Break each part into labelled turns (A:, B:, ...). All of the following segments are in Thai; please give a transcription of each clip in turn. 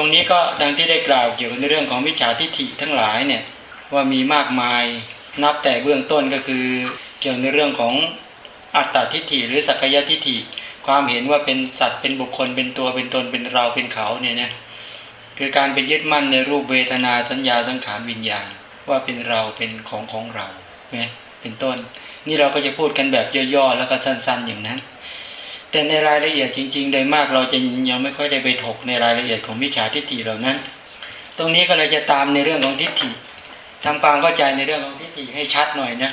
A: รงนี้ก็ดังที่ได้กล่าวเกี่ยวกับในเรื่องของวิชาทิฏฐิทั้งหลายเนี่ยว่ามีมากมายนับแต่เบื้องต้นก็คือเกี่ยวในเรื่องของอัตตาทิฏฐิหรือสักยทิฏฐิ ความเห็นว่าเป็นสัตว์เป็นบุคคลเป็นตัวเป็นตนเป็นเราเป็นเขาเนี่ยนะคือการไปยึดมั่นในรูปเวทนาสัญญาสังขารวิญญาณ ว่าเป็นเราเป็นของของเราเนี่ยเป็นต้น นี่เราก็จะพูดกันแบบย่อๆแล้วก็สั้น ๆอย่างนั้น แต่ในรายละเอียดจริง ๆ โดยมากเราจะยังไม่ค่อยได้ไปถกในรายละเอียดของมิจฉาทิฏฐิเหล่านั้น ตรงนี้ก็เลยจะตามในเรื่องของทิฏฐิทำความเข้าใจในเรื่องของทิฏฐิให้ชัดหน่อยนะ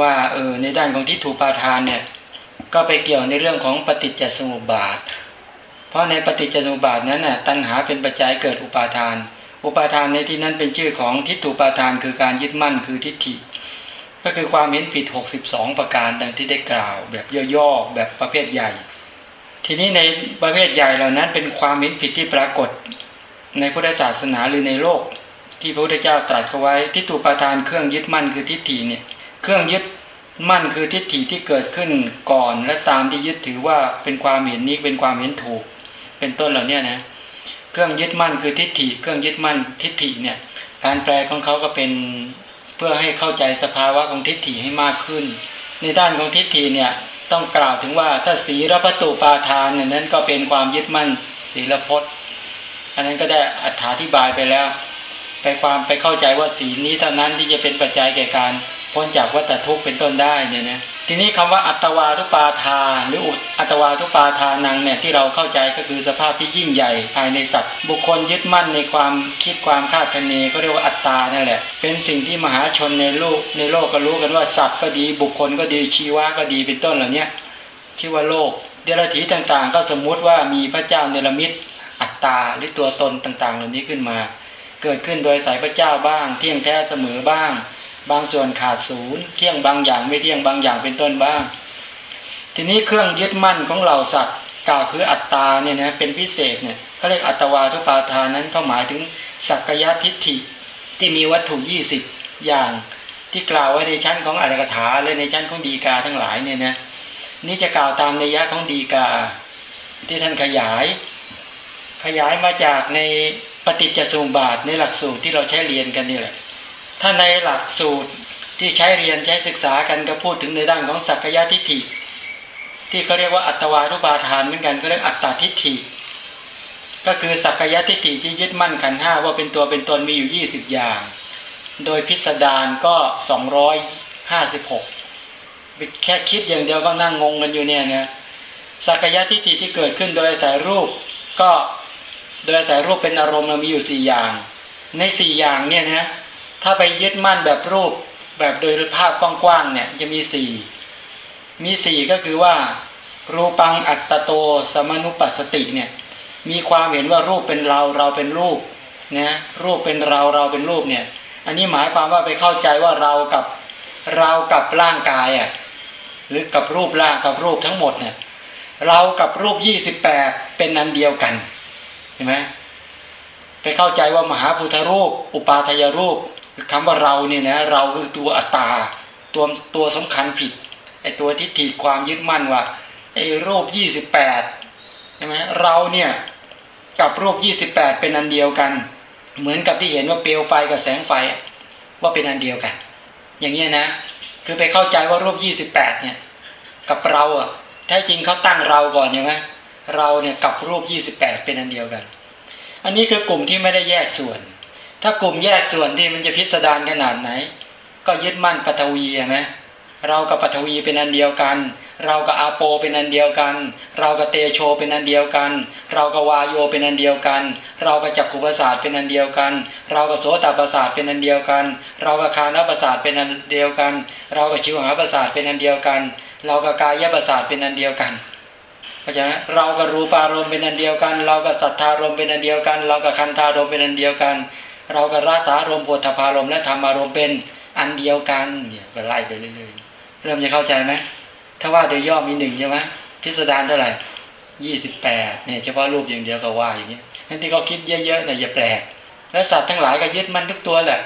A: ว่าเออในด้านของทิฏฐุปาทานเนี่ยก็ไปเกี่ยวในเรื่องของปฏิจจสมุปบาท เพราะในปฏิจจสมุปบาทนั้นน่ะตัณหาเป็นปัจจัยเกิดอุปาทาน อุปาทานในที่นั้นเป็นชื่อของทิฏฐุปาทานคือการยึดมั่นคือทิฏฐิ ก็คือความเห็นผิด 62 ประการดังที่ได้กล่าว แบบย่อๆแบบประเภทใหญ่ ทีนี้ในประเภทใหญ่เหล่านั้น เป็นความเห็นผิดที่ปรากฏ ในพุทธศาสนาหรือในโลก ที่พระพุทธเจ้าตรัสเอาไว้ทิฏฐุปาทานเครื่องยึดมั่นคือทิฏฐิเนี่ยเครื่องยึดมั่นคือทิฏฐิที่เกิดขึ้นก่อน และตามที่ยึดถือว่าเป็นความเห็นนี้เป็นความเห็นถูก เป็นต้นเหล่านี้นะเครื่องยึดมั่นคือทิฏฐิ เครื่องยึดมั่นทิฏฐิเนี่ยการแปลของเขาก็เป็น เพื่อให้เข้าใจสภาวะของทิฏฐิให้มากขึ้น ในด้านของทิฏฐิเนี่ยต้องกล่าวถึงว่าถ้าสีรประตูปาทานเนี่ยนั้นก็เป็นความยึดมั่นศีลพจน์ อันนั้นก็ได้อธิบายไปแล้ว ไปความไปเข้าใจว่าสีนี้เท่านั้นที่จะเป็นปัจจัยแก่การพ้นจากวัฏทุกข์เป็นต้นได้เนี่ยนะ ทีนี้คำว่าอัตวาทุปาทา หรืออุอัตวาทุปาทานังเนี่ยที่เราเข้าใจก็คือสภาพที่ยิ่งใหญ่ภายในสัตว์ บุคคลยึดมั่นในความคิดความคาดคะเนก็เรียกว่าอัตตานั่นแหละ เป็นสิ่งที่มหาชนในโลกในโลกก็รู้กันว่าสัตว์ก็ดีบุคคลก็ดีชีวะก็ดีเป็นต้นเหล่านี้ชื่อว่าโลก เดรัจฉีต่างๆ ก็สมมุติว่ามีพระเจ้าเนรมิตอัตตาหรือตัวตนต่างๆ เหล่านี้ขึ้นมา เกิดขึ้นโดยสายพระเจ้าบ้าง เที่ยงแท้เสมอบ้าง บางส่วนขาดศูนย์เที่ยงบางอย่างไม่เที่ยงบางอย่างเป็นต้นบ้าง ทีนี้เครื่องยึดมั่นของเราสัตว์กล่าวคืออัตตาเนี่ยนะเป็นพิเศษเนี่ยเขาเรียกอัตวาทุปาทานนั้นเขาหมายถึงสักยะทิฏฐิที่มีวัตถุยี่สิบอย่างที่กล่าวไว้ในชั้นของอัตถกถาและในชั้นของดีกาทั้งหลายเนี่ยนะนี่จะกล่าวตามในยะของดีกา ที่ท่านขยาย ขยายมาจากในปฏิจจสมุปบาทในหลักสูตรที่เราใช้เรียนกันนี่แหละ ถ้าในหลักสูตรที่ใช้เรียนใช้ศึกษากันก็พูดถึงในด้านของสักยะทิฏฐิ ที่เขาเรียกว่าอัตวารุปาทานเหมือนกันก็เรียกอัตตาทิฏฐิ ก็คือสักยะทิฏฐิที่ยึดมั่นขันห้าว่าเป็นตัวเป็นตนมีอยู่ยี่สิบอย่าง โดยพิสดารก็สองร้อยห้าสิบหกแค่คิดอย่างเดียวก็นั่งงงกันอยู่เนี่ยนะสักยะทิฏฐิที่เกิดขึ้นโดยอาศัยรูปก็โดยอาศัยรูปเป็นอารมณ์เรามีอยู่สี่อย่าง ในสี่อย่างเนี่ยนะ ถ้าไปยึดมั่นแบบรูปแบบโดยภาพกว้างๆเนี่ยจะมีสี่มีสี่ก็คือว่า รูปังอัตโตสมนุปัสสติเนี่ยมีความเห็นว่ารูปเป็นเราเราเป็นรูปนะรูปเป็นเราเราเป็นรูปเนี่ย อันนี้หมายความว่าไปเข้าใจว่าเรากับเรากับร่างกายอะหรือกับรูปร่างกับรูปทั้งหมดเนี่ย เรากับรูปยี่สิบแปดเป็นอันเดียวกันเห็นไหมไปเข้าใจว่ามหาพุทธรูป อุปาทยรูป คำว่าเราเนี่ยนะเราคือตัวอัตตาตัวตัวสำคัญผิดไอตัวทิฏฐิความยึดมั่นว่าไอรูปยี่สิบแปดใช่ไหมเราเนี่ยกับรูปยี่สิบแปดเป็นอันเดียวกัน เหมือนกับที่เห็นว่าเปลวไฟกับแสงไฟว่าเป็นอันเดียวกัน อย่างเงี้ยนะ คือไปเข้าใจว่ารูปยี่สิบแปดเนี่ย กับเราอะแท้จริงเขาตั้งเราก่อนใช่ไหมเราเนี่ยกับรูปยี่สิบแปดเป็นอันเดียวกัน อันนี้คือกลุ่มที่ไม่ได้แยกส่วน ถ้ากลุ่มแยกส่วนที่มันจะพิสดารขนาดไหน ก็ยึดมั่นปฐวีใช่ไหมเรากับปฐวีเป็นอันเดียวกัน เรากับอาโปเป็นอันเดียวกัน เรากับเตโชเป็นอันเดียวกัน เรากับวายโยเป็นอันเดียวกัน เรากับจักขุประสาทเป็นอันเดียวกัน เรากับโสตประสาทเป็นอันเดียวกัน เรากับคานประสาทเป็นอันเดียวกัน เรากับชิวหาประสาทเป็นอันเดียวกัน เรากับกายประสาทเป็นอันเดียวกันเข้าใจไหมเรากับรูปารมณ์เป็นอันเดียวกัน เรากับสัทธารมณ์เป็นอันเดียวกัน เรากับคันธารมณ์เป็นอันเดียวกัน เรากับรักษารมปวดทพารมและธรรมารมเป็นอันเดียวกันเนี่ยก็ไล่ไปเรื่อยๆเริ่มจะเข้าใจไหมถ้าว่าโดยย่อมีหนึ่งใช่ไหมพิสดารเท่าไหร่ยี่สิบแปดเนี่ยเฉพาะรูปอย่างเดียวก็ว่าอย่างนี้นั่นที่เขาคิดเยอะๆเนี่ยอย่าแปลกและสัตว์ทั้งหลายก็ยึดมันทุกตัวแหละ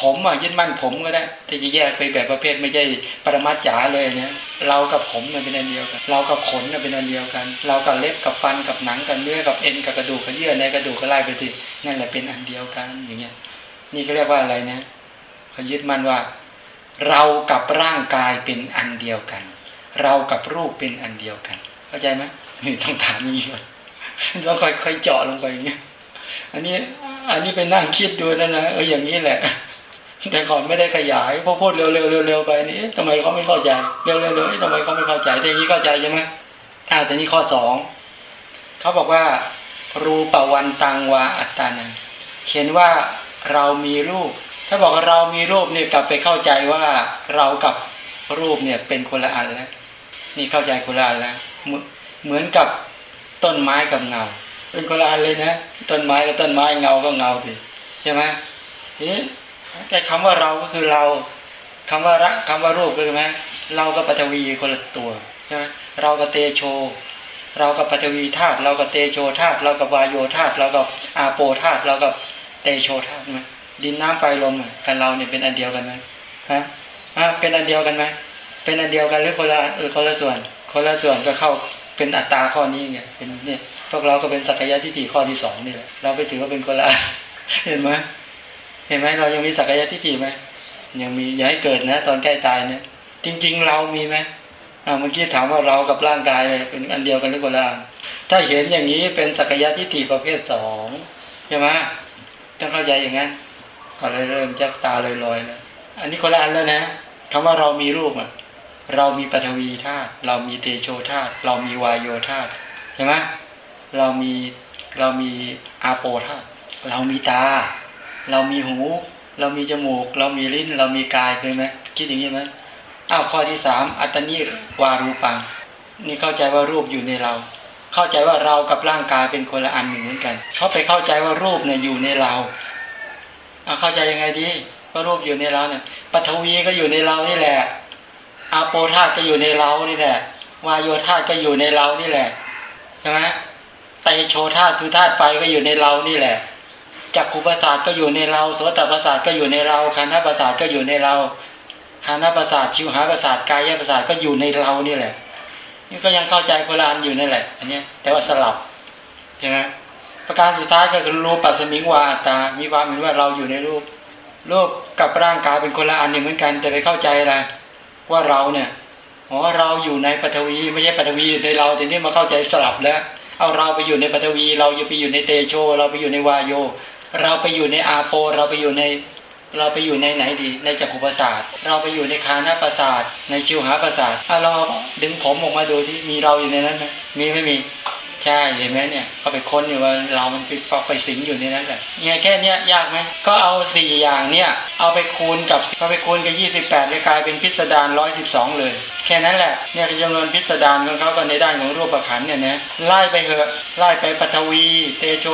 A: ผมอะยึดมั่นผมก็ได้ถ้าจะแยกไปแบบประเภทไม่ใช่ปรมาจาเลยเนี่ยเรากับผมมันเป็นอันเดียวกัน เรากับขนมันเป็นอันเดียวกัน เรากับเล็บกับฟันกับหนังกับเนื้อกับเอ็นกับกระดูกกับเยื่อในกระดูกก็ไล่ไปสินั่นแหละเป็นอันเดียวกันอย่างเงี้ย นี่เขาเรียกว่าอะไรนะเขายึดมั่นว่า เรากับร่างกายเป็นอันเดียวกัน เรากับรูปเป็นอันเดียวกัน เข้าใจไหมนี่ต้องถามนี้ก่อนต้องค่อยๆเจาะลงไปอย่างเงี้ยอันนี้ อันนี้ไปนั่งคิดดูนะนะเอออย่างนี้แหละ แต่ก่อนไม่ได้ขยายพอพูดเร็วๆเร็วๆไปนี่ทำไมเขาไม่เข้าใจเร็วๆทำไมเขาไม่เข้าใจแต่นี้เข้าใจใช่ไหมอ่าแต่นี้ข้อสองเขาบอกว่า รูปวันตังวาอัตตานังเขียนว่าเรามีรูป ถ้าบอกเรามีรูปเนี่ยกลับไปเข้าใจว่าเรากับรูปเนี่ยเป็นคนละอันแล้ว นี่เข้าใจคนละอันแล้วเหมือนกับต้นไม้กับเงา เป็นคนละอันเลยนะต้นไม้กับต้นไม้เงาก็เงาสิใช่ไหมทีนี้ แต่คำว่าเราก็คือเราคำว่าระคำว่ารูปคือไหมเรากับปฐวีคนละตัวใช่ไหมเรากับเตโช เรากับปฐวีธาตุเรากับเตโชธาตุเรากับวายโยธาตุเรากับอาโปธาตุเรากับเตโชธาตุไหมดินน้ำไฟลมกันเราเนี่ยเป็นอันเดียวกันไหมฮะอ่าเป็นอันเดียวกันไหมเป็นอันเดียวกันหรือคนละหรือคนละส่วน คนละส่วนก็เข้าเป็นอัตตาข้อนี้ไงเป็นเนี่ยพวกเราก็เป็นสักยะทิฏฐิข้อที่สองนี่แหละเราไปถือว่าเป็นคนละเห็นไหม เห็นไหมเรายังมีสักยะทิฏฐิไหมยังมีอย่าให้เกิดนะ ตอนใกล้ตายเนี่ย จริง ๆ เรามีไหมเมื่อกี้ถามว่าเรากับร่างกายเป็นอันเดียวกันหรือคนละถ้าเห็นอย่างนี้เป็นสักยะทิฏฐิประเภทสองใช่ไหมต้องเข้าใจอย่างนั้นก็เลยเริ่มจักตาลอยๆแล้วอันนี้คนละอันแล้วนะคำว่าเรามีรูปอะเรามีปฐวีธาตุเรามีเตโชธาตุเรามีวายโยธาตุใช่ไหมเรามีเรามีอาโปธาตุเรามีตา เรามีหู เรามีจมูก เรามีลิ้น เรามีกายเคยไหมคิดอย่างนี้ไหมอ้าวข้อที่สามอัตนิวารูปัง นี่เข้าใจว่ารูปอยู่ในเรา เข้าใจว่าเรากับร่างกายเป็นคนละอันเหมือนกันเขาไปเข้าใจว่ารูปเนี่ยอยู่ในเราเอาเข้าใจยังไงดีว่ารูปอยู่ในเราเนี่ยปฐวีก็อยู่ในเรานี่แหละอาโปธาตุก็อยู่ในเรานี่แหละวายโยธาตุก็อยู่ในเรานี่แหละใช่ไหมไตโชธาตุคือธาตุไฟก็อยู่ในเรานี่แหละ จักขุประสาทก็อยู่ในเราโสตประสาทก็อยู่ในเราคานาประสาทก็อยู่ในเราคานาประสาทชิวหาประสาทกายประสาทก็อยู่ในเรานี่แหละนี่ก็ยังเข้าใจโบราณอยู่นั่นแหละ อันนี้แต่ว่าสลับใช่ไหมประการสุดท้ายก็คือรูปปัสมิงวาตา มีความเห็นว่าเราอยู่ในรูปรูปกับร่างกายเป็นคนละอันอย่งเหมือนกัน แต่ไปเข้าใจอะไรว่าเราเนี่ยอ๋อเราอยู่ในปฐวีไม่ใช่ปฐวีอยู่ในเราแต่นี่มาเข้าใจสลับแล้ว เอาเราไปอยู่ในปฐวี เราจะไปอยู่ในเตโช เราไปอยู่ในวายโย เราไปอยู่ในอาโป เราไปอยู่ในเราไปอยู่ในไหนดี ในจักรุประสาทเราไปอยู่ในคานาประสาทในชิวหาประสาทถ้าเราดึงผมออกมาดูที่มีเราอยู่ในนั้นไหมมีไม่มี ใช่เห็นไหมเนี่ยเขาไปค้นอยู่ว่าเรามันไปฟอกไปสิงอยู่ในนั้นแหละเนี่ยแค่เนี้ยยากไหมก็เอาสี่อย่างเนี่ยเอาไปคูณกับเอาไปคูณกับยี่สิบแปดเลยกลายเป็นพิสดารร้อยสิบสองเลย แค่นั้นแหละเนี่ยจำนวนพิสดารของเขาก็ในด้านของรูปขันเนี่ยนะไล่ไปเถอะไล่ไปปฐวี เตโช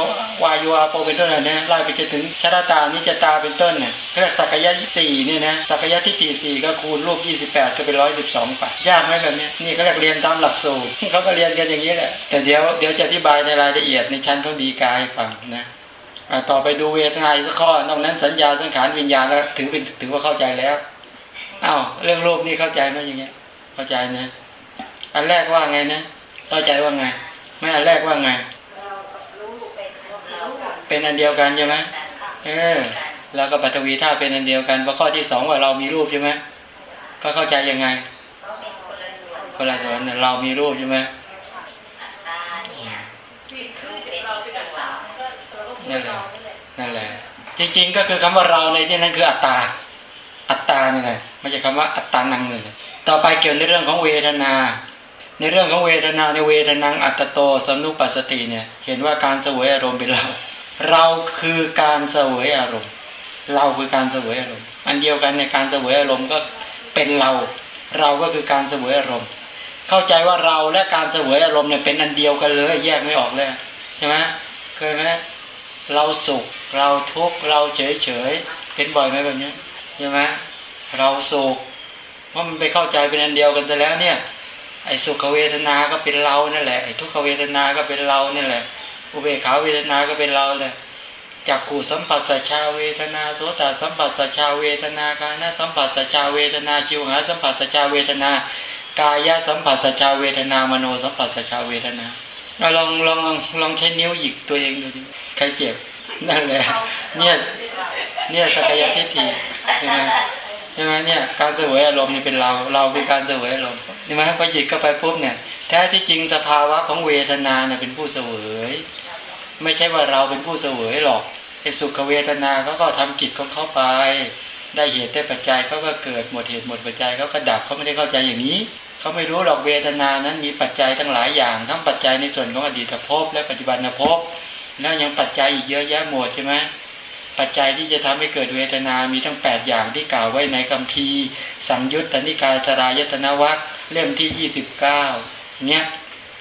A: วายุอาโปเป็นต้นเนะไล่ไปจะถึงชาตานิจตาเป็นต้นเนี่ยเรียกสักยะสี่เนี่ยนะสักยะทิฏฐิสี่ก็คูณรูปยี่สิบแปดก็เป็นร้อยสิบสองไปยากไหมแบบนี้นี่เขาเรียกเรียนตามหลักสูตรเขาก็เรียนกันอย่างนี้แหละแต่เดี๋ยวเดี๋ยวจะอธิบายในรายละเอียดในชั้นของดีกายฟังนะต่อไปดูเวทนาอีกข้อนอกนั้นสัญญาสังขารวิญญาณแล้วถือเป็นถือว่าเข้าใจแล้วอ้าวเรื่องรูปนี่เข้าใจไหมอย่างเงี้ย เข้าใจนะ อันแรกว่าไงนะเข้าใจว่าไงไม่อันแรกว่าไง เป็นอันเดียวกันใช่ไหมเออ แล้วก็ปัทวีธาเป็นอันเดียวกันพอข้อที่สองว่าเรามีรูปใช่ไหมก็เข้าใจยังไงคนละส่วนเรามีรูปใช่ไหม นั่นแหละนั่นแหละ จริง ๆ ก็คือคำว่าเราในที่นั้นคืออัตตา อัตตานี่แหละไม่ใช่คำว่าอัตตานังเลยต่อไปเกี่ยวในเรื่องของเวทนา ในเรื่องของเวทนาในเวทนังอัตโตสนุปัสติเนี่ย เห็นว่าการเสวยอารมณ์เป็นเรา เราคือการเสวยอารมณ์ เราคือการเสวยอารมณ์ อันเดียวกันในการเสวยอารมณ์ก็เป็นเรา เราก็คือการเสวยอารมณ์ เข้าใจว่าเราและการเสวยอารมณ์เนี่ยเป็นอันเดียวกันเลยแยกไม่ออกเลยใช่ไหมเคยไหม เราสุข เราทุกข์เราเฉยเฉยเห็นบ่อยไหมแบบนี้ใช่ไหมเราสุขเพราะมันไปเข้าใจเป็นอันเดียวกันแต่แล้วเนี่ยไอ้สุขเวทนาก็เป็นเรานั่นแหละไอ้ทุกขเวทนาก็เป็นเรานี่แหละ อุเบกขาเวทนาก็เป็นเราเลยจักขู่สัมผัสสชาเวทนาโสตสัมผัสสชาเวทนาคานะสัมผัสสชาเวทนาชิวหาสัมผัสสชาเวทนากายสัมผัสสชาเวทนามโนสัมผัสสชาเวทนา ลองลองลองใช้นิ้วหยิกตัวเองดูดิใครเจ็บนั่นแหละเนี่ยเนี่ยสักยะทิฏฐิใช่ไหมใช่ไหมเนี่ยการเสวยอารมณ์นี่เป็นเรา เราคือการเสวยอารมณ์ใช่ไหมพอหยิกเข้าไปปุ๊บเนี่ยแท้ที่จริงสภาวะของเวทนาเนี่ยเป็นผู้เสวย ไม่ใช่ว่าเราเป็นผู้เสวยหรอกไอ้สุขเวทนาเขาก็ทำกิจของเขาไป ได้เหตุได้ปัจจัยเขาก็เกิดหมดเหตุหมดปัจจัยเขาก็ดับเขาไม่ได้เข้าใจอย่างนี้ เขาไม่รู้หรอกเวทนานั้นมีปัจจัยทั้งหลายอย่าง ทั้งปัจจัยในส่วนของอดีตภพและปัจจุบันภพแล้วยังปัจจัยอีกเยอะแยะหมดใช่ไหมปัจจัยที่จะทำให้เกิดเวทนา มีทั้ง 8 อย่างที่กล่าวไว้ในคัมภีร์สังยุตตนิกายสรายตนวัคเล่มที่ 29เนี้ย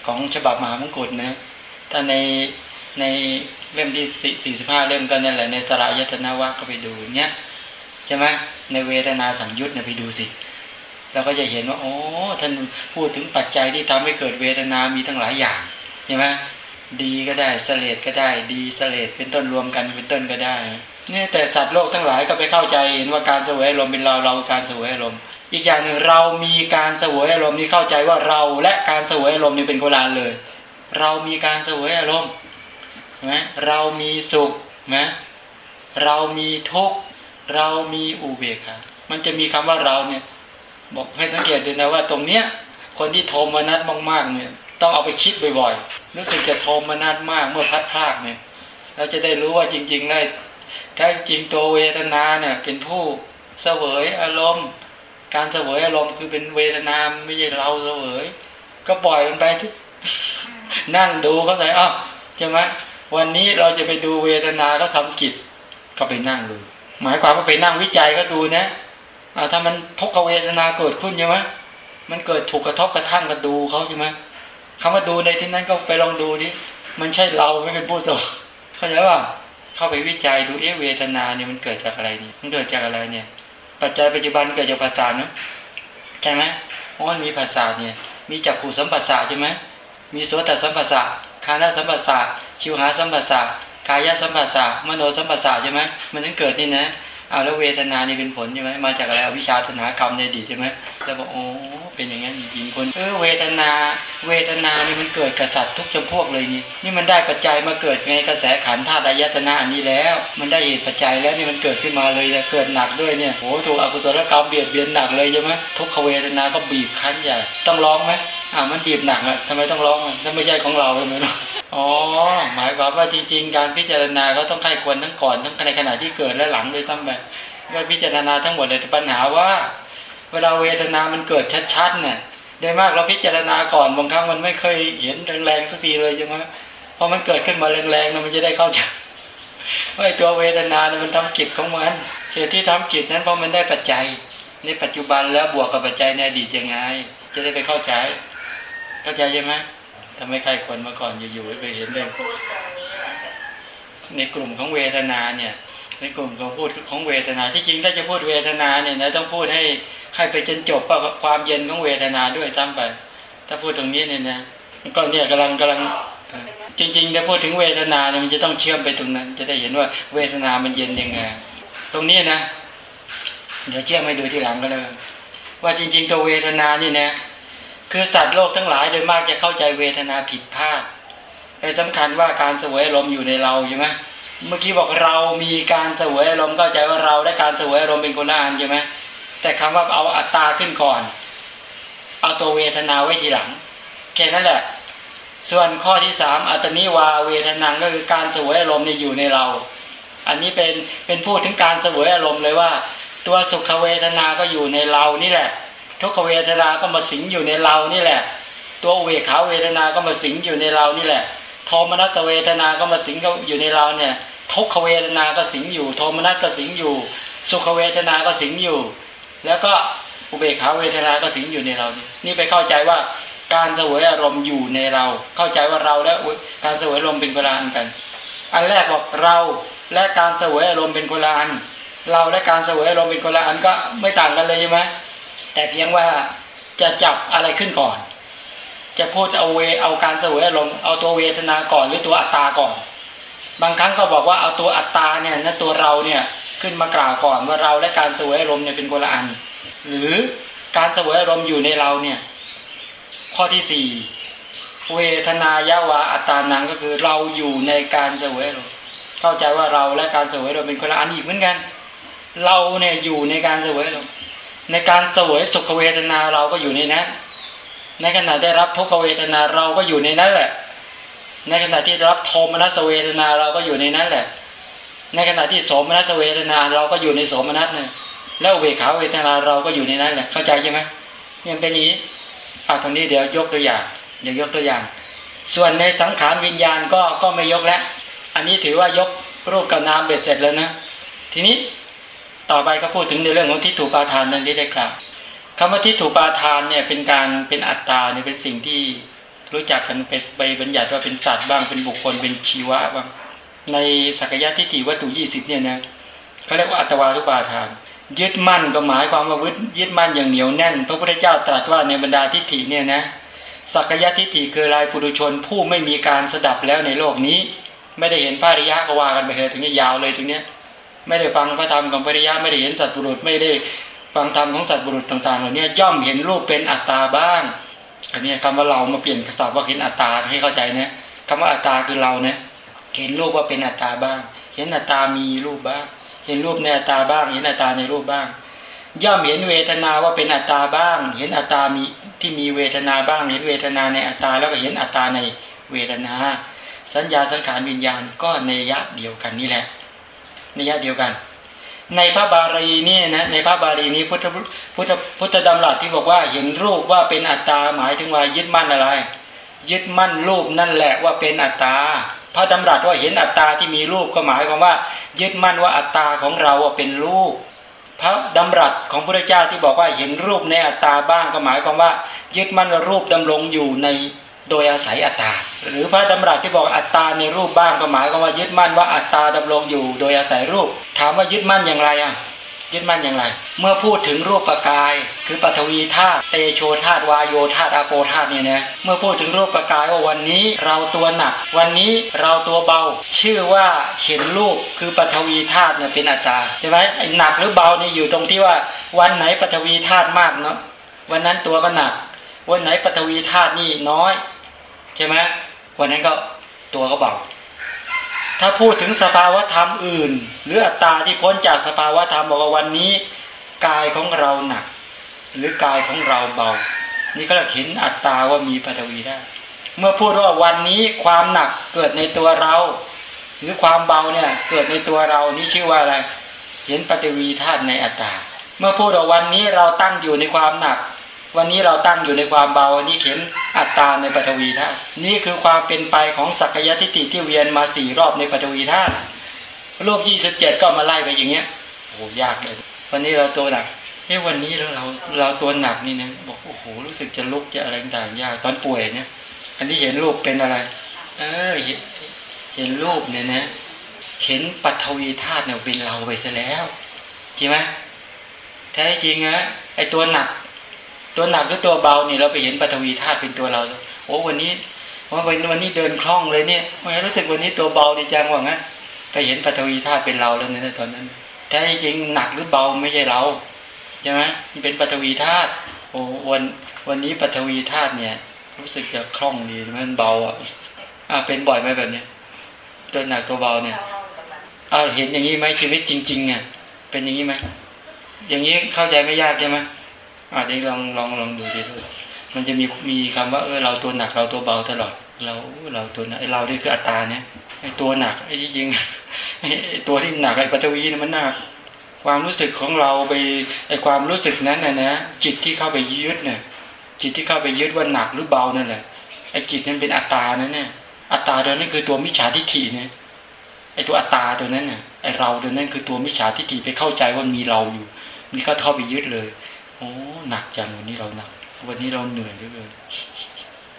A: ของฉบับมหามงกุฎนะถ้าในในเล่มที่ 45 เล่มก็นั่นแหละในสรายตนวัคก็ไปดูเนี้ยใช่ไหมในเวทนาสังยุตเนี่ยไปดูสิ เราก็จะเห็นว่า โอ้ท่านพูดถึงปัจจัยที่ทำให้เกิดเวทนามีทั้งหลายอย่างใช่ไหมดีก็ได้สเลดก็ได้ ดีสเลดเป็นต้นรวมกันเป็นต้นก็ได้เนี่ยแต่สัตว์โลกทั้งหลายก็ไปเข้าใจเห็นว่าการสวยอารมณ์เป็นเราเราการสวยอารมณ์อีกอย่างหนึ่งเรามีการสวยอารมณ์นี้เข้าใจว่าเราและการสวยอารมณ์นี่เป็นโคลานเลย เรามีการสวยอารมณ์นะเรามีสุขนะเรามีทุกข์เรามีอุเบกขามันจะมีคำว่าเราเนี่ย บอกให้สังเกตดูนะว่าตรงเนี้ยคนที่โทมนัสมากๆเนี่ยต้องเอาไปคิดบ่อยๆรู้สึกจะโทมนัสมากเมื่อพัดพลากเนี่ยเราจะได้รู้ว่าจริงๆได้แท้จริงตัวเวทนาเนี่ยเป็นผู้เสวยอารมณ์ การเสวยอารมณ์คือเป็นเวทนาไม่ใช่เราเสวย ก็ปล่อยมันไปที่นั่งดูเขาเลยอ้าวใช่ไหมวันนี้เราจะไปดูเวทนาเขาทาจิตก็ไปนั่งดู หมายความว่าไปนั่งวิจัยก็ดูนะ ถ้ามันทุกขเวทนาเกิดขึ้นใช่ไหมมันเกิดถูกกระทบกระทั่งกันดูเขาใช่ไหมคำว่าดูในที่นั้นก็ไปลองดูดิมันใช่เราไม่เป็นผู้ส่งเข้าใจว่าเข้าไปวิจัยดูเอเวทนาเนี่ยมันเกิดจากอะไรนี่มันเกิดจากอะไรเนี่ย ปัจจัยปัจจุบันเกิดจากภาษาเนาะใช่ไหมเพราะมันมีภาษาเนี่ย มีจักขู่สัมปัสสะใช่ไหมมีโสตสัมปัสสะคานาสัมปัสสะชิวหาสัมปัสสะกายสัมปัสสะมโนสัมปัสสะใช่ไหมมันถึงเกิดนี่นะ เอาแล้วเวทนานี่เป็นผลใช่ไหมมาจากอะไรวิชาธนากรรมในอดีตใช่ไหมแล้วบอกโอ้เป็นอย่างนั้นจริงคนเออเวทนา เวทนานี่มันเกิดกับสัตว์ทุกจำพวกเลยนี่นี่มันได้ปัจจัยมาเกิดไงกระแสขันธาตุอายตนะอันนี้แล้ว มันได้เหตุปัจจัยแล้วนี่มันเกิดขึ้นมาเลยเกิดหนักด้วยเนี่ยโอ้ถูกอกุศลกรรมเบียดเบียนหนักเลยใช่ไหมทุกขเวทนาก็บีบคั้นใหญ่ต้องร้องไหมอ่ามันบีบหนักอะทำไมต้องร้องอะถ้าไม่ใช่ของเราใช่ไหมเนาะ อ๋อ หมายความว่าจริง ๆ การพิจารณาก็ต้องใครควรทั้งก่อนทั้งในขณะที่เกิดและหลังด้วยทั้งแบบก็พิจารณาทั้งหมดเลยแต่ปัญหาว่า เวลาเวทนามันเกิดชัดๆเนี่ยโดยมากเราพิจารณาก่อนบางครั้งมันไม่เคยเห็นแรงๆสักทีเลยใช่ไหมพอมันเกิดขึ้นมาแรงๆมันจะได้เข้าใจว่าตัวเวทนาเนี่ยมันทำกิจของมันเหตุที่ทำกิจนั้นเพราะมันได้ปัจจัย ในปัจจุบันแล้วบวกกับปัจจัยในอดีตยังไง จะได้ไปเข้าใจ เข้าใจใช่ไหม ทำไมใครคนมาก่อนอยู่ๆไปเห็นเลยในกลุ่มของเวทนาเนี่ย ในกลุ่มของพูดของเวทนา ที่จริงถ้าจะพูดเวทนาเนี่ยนะต้องพูดให้ให้ไปจนจบความเย็นของเวทนาด้วยซ้ำไป ถ้าพูดตรงนี้เนี่ยนะก็เนี่ยกำลังกำลังจริงๆถ้าพูดถึงเวทนาเนี่ยมันจะต้องเชื่อมไปตรงนั้น จะได้เห็นว่าเวทนามันเย็นยังไงตรงนี้นะเดี๋ยวเชื่อมให้ดูทีหลังก็แล้วว่าจริง ๆ ตัวเวทนานี่นะ คือสัตว์โลกทั้งหลายโดยมากจะเข้าใจเวทนาผิดพลาดแต่สำคัญว่าการเสวยอารมณ์อยู่ในเราใช่ไหมเมื่อกี้บอกเรามีการเสวยอารมณ์เข้าใจว่าเราได้การเสวยอารมณ์เป็นคนละอันใช่ไหมแต่คำว่าเอาอัตตาขึ้นก่อน เอาตัวเวทนาไว้ทีหลังแค่นั้นแหละ ส่วนข้อที่สามอัตนิวาเวทนาก็คือการเสวยอารมณ์นี่อยู่ในเรา อันนี้เป็นเป็นพูดถึงการเสวยอารมณ์เลยว่า ตัวสุขเวทนาก็อยู่ในเรานี่แหละ ทุกขเวทนาก็มาสิงอยู่ในเรานี่แหละ ตัวเวขาเวทนาก็มาสิงอยู่ในเรานี่แหละ โทมนัสเวทนาก็มาสิงอยู่ในเราเนี่ย ทุกขเวทนาก็สิงอยู่ โทมนัสก็สิงอยู่ สุขเวทนาก็สิงอยู่ แล้วก็อุเบกขาเวทนาก็สิงอยู่ในเรานี่ไปเข้าใจว่าการเสวยอารมณ์อยู่ในเรา เข้าใจว่าเราและการเสวยอารมณ์เป็นคนละอันกัน อันแรกบอกเราและการเสวยอารมณ์เป็นคนละอัน เราและการเสวยอารมณ์เป็นคนละอันก็ไม่ต่างกันเลยใช่ไหม แต่เพียงว่าจะจับอะไรขึ้นก่อน จะพูดเอาเวเอาการเสวยอารมณ์เอาตัวเวทนาก่อนหรือตัวอัตตาก่อน บางครั้งก็บอกว่าเอาตัวอัตตาเนี่ยนะตัวเราเนี่ยขึ้นมากล่าวก่อนว่าเราและการสวยอารมณ์เนี่ยเป็นคนละอัน หรือการสวยอารมณ์อยู่ในเราเนี่ยข้อที่สี่เวทนายาวาอัตานังก็คือเราอยู่ในการสวยอารมณ์เข้าใจว่าเราและการสวยอารมณ์เป็นคนละอันอีกเหมือนกัน เราเนี่ยอยู่ในการสวยอารมณ์ ในการสวยสุขเวทนาเราก็อยู่ในนั้นในขณะได้รับทุกขเวทนาเราก็อยู่ในนั้นแหละ ในขณะที่รับโทมนัสเวทนาเราก็อยู่ในนั้นแหละ ในขณะที่โสมนัสเวทนาเราก็อยู่ในโสมนัสเนี่ยแล้วเวขาเวทนาเราก็อยู่ในนั้นแหละเข้าใจใช่ไหมยังเป็นนี้อะตรงนี้เดี๋ยวยกตัวอย่างเดี๋ยวยกตัวอย่าง ส่วนในสังขารวิญญาณก็ก็ไม่ยกแล้ว อันนี้ถือว่ายกรูปกับนามเบ็ดเสร็จแล้วนะ ทีนี้ ต่อไปก็พูดถึงในเรื่องของทิฏฐุปาทานนั่นที่ได้กล่าวคำว่าทิฏฐุปาทานเนี่ยเป็นการเป็นอัตตาเนี่ยเป็นสิ่งที่รู้จักกันไปไปบัญญัติว่าเป็นสัตว์บ้างเป็นบุคคลเป็นชีวะบ้างในสักยะทิฏฐิวัตถุยี่สิบเนี่ยนะเขาเรียกว่าอัตวาทุปาทาน ยึดมั่นก็หมายความว่ายึดมั่นอย่างเหนียวแน่น พระพุทธเจ้าตรัสว่าในบรรดาทิฏฐิเนี่ยนะสักยะทิฏฐิคือลายปุถุชนผู้ไม่มีการสดับแล้วในโลกนี้ ไม่ได้เห็นพระริยะก็ว่ากันไปเถอะถึงนี้ยาวเลยตรงเนี้ย ไม่ได้ฟังพระธรรมของพระริยะไม่ได้เห็นสัตว์บุรุษไม่ได้ฟังธรรมของสัตว์บุรุษต่างๆเหล่านี้ย่อมเห็นรูปเป็นอัตตาบ้าง อันนี้คำว่าเรามาเปลี่ยนคำตอบว่าเห็นอัตตาให้เข้าใจนะคำว่าอัตตาคือเราเนี่ยเห็นรูปว่าเป็นอัตตาบ้าง เห็นอัตตามีรูปบ้าง เห็นรูปในอัตตาบ้าง เห็นอัตตาในรูปบ้าง ย่อมเห็นเวทนาว่าเป็นอัตตาบ้าง เห็นอัตตามีที่มีเวทนาบ้าง เห็นเวทนาในอัตตาแล้วก็เห็นอัตตาในเวทนา สัญญาสังขารวิญญาณก็ในยะเดียวกันนี่แหละ นยะเดียวกัน ในพระบาลีนี่นะในพระบาลีนี้พุทธพุทธพุทธดำรัสที่บอกว่าเห็นรูปว่าเป็นอัตตาหมายถึงว่ายึดมั่นอะไร ยึดมั่นรูปนั่นแหละว่าเป็นอัตตาพระดำรัสว่าเห็นอัตตาที่มีรูปก็หมายความว่า ยึดมั่นว่าอัตตาของเราเป็นรูปพระดำรัสของพระเจ้าที่บอกว่าเห็นรูปในอัตตาบ้างก็หมายความว่า ยึดมั่นว่ารูปดำรงอยู่ใน โดยอาศัยอัตตา หรือพระดำรัสที่บอกอัตตาในรูปบ้างก็หมายความว่ายึดมั่นว่าอัตตาดำรงอยู่ โดยอาศัยรูป ถามว่ายึดมั่นอย่างไรอะยึดมั่นอย่างไร เมื่อพูดถึงรูปประกาย คือปฐวีธาตุเตโชธาตุวายโยธาตุอาโปธาตุเนี่ยนะเมื่อพูดถึงรูปประกายว่าวันนี้เราตัวหนัก วันนี้เราตัวเบา ชื่อว่าเห็นรูปคือปฐวีธาตุเนี่ยเป็นอัตตาใช่ไหมไอ้หนักหรือเบานี่อยู่ตรงที่ว่าวันไหนปฐวีธาตุมากเนาะวันนั้นตัวก็หนัก วันไหนปฐวีธาตุนี่น้อย ใช่ไหมวันนั้นก็ตัวก็เบาถ้าพูดถึงสภาวธรรมอื่น หรืออัตตาที่พ้นจากสภาวธรรมบอกว่าวันนี้กายของเราหนัก หรือกายของเราเบา นี่ก็เห็นอัตตาว่ามีปฐวีได้ เมื่อพูดว่าวันนี้ความหนักเกิดในตัวเรา หรือความเบาเนี่ยเกิดในตัวเรานี่ชื่อว่าอะไร เห็นปฐวีธาตุในอัตตา เมื่อพูดว่าวันนี้เราตั้งอยู่ในความหนัก วันนี้เราตั้งอยู่ในความเบาวันนี้เข็นอัตตาในปฐวีธาตุนี่คือความเป็นไปของสักยทิฏฐิที่เวียนมาสี่รอบในปฐวีธาตุรูปยี่สิบเจ็ดก็มาไล่ไปอย่างเงี้ยโอ้ยากเลย วันนี้เราตัวหนักเฮ้วันนี้เราเราเราตัวหนักนี่นะบอกโอ้โหรู้สึกจะลุกจะอะไรต่างยากตอนป่วยเนี่ย อันนี้เห็นรูปเป็นอะไร เออเห็นเห็นรูปเนี่ยนะเห็นปัทวีธาตุเนี่ยเป็นเราไปซะแล้วจริงไหมแท้จริงนะไอตัวหนัก ตัวหนักหรือตัวเบาเนี่ยเราไปเห็นปฐวีธาตุเป็นตัวเราโอ้วันนี้ว่าวันวันนี้เดินคล่องเลยเนี่ยไม่รู้สึกวันนี้ตัวเบาดีจังว่างั้นไปเห็นปฐวีธาตุเป็นเราแล้วในตอนนั้นแท้จริงหนักหรือเบาไม่ใช่เราใช่ไหมมันเป็นปฐวีธาตุโอ้วันวันนี้ปฐวีธาตุเนี่ย รู้สึกจะคล่องดีมันเบาอะอ่าเป็นบ่อยไหมแบบเนี้ยตัวหนักตัวเบาเนี่ยอ่าเห็นอย่างนี้ไหมชีวิตจริงๆเนี่ยเป็นอย่างนี้ไหมอย่างนี้เข้าใจไม่ยากใช่ไหม อาจจะลองลองลองดูดิมันจะมีมีคำว่าเออเราตัวหนักเราตัวเบาตลอดเราเราตัวหนักไอเรานี่คืออัตตาเนี่ยไอตัวหนักไอ้จริงไอตัวที่หนักไอปัตวีนี่มันหนัก ความรู้สึกของเราไปไอความรู้สึกนั้นนะนะจิตที่เข้าไปยึดเนี่ยจิตที่เข้าไปยึดว่าหนักหรือเบานั่นแหละไอจิตนั้นเป็นอัตตานั่นเนี่ยอัตตาตัวนั้นคือตัวมิจฉาทิฏฐิเนี่ยไอตัวอัตตาตัวนั้นเนี่ยไอเราตัวนั้นคือตัวมิจฉาทิฏฐิไปเข้าใจว่ามีเราอยู่มันก็เข้าไปยึดเลย หนักจังวันนี้เราหนัก วันนี้เราเหนื่อยด้วยเลย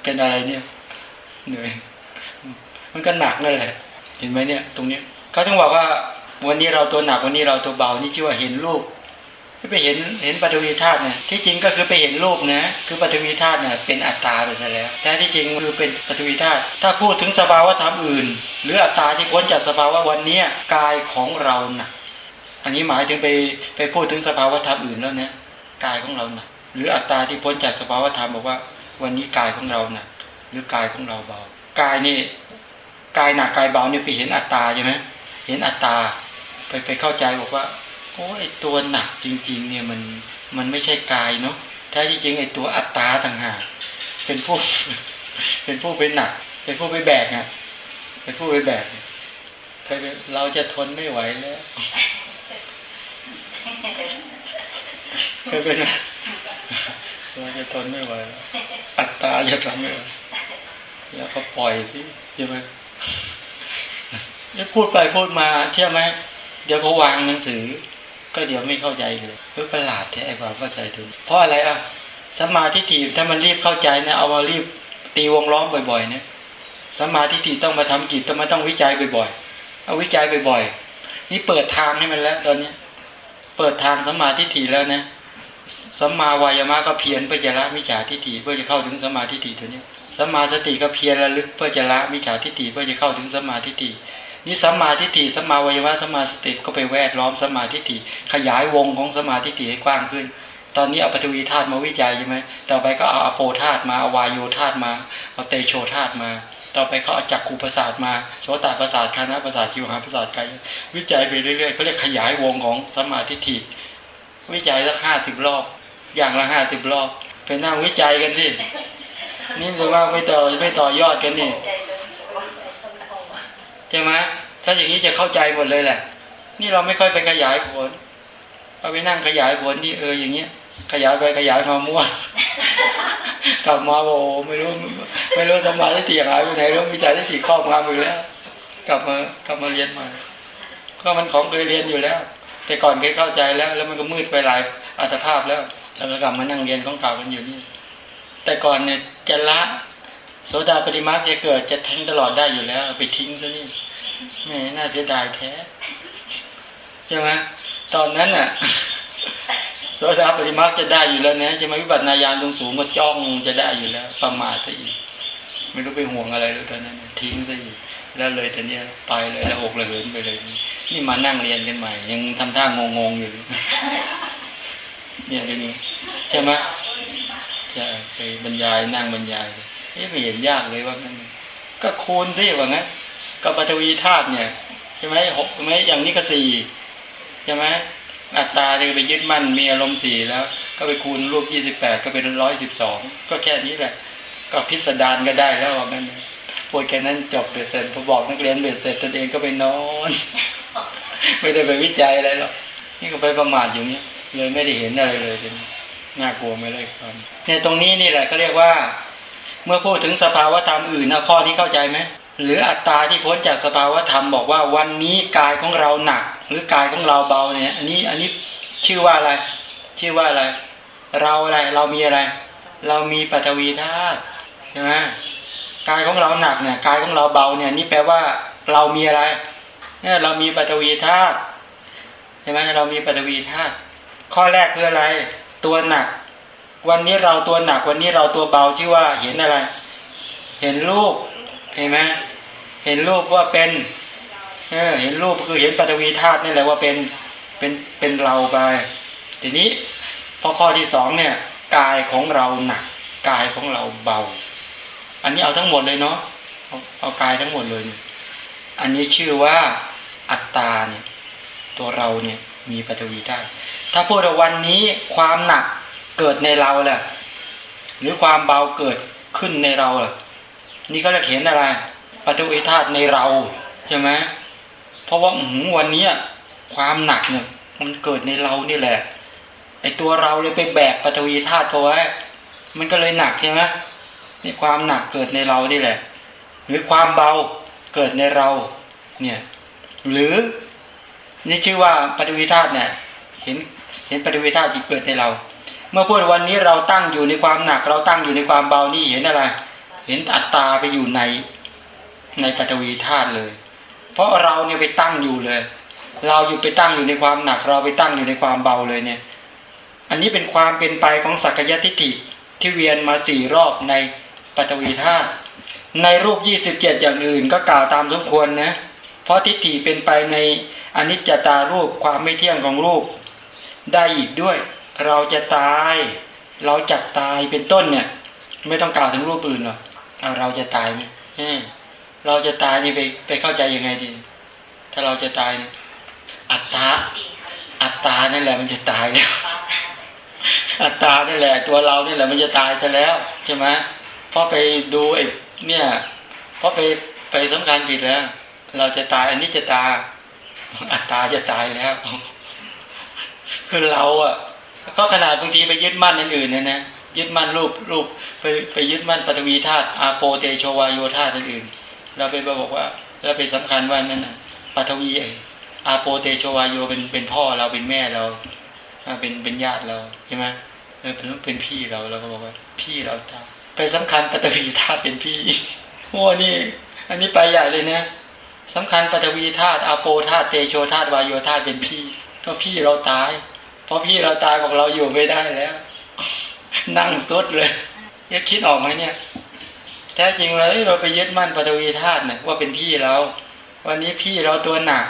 A: เป็นอะไรเนี่ย เหนื่อย มันก็หนักนั่นแหละ เห็นไหมเนี่ย ตรงเนี้ยเขาต้องบอกว่า วันนี้เราตัวหนักวันนี้เราตัวเบานี่ชื่อว่าเห็นรูปไปเห็นเห็นปฐวีธาตุเนี่ยที่จริงก็คือไปเห็นรูปนะ คือปฐวีธาตุเนี่ยเป็นอัตตาไปซะแล้วแต่ที่จริงคือเป็นปฐวีธาตุถ้าพูดถึงสภาวะธรรมอื่น หรืออัตตาที่พ้นจากสภาวะวันนี้กายของเราหนักอันนี้หมายถึงไปไปพูดถึงสภาวะธรรมอื่นแล้วเนี่ย กายของเราหนักหรืออัตตาที่พ้นจากสภาวะธรรมบอกว่า วันนี้กายของเราหนักหรือกายของเราเบากายนี่กายหนักกายเบาเนี่ยไปเห็นอัตตาใช่ไหมเห็นอัตตาไปไปเข้าใจบอกว่า โอ้ไอตัวหนักจริง ๆ เนี่ยมันมันไม่ใช่กายเนาะแท้ที่จริงไอตัวอัตตาต่างหากเป็นผู้เป็นผู้เป็นหนัก เป็นผู้ไปแบกอะเป็นผู้ไปแบกเราจะทนไม่ไหวแล้ว เคยเป็นเราจะทนไม่ไหวอัตตาจะทำไม่ไหวแล้วก็ปล่อยสิใช่ไหมพูดไปพูดมาเชื่อไหมเดี๋ยวเขาวางหนังสือ ก็เดี๋ยวไม่เข้าใจเลยเพื่อประหลาดแท้ไอ้ความเข้าใจถึงเพราะอะไรอะสมาธิถีถ้ามันรีบเข้าใจนะเอามารีบตีวงล้อมบ่อยๆเนี่ยสมาธิถีต้องมาทำกิจต้องมาต้องวิจัยบ่อยๆเอาวิจัยบ่อยๆนี่เปิดทางให้มันแล้วตอนนี้ เปิดทางสัมมาธิถีแล้วนะสัมมาวายามะก็เพียรเพื่อจะละมิจฉาทิฏฐิเพื่อจะเข้าถึงสัมมาธิฏฐิตัวนี้สัมมาสติก็เพียรระลึกเพื่อจะละมิจฉาทิฏฐิเพื่อจะเข้าถึงสัมมาธิฏฐินี่สัมมาทิฏฐิสัมมาวิยวะสัมมาสติก็ไปแวดล้อมสัมมาทิฏฐิขยายวงของสัมมาทิฏฐิให้กว้างขึ้น ตอนนี้เอาปฐวีธาตุมาวิจัยใช่ไหมต่อไปก็เอาอโปธาตุมาเอาวายโยธาตุมาเอาเตโชธาตุมา ต่อไปเขาเอาจักขูประสาทมาโสตประสาทคานะประสาทจิวหาประสาทกายวิจัยไปเรื่อยๆเขาเรียกขยายวงของสมาทิฏฐิวิจัยสักห้าสิบรอบ อย่างละห้าสิบรอบไปนั่งวิจัยกันที่นี่หรือว่าไม่ต่อไม่ต่อยอดกันนี่ใช่ไหมถ้าอย่างนี้จะเข้าใจหมดเลยแหละ นี่เราไม่ค่อยไปขยายผลเอาไปนั่งขยายผลที่เอออย่างเงี้ย ขยายไปขยายมามั่วกลับมาโอ้ไม่รู้ ไม่รู้สมาธิหายไปไหนรู้วิจัยที่ครอบงำอยู่แล้ว กลับมากลับมาเรียนใหม่ก็มันของเคยเรียนอยู่แล้ว แต่ก่อนเคยเข้าใจแล้ว แล้วมันก็มืดไปหลายอัตภาพแล้วแล้วก็กลับมานั่งเรียนของเก่ากันอยู่นี่ แต่ก่อนเนี่ยจะละโสดาปฏิมาจะเกิดจะทิ้งตลอดได้อยู่แล้วไปทิ้งซะนี่แม่น่าเสียดายแท้ใช่ไหมตอนนั้นน่ะ โสดาปฏิมาจะได้อยู่แล้วนะจะมาวิบัตินายานตรงสูงก็จ้องจะได้อยู่แล้วประมาทซะอีกไม่รู้ไปห่วงอะไรเลยตอนนั้นทิ้งซะอีกแล้วเลยแต่เนี้ยไปเลยแล้วอกระเหินไปเลย นี่มานั่งเรียนกันใหม่ ยังทำท่างงๆอยู่ เนี่ยทีนี้ใช่ไหมจะไปบรรยายนั่งบรรยายนี่ไม่เห็นยากเลยว่ามันก็คูณที่ว่างั้นกับปฐวีธาตุเนี่ยใช่ไหมหกไหมอย่างนี้ก็สี่ใช่ไหม อัตตาที่ไปยึดมั่นมีอารมณ์สี่แล้ว ก็ไปคูณรูปยี่สิบแปดก็เป็นร้อยสิบสองก็แค่นี้แหละ ก็พิสดารก็ได้แล้วว่างั้นพูดแค่นั้นจบเบียดเสร็จพอบอกนักเรียนเบียดเสร็จตนเองก็ไปนอน ไม่ได้ไปวิจัยอะไรหรอกนี่ก็ไปประมาทอยู่เนี้ยเลยไม่ได้เห็นอะไรเลยน่ากลัวไม่เลยครับเนี่ยตรงนี้นี่แหละก็เรียกว่า เมื่อพูดถึงสภาวธรรมอื่นนะข้อนี้เข้าใจไหม หรืออัตตาที่พ้นจากสภาวธรรมบอกว่าวันนี้กายของเราหนัก หรือกายของเราเบาเนี่ย อันนี้อันนี้ชื่อว่าอะไร ชื่อว่าอะไร เราอะไรเรามีอะไร เรามีปัทวีธาตุใช่ไหมกายของเราหนักเนี่ยกายของเราเบาเนี่ย นี่แปลว่าเรามีอะไรเนี่ยเรามีปัทวีธาตุใช่ไหมเรามีปัทวีธาตุข้อแรกคืออะไร ตัวหนัก วันนี้เราตัวหนักวันนี้เราตัวเบาชื่อว่าเห็นอะไร เห็นรูป เห็นไหมเห็นรูปว่าเป็นเออเห็นรูปคือเห็นปฐวีธาตุนี่แหละว่าเป็นเป็นเป็นเราไป ทีนี้พอข้อที่สองเนี่ยกายของเราหนักกายของเราเบา อันนี้เอาทั้งหมดเลยเนาะเอาเอากายทั้งหมดเลย อันนี้ชื่อว่าอัตตาเนี่ยตัวเราเนี่ยมีปฐวีธาตุถ้าพูดวันนี้ความหนักเกิดในเราแหละหรือความเบาเกิดขึ้นในเราแหละ นี่ก็จะเห็นอะไรปฐวีธาตในเราใช่ไหมเพราะว่าวันนี้ความหนักเนี่ย มันเกิดในเรานี่แหละไอตัวเราเลยไปแบกปฐวีธาตุเขาไว้ มันก็เลยหนักใช่ไหมนี่ความหนักเกิดในเรานี่แหละ หรือความเบาเกิดในเรา เนี่ย หรือนี่ชื่อว่าปฐวีธาตุเนี่ย เห็นเห็นปฐวีธาตุที่เกิดในเรา เมื่อพูดวันนี้เราตั้งอยู่ในความหนัก เราตั้งอยู่ในความเบานี่เห็นอะไร เห็นอัตตาไปอยู่ในในปฐวีธาตุเลย เพราะเราเนี่ยไปตั้งอยู่เลย เราอยู่ไปตั้งอยู่ในความหนัก เราไปตั้งอยู่ในความเบาเลยเนี่ย อันนี้เป็นความเป็นไปของสักยทิฏฐิที่เวียนมาสี่รอบในปฐวีธาตุในรูปยี่สิบเจ็ดอย่างอื่นก็กล่าวตามสมควรนะ เพราะทิฏฐิเป็นไปในอนิจจตารูปความไม่เที่ยงของรูป ได้อีกด้วย เราจะตาย เราจักตายเป็นต้นเนี่ย ไม่ต้องกล่าวถึงรูปอื่นหรอก เอาเราจะตายไหมเราจะตายนี่ไปไปเข้าใจยังไงดี ถ้าเราจะตายเนี่ยอัตตาอัตตานั่นแหละมันจะตายแล้วอัตตานี่แหละ ตัวเรานี่แหละมันจะตายซะแล้วใช่ไหมเพราะไปดูไอ้เนี่ย เพราะไปไปสำคัญผิดแล้ว เราจะตาย อันนี้จะตายอัตตาจะตายแล้วคือเราอะก็ขนาดบางทีไปยึดมั่นอันอื่นเนี่ยนะ ยึดมั่นรูปรูปไปไปยึดมั่นปฐวีธาตุอาโปเตโชวายโยธาตุอื่นเราไปบอกว่าเราไปสำคัญว่านั่นปฐวีอาโปเตโชวายโยเป็นเป็นพ่อเราเป็นแม่เราเป็นเป็นญาติเราใช่ไหมเป็นเป็นพี่เราเราก็บอกว่า พี่เราตาไปสำคัญปฐวีธาตุเป็นพี่โอ้นี่ อันนี้ไปใหญ่เลยนะสำคัญปฐวีธาตุอาโปธาตุเตโชธาตุวายโยธาตุเป็นพี่ก็พี่เราตาย เพราะพี่เราตายบอกเราอยู่ไม่ได้แล้ว นั่งสุดเลยยัคิดออกไหมเนี่ย แท้จริงเลยเราไปยึดมั่นปฐวีธาตุเนี่ยว่าเป็นพี่เรา วันนี้พี่เราตัวหนัก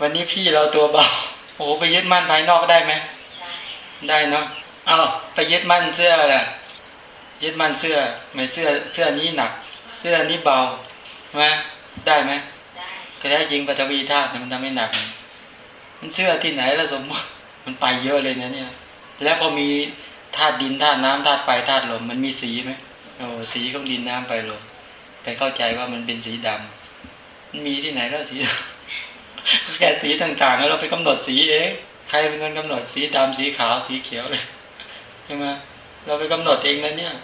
A: วันนี้พี่เราตัวเบา โอ้ไปยึดมั่นภายนอกได้ไหม ได้เนาะเอาไปยึดมั่นเสื้อแหละยึดมั่นเสื้อไม่เสื้อเสื้อนี้หนัก เสื้อนี้เบาไหมได้ไหมได้แท้จริงปฐวีธาตุมันทำให้หนัก มันเสื้อที่ไหนแล้วสมมติมันไปเยอะเลยนะเนี่ย แล้วพอมี ธาตุดินธาตุน้ำธาตุไฟธาตุลมมันมีสีไหมโอ้สีของดินน้ำไฟลมไปเข้าใจว่ามันเป็นสีดำมันมีที่ไหนแล้วสีแค่สีต่างๆ แล้วเราไปกำหนดสีเองใครเป็นคนกำหนดสีดำสีขาวสีเขียวเลยใช่ไหมเราไปกำหนดเองนะเนี่ย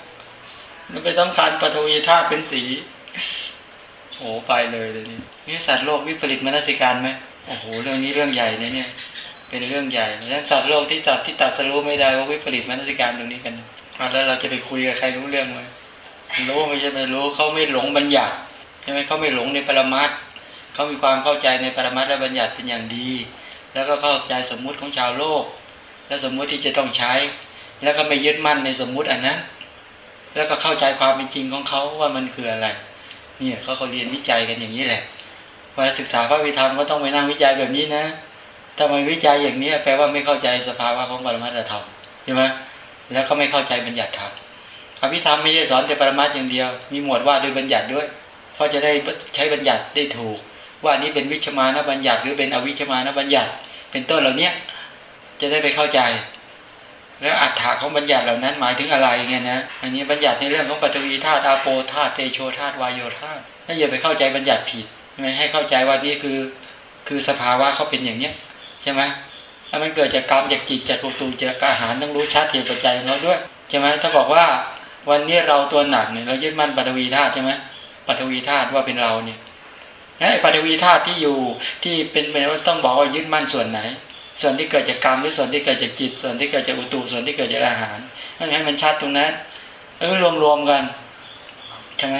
A: มันไปสำคัญปฐวีธาตุเป็นสีโอ้ไปเลยเลยนี่นี่สัตว์โลกวิปริตมนสิการไหมโอ้โหเรื่องนี้เรื่องใหญ่เนะเนี่ย เป็นเรื่องใหญ่แล้วสัตว์โลกที่สัตว์ที่ตัดสรู้ไม่ได้ว่าวิปริตมนสิการตรงนี้กันแล้วเราจะไปคุยกับใครรู้เรื่องไหมรู้ไม่ใช่ไม่รู้เขาไม่หลงบัญญัติใช่ไหมเขาไม่หลงในปรมัตเขามีความเข้าใจในปรมัตและบัญญัติเป็นอย่างดี แล้วก็เข้าใจสมมุติของชาวโลก และสมมุติที่จะต้องใช้ แล้วก็ไม่ยึดมั่นในสมมุติอันนั้น แล้วก็เข้าใจความเป็นจริงของเขาว่ามันคืออะไร เนี่ยเขาเขาเรียนวิจัยกันอย่างนี้แหละเวลาศึกษาพระวิธรรมก็ต้องไปนั่งวิจัยแบบนี้นะ ถ้ามันวิจัยอย่างนี้แปลว่าไม่เข้าใจสภาวะของปรมัตธรรมใช่ไหมแล้วก็ไม่เข้าใจบัญญัติธรรมอภิธรรมไม่ใช่สอนแต่ปรมัตอย่างเดียว มีหมวดว่าด้วยบัญญัติด้วย เพราะจะได้ใช้บัญญัติได้ถูก ว่านี้เป็นวิชมานะบัญญัติ หรือเป็นอวิชมานะบัญญัติ เป็นต้นเหล่านี้จะได้ไปเข้าใจ แล้วอัฏฐะของบัญญัติเหล่านั้นหมายถึงอะไรเงี้ยนะอันนี้บัญญัติในเรื่องของปฐวีธาตุอาโปธาตุเตโชธาตุวายโยธาตุถ้าอย่าไปเข้าใจบัญญัติผิดไม่ให้เข้าใจว่านี่คือ คือสภาวะเขาเป็นอย่างเนี้ย ใช่ไหมถ้ามันเกิดจากกรรมจากจิตจากกุตูจากอาหารต้องรู้ชัดเหตุปัจจัยของเราด้วยใช่ไหมถ้าบอกว่าวันนี้เราตัวหนักเนี่ยเรายึดมั่นปฐวีธาตุใช่ไหมปฐวีธาตุว่าเป็นเราเนี่ยไอ้ปฐวีธาตุที่อยู่ที่เป็นไปว่าต้องบอกว่ายึดมั่นส่วนไหน ส่วนที่เกิดจากกรรมหรือส่วนที่เกิดจากจิต ส่วนที่เกิดจากอุตุส่วนที่เกิดจากอาหารให้มันชัดตรงนั้น เออรวมๆกันใช่ไหม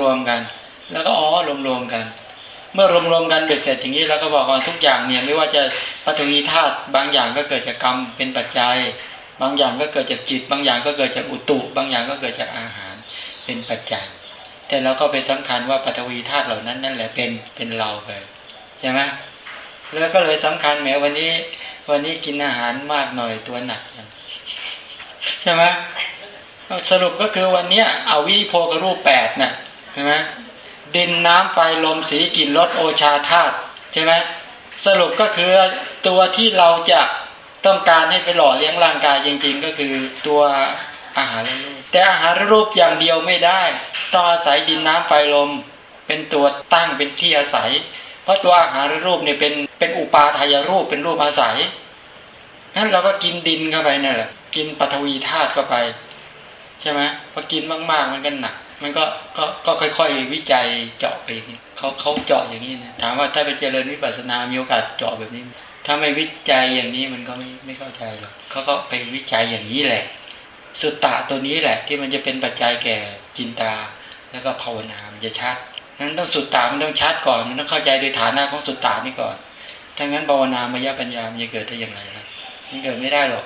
A: รวมๆกัน แล้วก็อ๋อรวมๆกัน เมื่อรวมๆกันเบ็ดเสร็จอย่างนี้แล้วก็บอกว่าทุกอย่างเนี่ยไม่ว่าจะปัจจุธาตุบางอย่างก็เกิดจากกรรมเป็นปัจจัย บางอย่างก็เกิดจากจิต บางอย่างก็เกิดจากอุตุ บางอย่างก็เกิดจากอาหารเป็นปัจจัย แต่เราก็ไปสำคัญว่าปัจจุธาตุเหล่านั้นนั่นแหละเป็นเป็นเราไปใช่ไหมแล้วก็เลยสำคัญแม้วันนี้ วันนี้กินอาหารมากหน่อยตัวหนักใช่ไหมสรุปก็คือวันนี้เอาวิโพกรูปแปดน่ะใช่ไหม ดินน้ำไฟลมสีกลิ่นรสโอชาธาตุใช่ไหมสรุปก็คือตัวที่เราจะต้องการให้ไปหล่อเลี้ยงร่างกายจริงๆ ก็คือตัวอาหารรูปแต่อาหารรูปอย่างเดียวไม่ได้ ต้องอาศัยดินน้ำไฟลม เป็นตัวตั้งเป็นที่อาศัย เพราะตัวอาหารรูปเนี่ยเป็นเป็นอุปาทายรูปเป็นรูปอาศัยนั้นเราก็กินดินเข้าไปนี่แหละกินปฐวีธาตุเข้าไป ใช่ไหมพอกินมากๆมันก็หนัก มันก็ก็ก็ค่อย ๆ วิจัยเจาะไปเขาเขาเจาะอย่างนี้นะถามว่าถ้าไปเจริญวิปัสสนามีโอกาสเจาะแบบนี้ ถ้าไม่วิจัยอย่างนี้มันก็ไม่ไม่เข้าใจหรอกเขาก็ไปวิจัยอย่างนี้แหละ สุตตะตัวนี้แหละ ที่มันจะเป็นปัจจัยแก่จินตา แล้วก็ภาวนามันจะชัดนั้นต้องสุตตามันต้องชัดก่อนมันต้องเข้าใจโดยฐานะของสุตตานี่ก่อนถ้างั้นภาวนา มายปัญญามันจะเกิดได้อย่างไรล่ะมันเกิดไม่ได้หรอก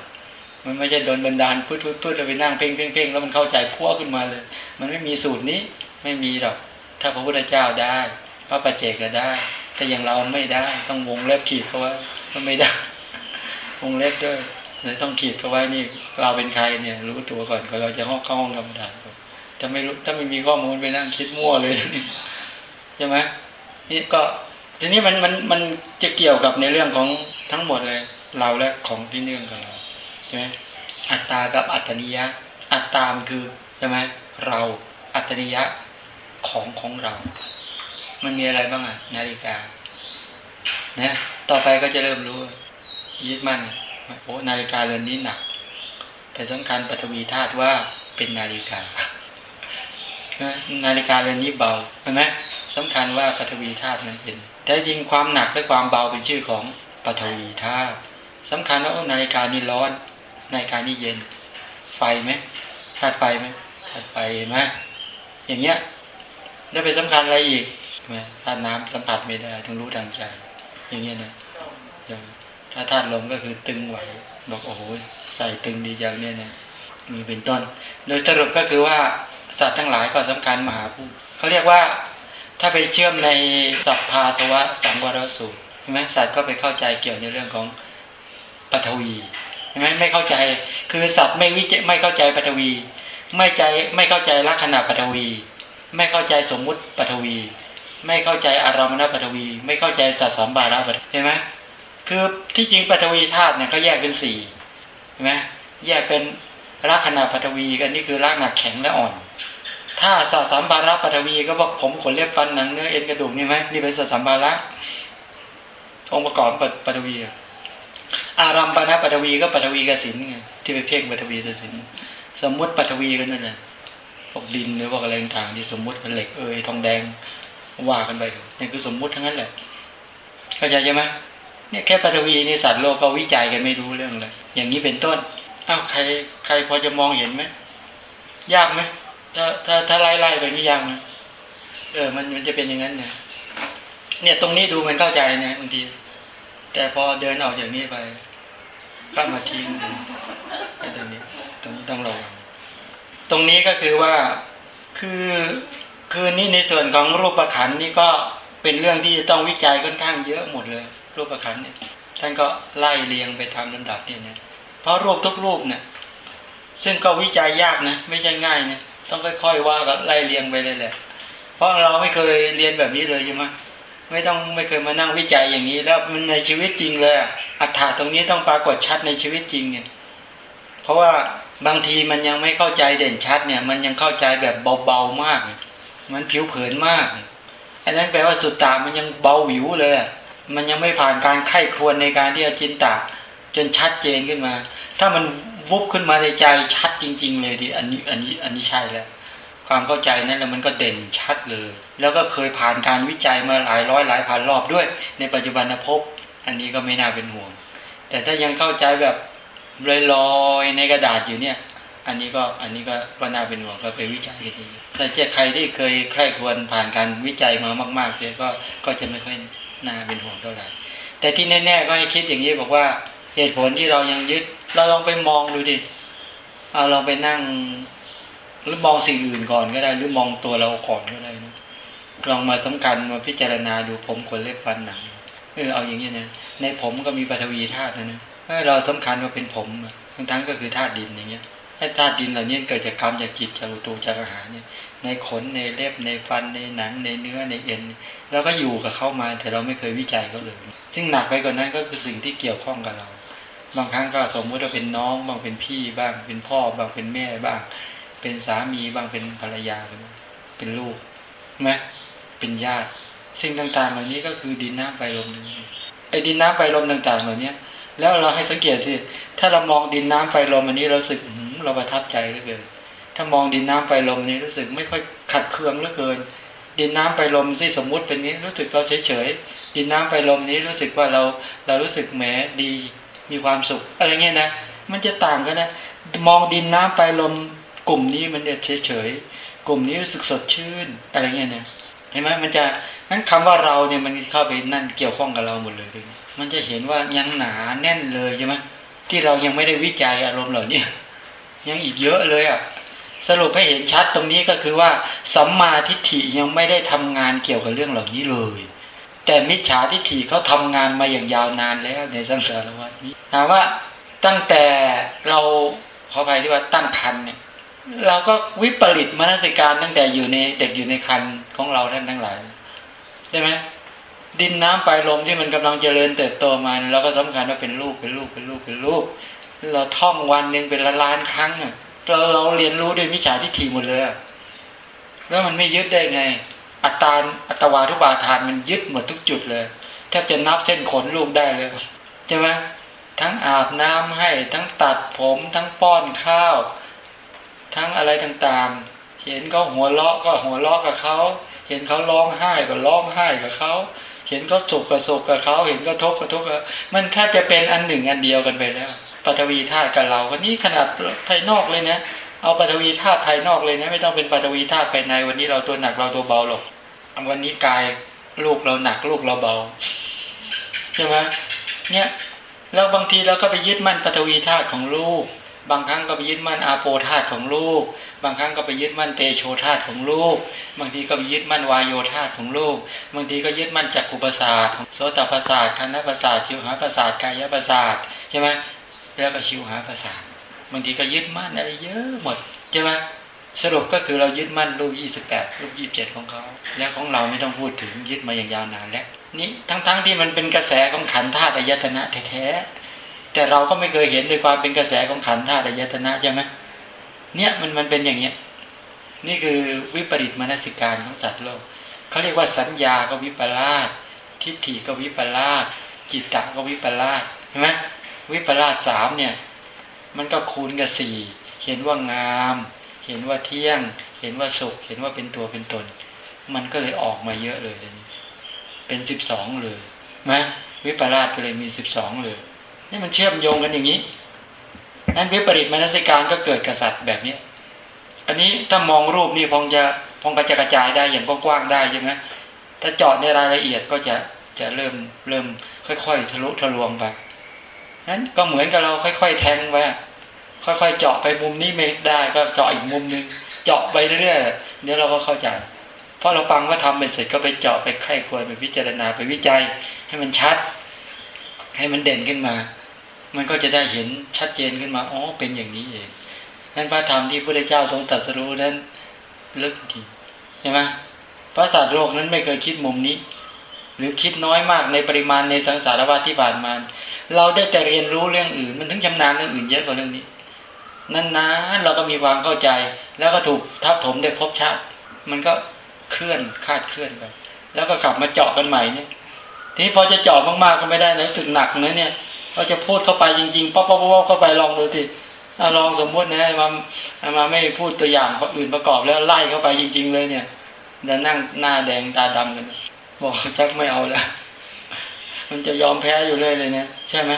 A: มันไม่ใช่โดนบันดาลพุทธพุทธไปนั่งเพ่งเพ่งเพ่งแล้วมันเข้าใจพัวขึ้นมาเลย มันไม่มีสูตรนี้ไม่มีหรอก ถ้าพระพุทธเจ้าได้พระปัจเจกก็ได้ แต่อย่างเราไม่ได้ ต้องวงเล็บขีดเขาไว้ก็ไม่ได้ วงเล็บด้วยเลยต้องขีดเขาไว้นี่เราเป็นใครเนี่ย รู้ตัวก่อนก่อนเราจะเข้าห้องกรรมฐานจะไม่รู้ถ้าไม่มีข้อมูลไปนั่งคิดมั่วเลยใช่ไหมนี่ก็ทีนี้มันมันมันจะเกี่ยวกับในเรื่องของทั้งหมดเลย เราและของที่เนื่องกับเรา ใช่ไหมอัตตากับอัตนิยะ อัตตามคือใช่ไหมเราอัตนิยะของของเรา มันมีอะไรบ้างอะนาฬิกานะต่อไปก็จะเริ่มรู้ยึดมั่นโอ้นาฬิกาเรือนนี้หนัก แต่สำคัญปฐวีธาตุว่าเป็นนาฬิกานาฬิกาเรือนนี้เบาใช่ไหมสำคัญว่าปฐวีธาตุนั้นเป็นแต่จริงความหนักและความเบาเป็นชื่อของปฐวีธาตุสำคัญว่านาฬิกานี้ร้อน นกานี้เย็น ไฟไหมธาตุไฟไหมธาตุไฟไหมอย่างเงี้ยแล้วเป็นสำคัญอะไรอีกธาตุน้ำสัมผัสไม่ได้ต้องรู้ทางใจ อย่างเงี้ยนะถ้าธาตุลมก็คือตึงไหวบอกโอ้โหใส่ตึงดีจังเนี่ยนะมีเป็นต้น โดยสรุปก็คือว่าสัตว์ทั้งหลายก็สำคัญมหาภูเขาเรียกว่า ถ้าไปเชื่อมในสัพพาสวะสังวรสูตรใช่ไหมสัตว์ก็ไปเข้าใจเกี่ยวในเรื่องของปฐวี ช่ไหมไม่เข้าใจ คือสัตว์ไม่วิจไม่เข้าใจปฐวี ไม่ใจไม่เข้าใจลักษณะปฐวี ไม่เข้าใจสมมุติปฐวี ไม่เข้าใจอารมณปฐวี ไม่เข้าใจสัตสัมบาระปฐวีเห็นไหมคือที่จริงปฐวีธาตุเนี่ยเขาแยกเป็นสี่เห็นไหมแยกเป็นลักษณะปฐวีกันนี่คือลักษณะแข็งและอ่อน ถ้าสัตสามบาระปฐวีก็บอกผมขนเล็บฟันหนังเนื้อเอ็นกระดูกนี่ไหมนี่เป็นสัตสามบาระองค์ประกอบปฐวีอ อารัมปนะปฐวีก็ปฐวีกสินไงที่ไปเพ่งปฐวีกสินสมมุติปฐวีกันนั่นแหละพวกดินหรือพวกอะไรต่างที่สมมุติเป็นเหล็กเอยทองแดงว่ากันไปนี่คือสมมุติทั้งนั้นแหละเข้าใจใช่ไหมเนี่ยแค่ปฐวีนี่สัตว์โลกก็วิจัยกันไม่รู้เรื่องเลยอย่างนี้เป็นต้นอ้าวใครใครพอจะมองเห็นไหมยากไหมถ้าถ้าถ้าไล่ไล่ไปนี่ยังเออมันมันจะเป็นอย่างนั้นเนี่ยเนี่ยตรงนี้ดูมันเข้าใจเนี่ยบางทีแต่พอเดินออกอย่างนี้ไป ก็มาทิ้งไอ้ตรงนี้ตรงนี้ต้องระวังตรงนี้ก็คือว่าคือคือนี่ในส่วนของรูปประคันนี่ก็เป็นเรื่องที่ต้องวิจัยค่อนข้างเยอะหมดเลย รูปประคันเนี่ยท่านก็ไล่เรียงไปทำลำดับเนี่ยเพราะรูปทุกรูปเนี่ยซึ่งก็วิจัยยากนะไม่ใช่ง่ายนะต้องค่อยๆว่ากันไล่เรียงไปเลยแหละเพราะเราไม่เคยเรียนแบบนี้เลยใช่ไหม ไม่ต้องไม่เคยมานั่งวิจัยอย่างนี้ แล้วมันในชีวิตจริงเลยอัฏฐาตรงนี้ต้องปรากฏชัดในชีวิตจริงเนี่ย เพราะว่าบางทีมันยังไม่เข้าใจเด่นชัดเนี่ย มันยังเข้าใจแบบเบาๆมาก มันผิวเผินมาก อันนั้นแปลว่าสุดตามันยังเบาหวิวเลย มันยังไม่ผ่านการไข้ครวนในการที่จะจินตาจนชัดเจนขึ้นมา ถ้ามันวุบขึ้นมาในใจชัดจริง ๆ เลยดิอันนี้อันนี้อันนี้ใช่แล้ว ความเข้าใจนั้นแล้วมันก็เด่นชัดเลย แล้วก็เคยผ่านการวิจัยมาหลายร้อยหลายพันรอบด้วย ในปัจจุบันภพอันนี้ก็ไม่น่าเป็นห่วง แต่ถ้ายังเข้าใจแบบลอยๆในกระดาษอยู่เนี่ย อันนี้ก็อันนี้ก็ก็น่าเป็นห่วงก็ไปวิจัยกันดีแต่เจ้ใครที่เคยใคร่ควรผ่านการวิจัยมามากๆเนี่ยก็ก็จะไม่ค่อยน่าเป็นห่วงเท่าไหร่แต่ที่แน่ๆก็ให้คิดอย่างนี้บอกว่าเหตุผลที่เรายังยึด เราลองไปมองดูดิเอาเราไปนั่ง หรือมองสิ่งอื่นก่อนก็ได้ หรือมองตัวเราก่อนก็ได้นะลองมาสำคัญมาพิจารณาดูผมขนเล็บฟันหนังเออเอาอย่างนี้นะในผมก็มีปฐวีธาตุนะนะเราสำคัญว่าเป็นผมทั้งทั้งก็คือธาตุดินอย่างเงี้ยให้ธาตุดินเหล่านี้เกิดจากกรรมจากจิตจากอุตุจากอาหารเนี่ย ในขนในเล็บในฟันในหนังในเนื้อในเอ็นเราก็อยู่กับเข้ามาแต่เราไม่เคยวิจัยเขาเลยซึ่งหนักไปกว่านนั้นก็คือสิ่งที่เกี่ยวข้องกับเรา บางครั้งก็สมมติว่าเป็นน้อง บางเป็นพี่บ้างเป็นพ่อ บางเป็นแม่บ้าง เป็นสามีบ้างเป็นภรรยาเป็นลูกไหมเป็นญาติ สิ่งต่างๆ เหล่านี้ก็คือดินน้ำไฟลมไอ้ดินน้ำไฟลมต่างๆ เหล่านี้แล้วเราให้สังเกตที่ถ้าเรามองดินน้ำไฟลมอันนี้เราสึกเราประทับใจเหลือเกินถ้ามองดินน้ำไฟลมนี้รู้สึกไม่ค่อยขัดเคืองเหลือเกิน ดินน้ำไฟลมที่สมมุติเป็นนี้รู้สึกเราเฉยๆดินน้ำไฟลมนี้รู้สึกว่าเราเรารู้สึกแหมดีมีความสุขอะไรเงี้ยนะมันจะต่างกันนะมองดินน้ำไปลม กลุ่มนี้มันเฉยเฉยกลุ่มนี้รู้สึกสดชื่น อะไรเงี้ยเนะเห็นไหมมันจะนั้นคำว่าเราเนี่ยมันเข้าไปนั่นเกี่ยวข้องกับเราหมดเลยมันจะเห็นว่ายังหนาแน่นเลยใช่ไหมที่เรายังไม่ได้วิจัยอารมณ์เหล่านี้ยังอีกเยอะเลยอะสรุปให้เห็นชัดตรงนี้ก็คือว่าสัมมาทิฏฐิยังไม่ได้ทำงานเกี่ยวกับเรื่องเหล่านี้เลย แต่มิจฉาทิฏฐิเขาทำงานมาอย่างยาวนานแล้วในสังสารวัฏนี้ถามว่าตั้งแต่เราขอไปที่ว่าตั้งคันเนี่ย เราก็วิปริตมนสิการตั้งแต่อยู่ในเด็กอยู่ในคันของเราท่านทั้งหลายได้ไหมดินน้ำไฟลมที่มันกำลังเจริญเติบโตมาเราก็สำคัญว่าเป็นลูกเป็นลูกเป็นลูกเป็นลูกเราท่องวันหนึ่งเป็นละล้านครั้งเราเราเรียนรู้ด้วยมิจฉาทิฏฐิหมดเลยแล้วมันไม่ยึดได้ไง อัตตาอัตวาทุบาทานมันยึดหมดทุกจุดเลยแทบจะนับเส้นขนลูกได้เลยใช่ไหมทั้งอาบน้ำให้ทั้งตัดผมทั้งป้อนข้าว ทั้งอะไรต่างๆ เห็นเขาหัวเราะก็หัวเราะกับเขา เห็นเขาร้องไห้ก็ร้องไห้กับเขา เห็นเขาสุขก็สุขกับเขา เห็นเขาทุกข์ก็ทุกข์มันแค่จะเป็นอันหนึ่งอันเดียวกันไปแล้วปฐวีธาตุกับเราวันนี้ขนาดภายนอกเลยนะ เอาปฐวีธาตุภายนอกเลยนะ ไม่ต้องเป็นปฐวีธาตุภายใน วันนี้เราตัวหนักเราตัวเบาหรอกวันนี้กายลูกเราหนักลูกเราเบาใช่ไหมเนี่ยแล้วบางทีเราก็ไปยึดมั่นปฐวีธาตุของลูก บางครั้งก็ไปยึดมั่นอาโปธาตุของลูก บางครั้งก็ไปยึดมั่นเตโชธาตุของลูก บางทีก็ไปยึดมั่นวายโยธาตุของลูก บางทีก็ยึดมั่นจักขุประสาทโสตประสาทคณะประสาทชิวหาประสาทกายประสาทใช่ไหมแล้วก็ชิวหาประสาท บางทีก็ยึดมั่นอะไรเยอะหมดใช่ไหมสรุปก็คือเรายึดมั่นรูปยี่สิบแปดรูปยี่สิบเจ็ดของเขา แล้วของเราไม่ต้องพูดถึงยึดมาอย่างยาวนานแล้วนี่ทั้งๆทที่มันเป็นกระแสของขันธาตุอายตนะแท้ๆ แต่เราก็ไม่เคยเห็นด้วยความเป็นกระแสของขันธาตุอายตนะใช่ไหมเนี่ยมันมันเป็นอย่างเนี้ย นี่คือวิปริตมนสิการของสัตว์โลกเขาเรียกว่าสัญญาก็วิปลาสทิฏฐิก็วิปลาสจิตตะก็วิปลาสใช่ไหมวิปลาสสามเนี่ย มันก็คูณกับสี่เห็นว่างาม เห็นว่าเที่ยง เห็นว่าสุข เห็นว่าเป็นตัวเป็นตน มันก็เลยออกมาเยอะเลยเป็นสิบสองเลยนะวิปลาสก็เลยมีสิบสองเลย นี่มันเชื่อมโยงกันอย่างนี้นั้นวิปริตมนสิการก็เกิดกษัตริย์แบบนี้อันนี้ถ้ามองรูปนี่พงจะพงกระจกระจายได้อย่างกว้างๆได้ใช่ไหมถ้าเจาะในรายละเอียดก็จะจะเริ่มเริ่มค่อย ๆ ทะลุทะลวงไปนั้นก็เหมือนกับเราค่อย ๆ แทงไปค่อยๆเจาะไปมุมนี้ไม่ได้ก็เจาะอีกมุมนึงเจาะไปเรื่อยๆเดี๋ยวเราก็เข้าใจเพราะเราฟังว่าทำไปเสร็จก็ไปเจาะไปไข้ควรไปพิจารณาไปวิจัย ให้มันชัด ให้มันเด่นขึ้นมา มันก็จะได้เห็นชัดเจนขึ้นมาอ๋อเป็นอย่างนี้เองนั่นพระธรรมที่พระเจ้าทรงตรัสรู้นั้นลึกจริงใช่ไหมพระศาสตร์โลกนั้นไม่เคยคิดมุมนี้ หรือคิดน้อยมากในปริมาณในสังสารวัฏที่ผ่านมาเราได้แต่เรียนรู้เรื่องอื่น มันถึงชำนาญเรื่องอื่นเยอะกว่าเรื่องนี้นานๆเราก็มีความเข้าใจ แล้วก็ถูกทับถมได้พบชาติ มันก็เคลื่อนคาดเคลื่อนไปแล้วก็กลับมาเจาะกันใหม่เนี่ยทีนี้พอจะเจาะมากๆก็ไม่ได้นะถึงหนักเนื้อเนี่ย เราจะพูดเข้าไปจริงๆป๊อปป๊อปป๊อปเข้าไปลองดูสิลองสมมตินะมามาไม่พูดตัวอย่างอื่นประกอบแล้วไล่เข้าไปจริง ๆ เลยเนี่ยจะนั่งหน้าแดงตาดำกันบอกชักไม่เอาแล้วมันจะยอมแพ้อยู่เลยเลยเนี่ยใช่ไหม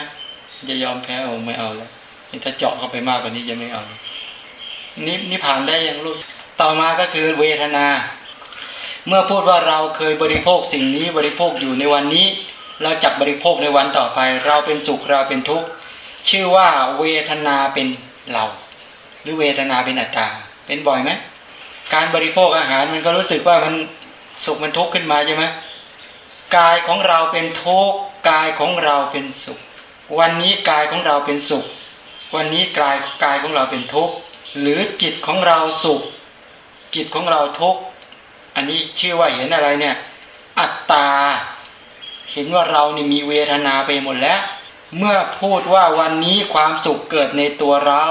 A: จะยอมแพ้ผมไม่เอาแล้วถ้าเจาะเข้าไปมากกว่านี้จะไม่เอานี่นี่ผ่านได้ยังลูกต่อมาก็คือเวทนา เมื่อพูดว่าเราเคยบริโภคสิ่งนี้บริโภคอยู่ในวันนี้ เราจับบริโภคในวันต่อไป เราเป็นสุขเราเป็นทุกข์ชื่อว่าเวทนาเป็นเรา หรือเวทนาเป็นอัตตา เป็นบ่อยไหมการบริโภคอาหารมันก็รู้สึกว่ามันสุขมันทุกข์ขึ้นมาใช่ไหมกายของเราเป็นทุกข์กายของเราเป็นสุข วันนี้กายของเราเป็นสุข วันนี้กายกายของเราเป็นทุกข์หรือจิตของเราสุข จิตของเราทุกข์อันนี้ชื่อว่าเห็นอะไรเนี่ย อัตตา เห็นว่าเรานี่มีเวทนาไปหมดแล้ว เมื่อพูดว่าวันนี้ความสุขเกิดในตัวเรา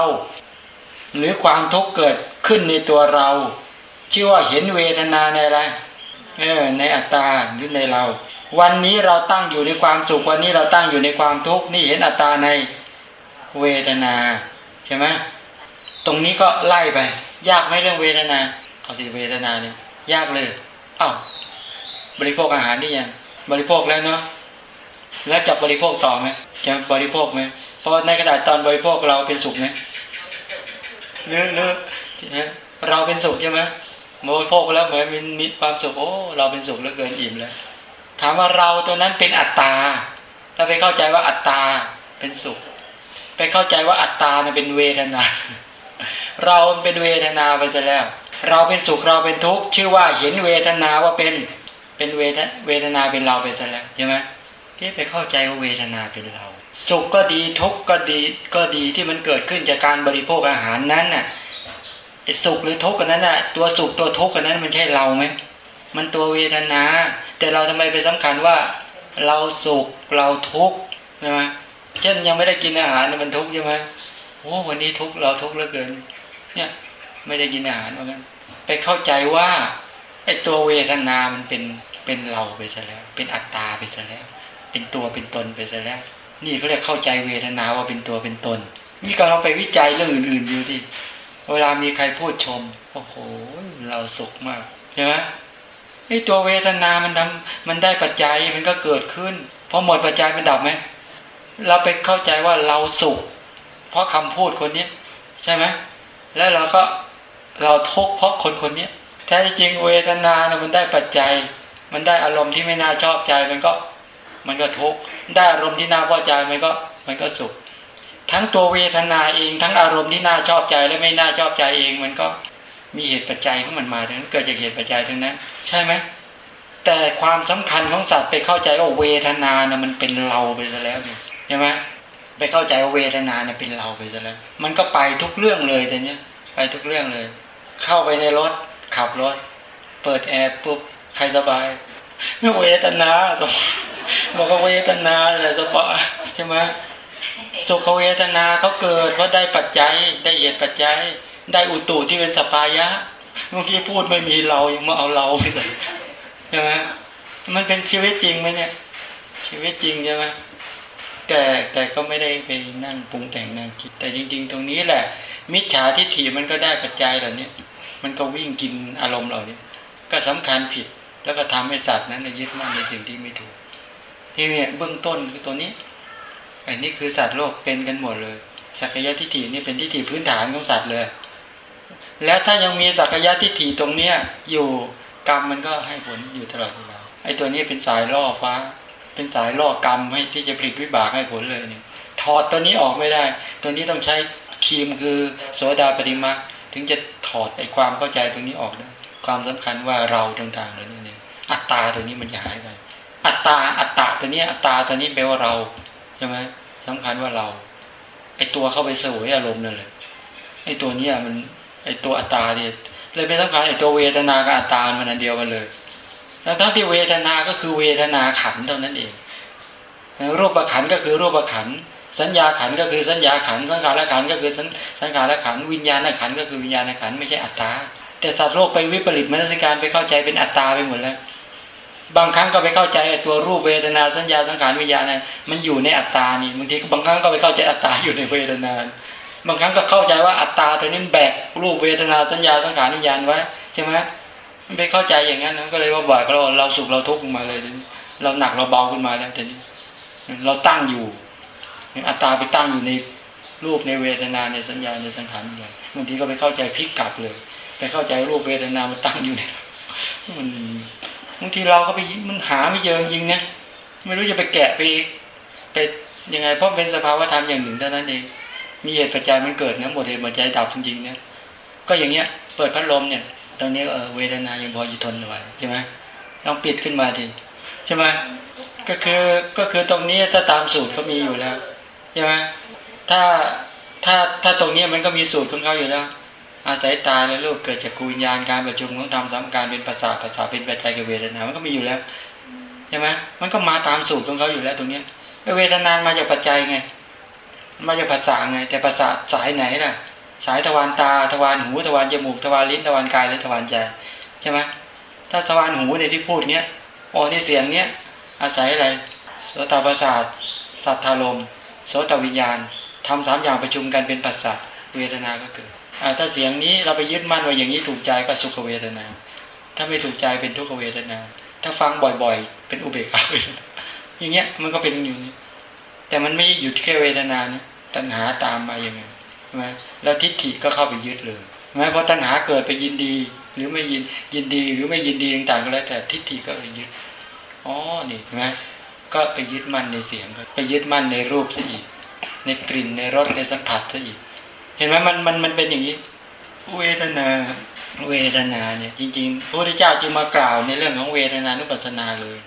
A: หรือความทุกข์เกิดขึ้นในตัวเราชื่อว่าเห็นเวทนาในอะไรเออในอัตตาหรือในเรา วันนี้เราตั้งอยู่ในความสุขวันนี้เราตั้งอยู่ในความทุกข์นี่เห็นอัตตาในเวทนาใช่ไหมตรงนี้ก็ไล่ไป ยากไหมเรื่องเวทนาเอาสิเวทนาเนี่ยยากเลยอ้าวบริโภคอาหารนี่ยัง บริโภคแล้วเนาะแล้วจับบริโภคต่อไหมจะบริโภคไหมเพราะในกระดาษตอนบริโภคเราเป็นสุขไหมเนื้อเนื้อเราเป็นสุขใช่ไหมบริโภคแล้วเหมือนมีความสุขโอ้เราเป็นสุขเหลือเกินอิ่มแล้วถามว่าเราตัวนั้นเป็นอัตตาถ้าไปเข้าใจว่าอัตตาเป็นสุข ไปเข้าใจว่าอัตตาเนี่ยเป็นเวทนา เราเป็นเวทนาไปซะแล้ว เราเป็นสุขเราเป็นทุกข์ชื่อว่าเห็นเวทนาว่าเป็น เป็นเวทเวทนาเป็นเราไปซะแล้วใช่ไหมที่ไปเข้าใจว่าเวทนาเป็นเรา สุขก็ดีทุกข์ก็ดีก็ดีที่มันเกิดขึ้นจากการบริโภคอาหารนั้นน่ะสุขหรือทุกข์กันนั้นน่ะ ตัวสุขตัวทุกข์กันนั้นมันใช่เราไหมมันตัวเวทนา แต่เราทำไมไปสำคัญว่า เราสุขเราทุกข์ใช่ไหมเช่นยังไม่ได้กินอาหารมันทุกข์ใช่ไหมโอ้วันนี้ทุกข์เราทุกข์เหลือเกิน เนี่ย ไม่ได้กินอาหารเหมือนกันไปเข้าใจว่าไอ้ตัวเวทนา มันเป็น เป็นเราไปซะแล้ว เป็นอัตตาไปซะแล้ว เป็นตัวเป็นตนไปซะแล้ว นี่เขาเรียกเข้าใจเวทนาว่าเป็นตัวเป็นตน นี่ก็เราไปวิจัยเรื่องอื่นๆอยู่ที่เวลามีใครพูดชม โอ้โห เราสุขมากใช่ไหมไอ้ตัวเวทนามันทำมันได้ปัจจัยมันก็เกิดขึ้นพอหมดปัจจัยมันดับไหมเราไปเข้าใจว่าเราสุข เพราะคำพูดคนนี้ใช่ไหมแล้วเราก็เราทุกข์เพราะคนคนนี้แท้จริงเวทนาเนี่ยมันได้ปัจจัย มันได้อารมณ์ที่ไม่น่าชอบใจมันก็มันก็ทุกข์ได้อารมณ์ที่น่าพอใจมันก็มันก็สุข ทั้งตัวเวทนาเองทั้งอารมณ์ที่น่าชอบใจและไม่น่าชอบใจเอง มันก็มีเหตุปัจจัยของมันมาดังนั้นเกิดจากเหตุปัจจัยทั้งนั้น ใช่ไหมแต่ความสำคัญของสัตว์ไปเข้าใจว่าเวทนาเนี่ยมันเป็นเราไปซะแล้วเนี่ยใช่ไหมไปเข้าใจว่าเวทนาเนี่ยเป็นเราไปซะแล้ว มันก็ไปทุกเรื่องเลยแต่เนี้ยไปทุกเรื่องเลย เข้าไปในรถขับรถ เปิดแอร์ปุ๊บ ใครสบายเวทนาบอกว่าเวทนาแหละสบายใช่ไหมสุขเวทนาเขาเกิดเพราะได้ปัจจัย ได้เหตุปัจจัย ได้อุตุที่เป็นสปายะเมื่อกี้พูดไม่มีเรายังมาเอาเราไปใส่ใช่ไหมมันเป็นชีวิตจริงไหมเนี่ย ชีวิตจริงใช่ไหมแต่แต่ก็ไม่ได้ไปนั่งปรุงแต่งนั่งคิด แต่จริง ๆ ตรงนี้แหละ มิจฉาทิฏฐิมันก็ได้ปัจจัยเหล่านี้มันก็วิ่งกินอารมณ์เหล่านี้ก็สำคัญผิด แล้วก็ทำให้สัตว์นั้นยึดมั่นในสิ่งที่ไม่ถูก ที่เนี่ยเบื้องต้นคือตัวนี้อันนี้คือสัตว์โลกเป็นกันหมดเลย สักยะทิฏฐินี่เป็นทิฏฐิพื้นฐานของสัตว์เลย แล้วถ้ายังมีสักยะทิฏฐิตรงเนี้ย อยู่กรรมมันก็ให้ผลอยู่ตลอดเวลาไอ้ตัวนี้เป็นสายล่อฟ้า เป็นสายล่อกรรมให้ที่จะผลิตวิบากให้ผลเลยเนี่ยถอดตัวนี้ออกไม่ได้ ตัวนี้ต้องใช้ครีมคือโสดาปฏิมาถึงจะถอดไอ้ความเข้าใจตรงนี้ออกได้ความสำคัญว่าเราต่างๆเลยนี่ อัตตาตัวนี้มันจะหายไป อัตตาอัตตาตัวนี้ อัตตาตัวนี้แปลว่าเราใช่ไหมสำคัญว่าเรา ไอตัวเข้าไปสวยอารมณ์นั่นแหละไอตัวเนี้ยมันไอตัวอัตตาเนี่ยเลยเป็นสำคัญไอตัวเวทนากับอัตตามันอันเดียวกันเลยทั้งที่เวทนา ก็คือเวทนาขันเท่านั้นเองรูปขันก็คือรูปขันสัญญาขันก็คือสัญญาขันสังขารขันก็คือสังขารขันวิญญาณขันก็คือวิญญาณขันไม่ใช่อัตตาแต่สัตว์โลกไปวิปริตมนสิการไปเข้าใจเป็นอัตตาไปหมดแล้ว บางครั้งก็ไปเข้าใจตัวรูปเวทนาสัญญาสังขารวิญญาณมันอยู่ในอัตตานี่บางทีบางครั้งก็ไปเข้าใจอัตตาอยู่ในเวทนา บางครั้งก็เข้าใจว่าอัตตาตัวนี้แบกรูปเวทนาสัญญาสังขารวิญญาณไว้ใช่ไหมมันไปเข้าใจอย่างนั้นก็เลยว่าบ่อยก็เราเราสุขเราทุกข์มาเลยเราหนักเราเบาขึ้นมาแล้วแต่นี้เราตั้งอยู่อัตตาไปตั้งอยู่ในรูปในเวทนาในสัญญาในสังขารอย่างบางทีก็ไปเข้าใจพลิกกลับเลย ไปเข้าใจรูปเวทนามันตั้งอยู่เนี่ยมัน บางทีเราก็ไปมันหาไม่เจอจริงนี่ยไม่รู้จะไปแกะไปไปยังไงเพราะเป็นสภาวะธรรมอย่างหนึ่งเท่านั้นเองมีเหตุปัจจัยมันเกิดนี่ยหมดเหตุปัจจัยดับจริงๆเนี่ยก็อย่างเงี้ย เปิดพัดลมเนี่ย ตอนนี้เออเวทนายังพออยู่ทนไหวใช่ไหมต้องปิดขึ้นมาทีใช่ไหมก็คือก็คือตรงนี้ถ้าตามสูตรเขามีอยู่แล้วใช่ไหมถ้าถ้าถ้าตรงนี้มันก็มีสูตรของเขาอยู่แล้ว อาศัยตาและรูปเกิดจากกุญญาณการประชุมของธรรมสามการเป็นภาษาภาษาเป็นปัจจัยกับเวทนา มันก็มีอยู่แล้วใช่ไหมมันก็มาตามสูตรของเขาอยู่แล้วตรงนี้เวทนามาจากปัจจัยไง มาจากภาษาไง แต่ภาษาสายไหนล่ะ สายทวารตาทวารหูทวารจมูกทวารลิ้นทวารกายและทวารใจใช่ไหมถ้าทวารหูในที่พูดเนี้ยอ๋อนี่เสียงเนี้ยอาศัยอะไรโสตประสาทสัทธารมโสตวิญญาณทำสามอย่างประชุมกันเป็นปัสสะเวทนาก็เกิด ถ้าเสียงนี้เราไปยึดมั่นว่าอย่างนี้ถูกใจก็สุขเวทนา ถ้าไม่ถูกใจเป็นทุกขเวทนา ถ้าฟังบ่อยๆ เป็นอุเบกขาอย่างเงี้ยมันก็เป็นอยู่แต่มันไม่หยุดแค่เวทนานะตัณหาตามมาอย่างไงใช่ไหมแล้วทิฏฐิก็เข้าไปยึดเลยใช่ไหมเพราะตัณหาเกิดไปยินดี หรือไม่ยินยินดี หรือไม่ยินดีต่างๆก็แล้วแต่ทิฏฐิก็ไปยึดอ๋อนี่ใช่ไหมก็ไปยึดมั่นในเสียง ไปยึดมั่นในรูปซะอีก ในกลิ่นในรสในสัมผัสซะอีก ห็นไหมมันมันมันเป็นอย่างนี้เวทนา เวทนาเนี่ย จริงๆพระพุทธเจ้าจึงมากล่าวในเรื่องของเวทนานุปัสสนาเลย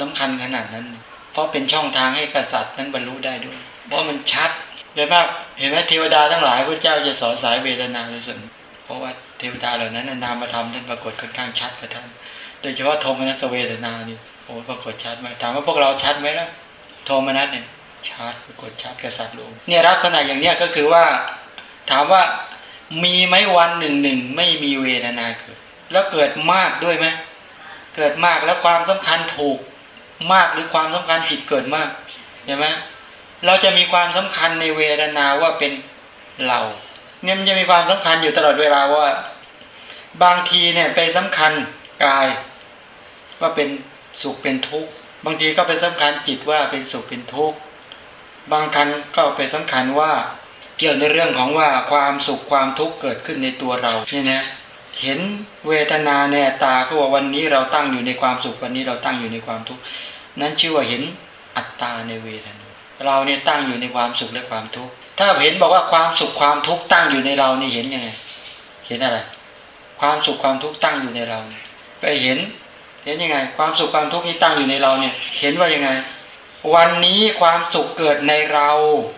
A: สำคัญขนาดนั้น เพราะเป็นช่องทางให้กษัตริย์นั้นบรรลุได้ด้วย เพราะมันชัดเห็นไหมเห็นไหมเทวดาทั้งหลายพระเจ้าจะสอนสายเวทนาโดยส่วนเพราะว่าเทวดาเหล่านั้นนามธรรมท่านปรากฏค่อนข้างชัดกับท่านโดยเฉพาะโทมนัสเวทนานี่โอ้ปรากฏชัดมากถามว่าพวกเราชัดไหมล่ะโทมนัสเนี่ยชัดปรากฏชัดกษัตริย์ลงเนี่ยลักษณะอย่างเนี้ยก็คือว่า ถามว่ามีไหมวันหนึ่งหนึ่งไม่มีเวทนาเกิด แล้วเกิดมากด้วยไหมเกิดมากแล้วความสำคัญถูกมากหรือความสำคัญผิดเกิดมากเห็นไหมเราจะมีความสำคัญในเวทนาว่าเป็นเราเนี่ยมันจะมีความสำคัญอยู่ตลอดเวลาว่า บางทีเนี่ยไปสำคัญกาย ว่าเป็นสุขเป็นทุกข์บางทีก็ไปสำคัญจิตว่าเป็นสุขเป็นทุกข์บางครั้งก็ไปสำคัญว่า เกี่ยวในเรื่องของว่าความสุขความทุกข์เกิดขึ้นในตัวเราเนี่ยนะเห็นเวทนาแน่ตาก็ว่าวันนี้เราตั้งอยู่ในความสุขวันนี้เราตั้งอยู่ในความทุกข์นั้นชื่อว่าเห็นอัตตาในเวทนาเราเนี่ยตั้งอยู่ในความสุขและความทุกข์ถ้าเห็นบอกว่าความสุขความทุกข์ตั้งอยู่ในเรานี่เห็นยังไง เห็นอะไร ความสุขความทุกข์ตั้งอยู่ในเราไปเห็น เห็นยังไง ความสุขความทุกข์นี้ตั้งอยู่ในเราเนี่ย เห็นว่ายังไง วันนี้ความสุขเกิดในเรา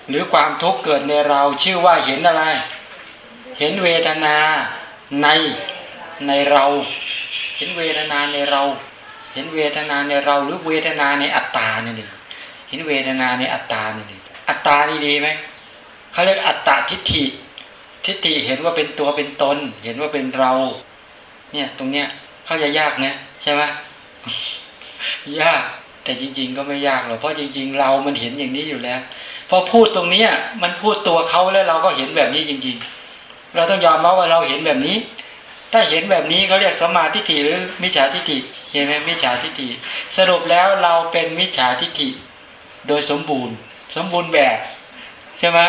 A: หรือความทุกข์เกิดในเรา ชื่อว่าเห็นอะไร เห็นเวทนาในในเรา เห็นเวทนาในเรา เห็นเวทนาในเรา หรือเวทนาในอัตตาเนี่ยเห็นเวทนาในอัตตาเนี่ยอัตตานี่ดีไหมเขาเรียกอัตตาทิฏฐิ ทิฏฐิเห็นว่าเป็นตัวเป็นตน เห็นว่าเป็นเรา เนี่ยตรงเนี้ยเขาจะยากนะใช่ไหมยาก แต่จริง ๆ ก็ไม่ยากหรอกเพราะจริง ๆ เรามันเห็นอย่างนี้อยู่แล้ว พอพูดตรงเนี้ยมันพูดตัวเขาแล้วเราก็เห็นแบบนี้จริง ๆ เราต้องยอมรับว่าเราเห็นแบบนี้ ถ้าเห็นแบบนี้เขาเรียกสมาธิฏฐิหรือมิจฉาทิฏฐิเห็นไหมมิจฉาทิฏฐิสรุปแล้วเราเป็นมิจฉาทิฏฐิโดยสมบูรณ์ สมบูรณ์แบบใช่ไหม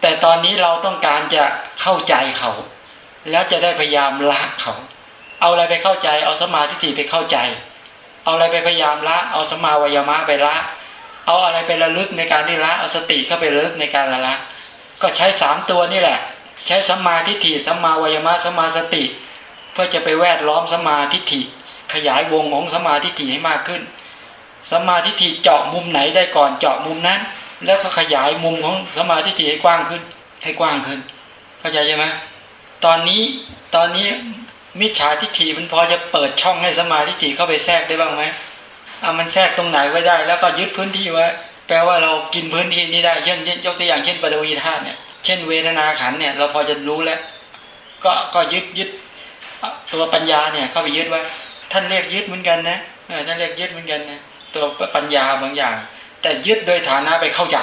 A: แต่ตอนนี้เราต้องการจะเข้าใจเขา แล้วจะได้พยายามละเขา เอาอะไรไปเข้าใจ เอาสมาธิฏฐิไปเข้าใจ เอาอะไรไปพยายามละ เอาสมาวายามะไปละ เอาอะไรไประลึกในการที่ละ เอาสติเข้าไประลึกในการละละ ก็ใช้สามตัวนี่แหละ ใช้สมาธิฏฐิสมาวายามะสมาสติ เพื่อจะไปแวดล้อมสมาธิฏฐิ ขยายวงของสมาธิฏฐิให้มากขึ้น สมาธิฏฐิเจาะมุมไหนได้ก่อนเจาะมุมนั้น แล้วก็ขยายมุมของสมาธิฏฐิให้กว้างขึ้น ให้กว้างขึ้น เข้าใจใช่ไหมตอนนี้ตอนนี้ มิจฉาทิฏฐิมันพอจะเปิดช่องให้สมาธิฏฐิเข้าไปแทรกได้บ้างไหมเอามันแทรกตรงไหนไว้ได้ แล้วก็ยึดพื้นที่ไว้ แปลว่าเรากินพื้นที่นี้ได้เช่นยกตัวอย่างเช่นปฐวีธาตุเนี่ยเช่นเวทนาขันเนี่ยเราพอจะรู้แล้ว ก็ก็ยึดยึดตัวปัญญาเนี่ยเข้าไปยึดไว้ ท่านเรียกยึดเหมือนกันนะท่านเรียกยึดเหมือนกันนะตัวปัญญาบางอย่าง แต่ยึดโดยฐานะไปเข้าใจ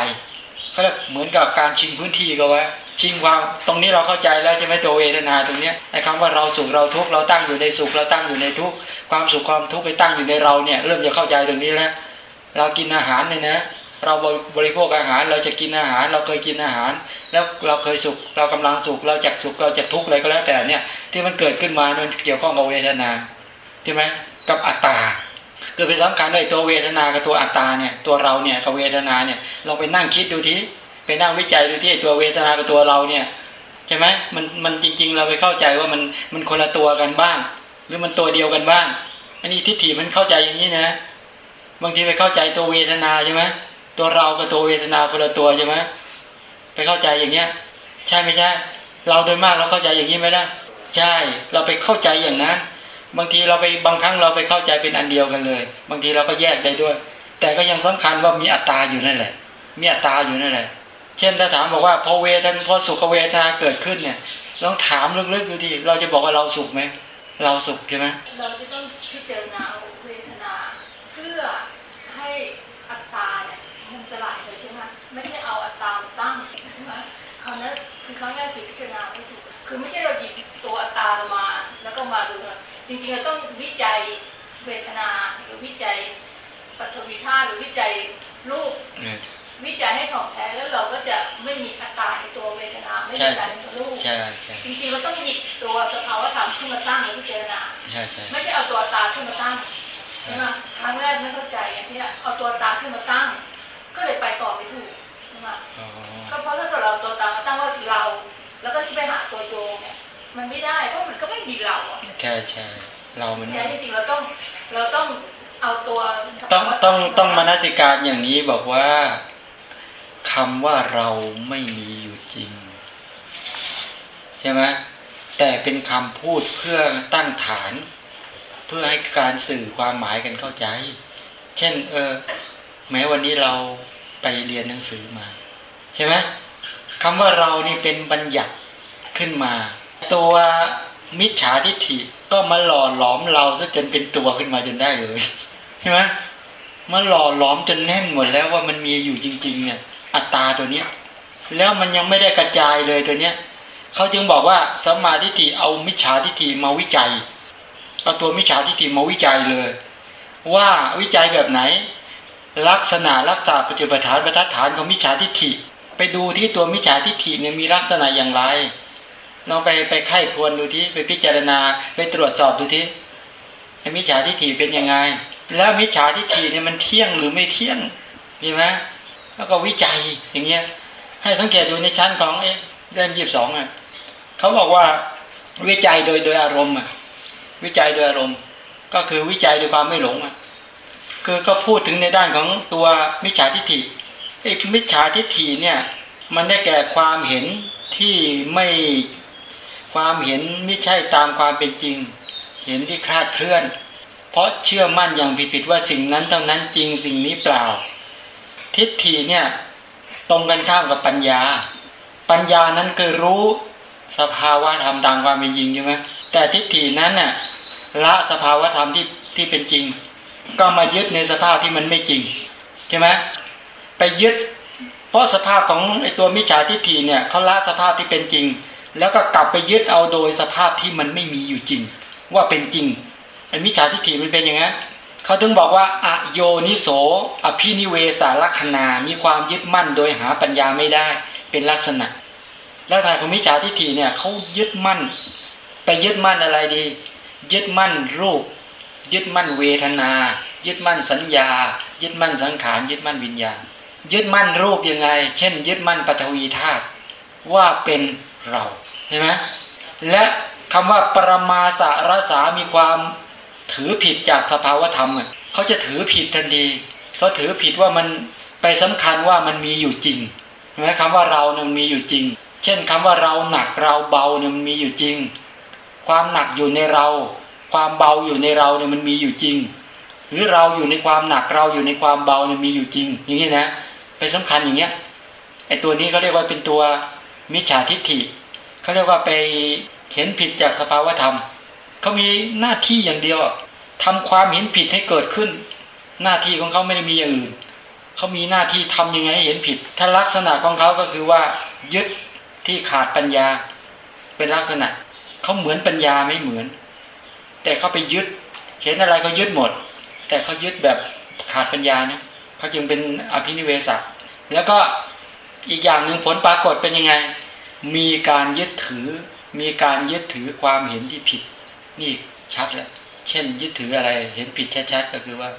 A: เขาเรียกเหมือนกับการชิงพื้นที่ก็ไว้ชิงความตรงนี้เราเข้าใจแล้วใช่ไหมตัวเวทนาตรงนี้ไอ้คำว่าเราสุขเราทุกข์เราตั้งอยู่ในสุขเราตั้งอยู่ในทุกข์ความสุขความทุกข์ไปตั้งอยู่ในเราเนี่ย เริ่มจะเข้าใจตรงนี้แล้วเรากินอาหารเนี่ยนะเราบริโภคอาหารเราจะกินอาหาร เราเคยกินอาหาร แล้วเราเคยสุข เรากำลังสุข เราจะสุขเราจะทุกข์อะไรก็แล้วแต่เนี่ย ที่มันเกิดขึ้นมามันเกี่ยวข้องกับเวทนาใช่ไหมกับอัตตา เกิดเป็นสำคัญด้วยตัวเวทนากับตัวอัตตาเนี่ยตัวเราเนี่ยกับเวทนาเนี่ยเราไปนั่งคิดดูทีไปนั่งวิจัยดูที่ตัวเวทนากับตัวเราเนี่ยใช่ไหมมันมันจริง ๆ เราไปเข้าใจว่ามันมันคนละตัวกันบ้าง หรือมันตัวเดียวกันบ้าง อันนี้ทิฏฐิมันเข้าใจอย่างนี้นะบางทีไปเข้าใจตัวเวทนาใช่ไหมตัวเรากับตัวเวทนาคนละตัวใช่ไหมไปเข้าใจอย่างเนี้ย ใช่ไม่ใช่ เราโดยมากเราเข้าใจอย่างนี้ไหมล่ะใช่ เราไปเข้าใจอย่างนั้น บางทีเราไปบางครั้งเราไปเข้าใจเป็นอันเดียวกันเลย บางทีเราก็แยกได้ด้วย แต่ก็ยังสำคัญว่ามีอัตตาอยู่นั่นแหละ มีอัตตาอยู่นั่นแหละ เช่นถ้าถามบอกว่าพอเวทนพอสุขเวทนาเกิดขึ้นเนี่ยลองถามลึกๆดูทีเราจะบอกว่าเราสุขไหมเราสุขใช่ไหม
B: เราจะต้องพิจารณาเวทนาเพื่อให้อัตตาเนี่ยมันสลายเลยใช่ไหมไม่ใช่เอาอัตตาตั้งใช่ไหมคราวนั้นคือครั้งแรกสิพิจารณาไม่ถูกคือไม่ใช่เราหยิบตัวอัตตามา แล้วก็มาดูจ จริงๆเรต้องวิจัยเวทนาหรือวิจัยปัทวีธาหรือวิจัยรูปวิจัยให้ถ่องแท้แล้วเราก็จะไม่มีอาตาในตัวเวทนาไม่มีการตัวรูปจริงๆเราต้องหยิบตัวสภาวะธรรมขึ้นมาตั้งหรือพิจารณาไม่ใช่เอาตัวตาขึ้นมาตั้งใช่ไหมครั้งแรกไม่เข้าใจอย่างนี้เอาตัวตาขึ้นมาตั้ง ก็เลยไปต่อไม่ถูกใช่ไหม
A: ก็
B: เพราะถ้าเราตัวตามาตั้งว่าเรา แล้วก็ไปหาตัวโยม
A: ใช่เรามัน
B: แท้จริงๆเราต้องเราต้องเอาตัว
A: ต้องต้องต้องมนสิการอย่างนี้บอกว่าคำว่าเราไม่มีอยู่จริง ใช่ไหมแต่เป็นคำพูดเพื่อตั้งฐาน เพื่อให้การสื่อความหมายกันเข้าใจ เช่น เออ แม้วันนี้เราไปเรียนหนังสือมา ใช่ไหมคำว่าเรานี่เป็นบัญญัติขึ้นมา ตัวมิจฉาทิฏฐิก็มาหล่อหลอมเราซะจนเป็นตัวขึ้นมาจนได้เลยใช่ไหมมาหล่อหลอมจนแน่นหมดแล้วว่ามันมีอยู่จริง ๆ เนี่ย อัตตาตัวเนี้ย แล้วมันยังไม่ได้กระจายเลยตัวเนี้ยเขาจึงบอกว่าสมมาทิฏฐิเอามิจฉาทิฏฐิมาวิจัยเอาตัวมิจฉาทิฏฐิมาวิจัยเลย ว่าวิจัยแบบไหน ลักษณะรักษาปัจจุบันฐานบรรทัดฐานของมิจฉาทิฏฐิ ไปดูที่ตัวมิจฉาทิฏฐิเนี่ยมีลักษณะอย่างไร ลองไปไปไข้ควรดูที่ไปพิจารณาไปตรวจสอบดูที่มิจฉาทิฏฐิเป็นยังไง แล้วมิจฉาทิฏฐิเนี่ยมันเที่ยงหรือไม่เที่ยงดีไหมแล้วก็วิจัยอย่างเงี้ย ให้สังเกตดูในชั้นของเอ๊ะเล่มยี่สิบสองอะเขาบอกว่าวิจัยโดยโดยอารมณ์อะวิจัยโดยอารมณ์ ก็คือวิจัยโดยความไม่หลงอะคือก็พูดถึงในด้านของตัวมิจฉาทิฏฐิไอ้มิจฉาทิฏฐิเนี่ย มันได้แก่ความเห็นที่ไม่ ความเห็นไม่ใช่ตามความเป็นจริง เห็นที่คลาดเคลื่อน เพราะเชื่อมั่นอย่างผิดๆว่าสิ่งนั้นเท่านั้นจริงสิ่งนี้เปล่า ทิฏฐิเนี่ยตรงกันข้ามกับปัญญา ปัญญานั้นคือรู้สภาวะธรรมตามความเป็นจริงใช่ไหมแต่ทิฏฐินั้นน่ะละสภาวะธรรมที่ที่เป็นจริง ก็มายึดในสภาพที่มันไม่จริงใช่ไหมไปยึด เพราะสภาพของไอตัวมิจฉาทิฏฐิเนี่ยเขาละสภาพที่เป็นจริง แล้วก็กลับไปยึดเอาโดยสภาพที่มันไม่มีอยู่จริง ว่าเป็นจริงไอมิจฉาทิฏฐิมันเป็นอย่างนั้นเขาถึงบอกว่าอโยนิโสอภินิเวสาลักษณามีความยึดมั่นโดยหาปัญญาไม่ได้เป็นลักษณะลักษณะของมิจฉาทิฏฐิเนี่ยเขายึดมั่น ไปยึดมั่นอะไรดี ยึดมั่นรูป ยึดมั่นเวทนา ยึดมั่นสัญญา ยึดมั่นสังขาร ยึดมั่นวิญญาณยึดมั่นรูปยังไง เช่น ยึดมั่นปฐวีธาตุว่าเป็น เราเห็นไหมและคำว่าปรมาสารสามีความถือผิดจากสภาวธรรมอะเขาจะถือผิดทันทีเขาถือผิดว่ามันไปสำคัญว่ามันมีอยู่จริงเห็นไหมคำว่าเราเนี่ยมันมีอยู่จริง เช่นคำว่าเราหนักเราเบาเนี่ยมันมีอยู่จริง ความหนักอยู่ในเรา ความเบาอยู่ในเราเนี่ยมันมีอยู่จริง หรือเราอยู่ในความหนักเราอยู่ในความเบาเนี่ยมีอยู่จริง อย่างนี้นะ ไปสำคัญอย่างเงี้ยไอ้ตัวนี้เขาเรียกว่าเป็นตัว มิจฉาทิฏฐิเขาเรียกว่าไปเห็นผิดจากสภาวธรรมเขามีหน้าที่อย่างเดียวทำความเห็นผิดให้เกิดขึ้น หน้าที่ของเขาไม่ได้มีอย่างอื่นเขามีหน้าที่ทํำยังไงให้เห็นผิด ถ้าลักษณะของเขาก็คือว่า ยึดที่ขาดปัญญา เป็นลักษณะเขาเหมือนปัญญาไม่เหมือน แต่เขาไปยึด เห็นอะไรเขายึดหมด แต่เขายึดแบบขาดปัญญาเนี่ยเขาจึงเป็นอภินิเวศแล้วก็ อีกอย่างหนึ่งผลปรากฏเป็นยังไง มีการยึดถือ มีการยึดถือความเห็นที่ผิด นี่ชัดแล้วเช่น ยึดถืออะไรเห็นผิดชัดๆก็คือว่า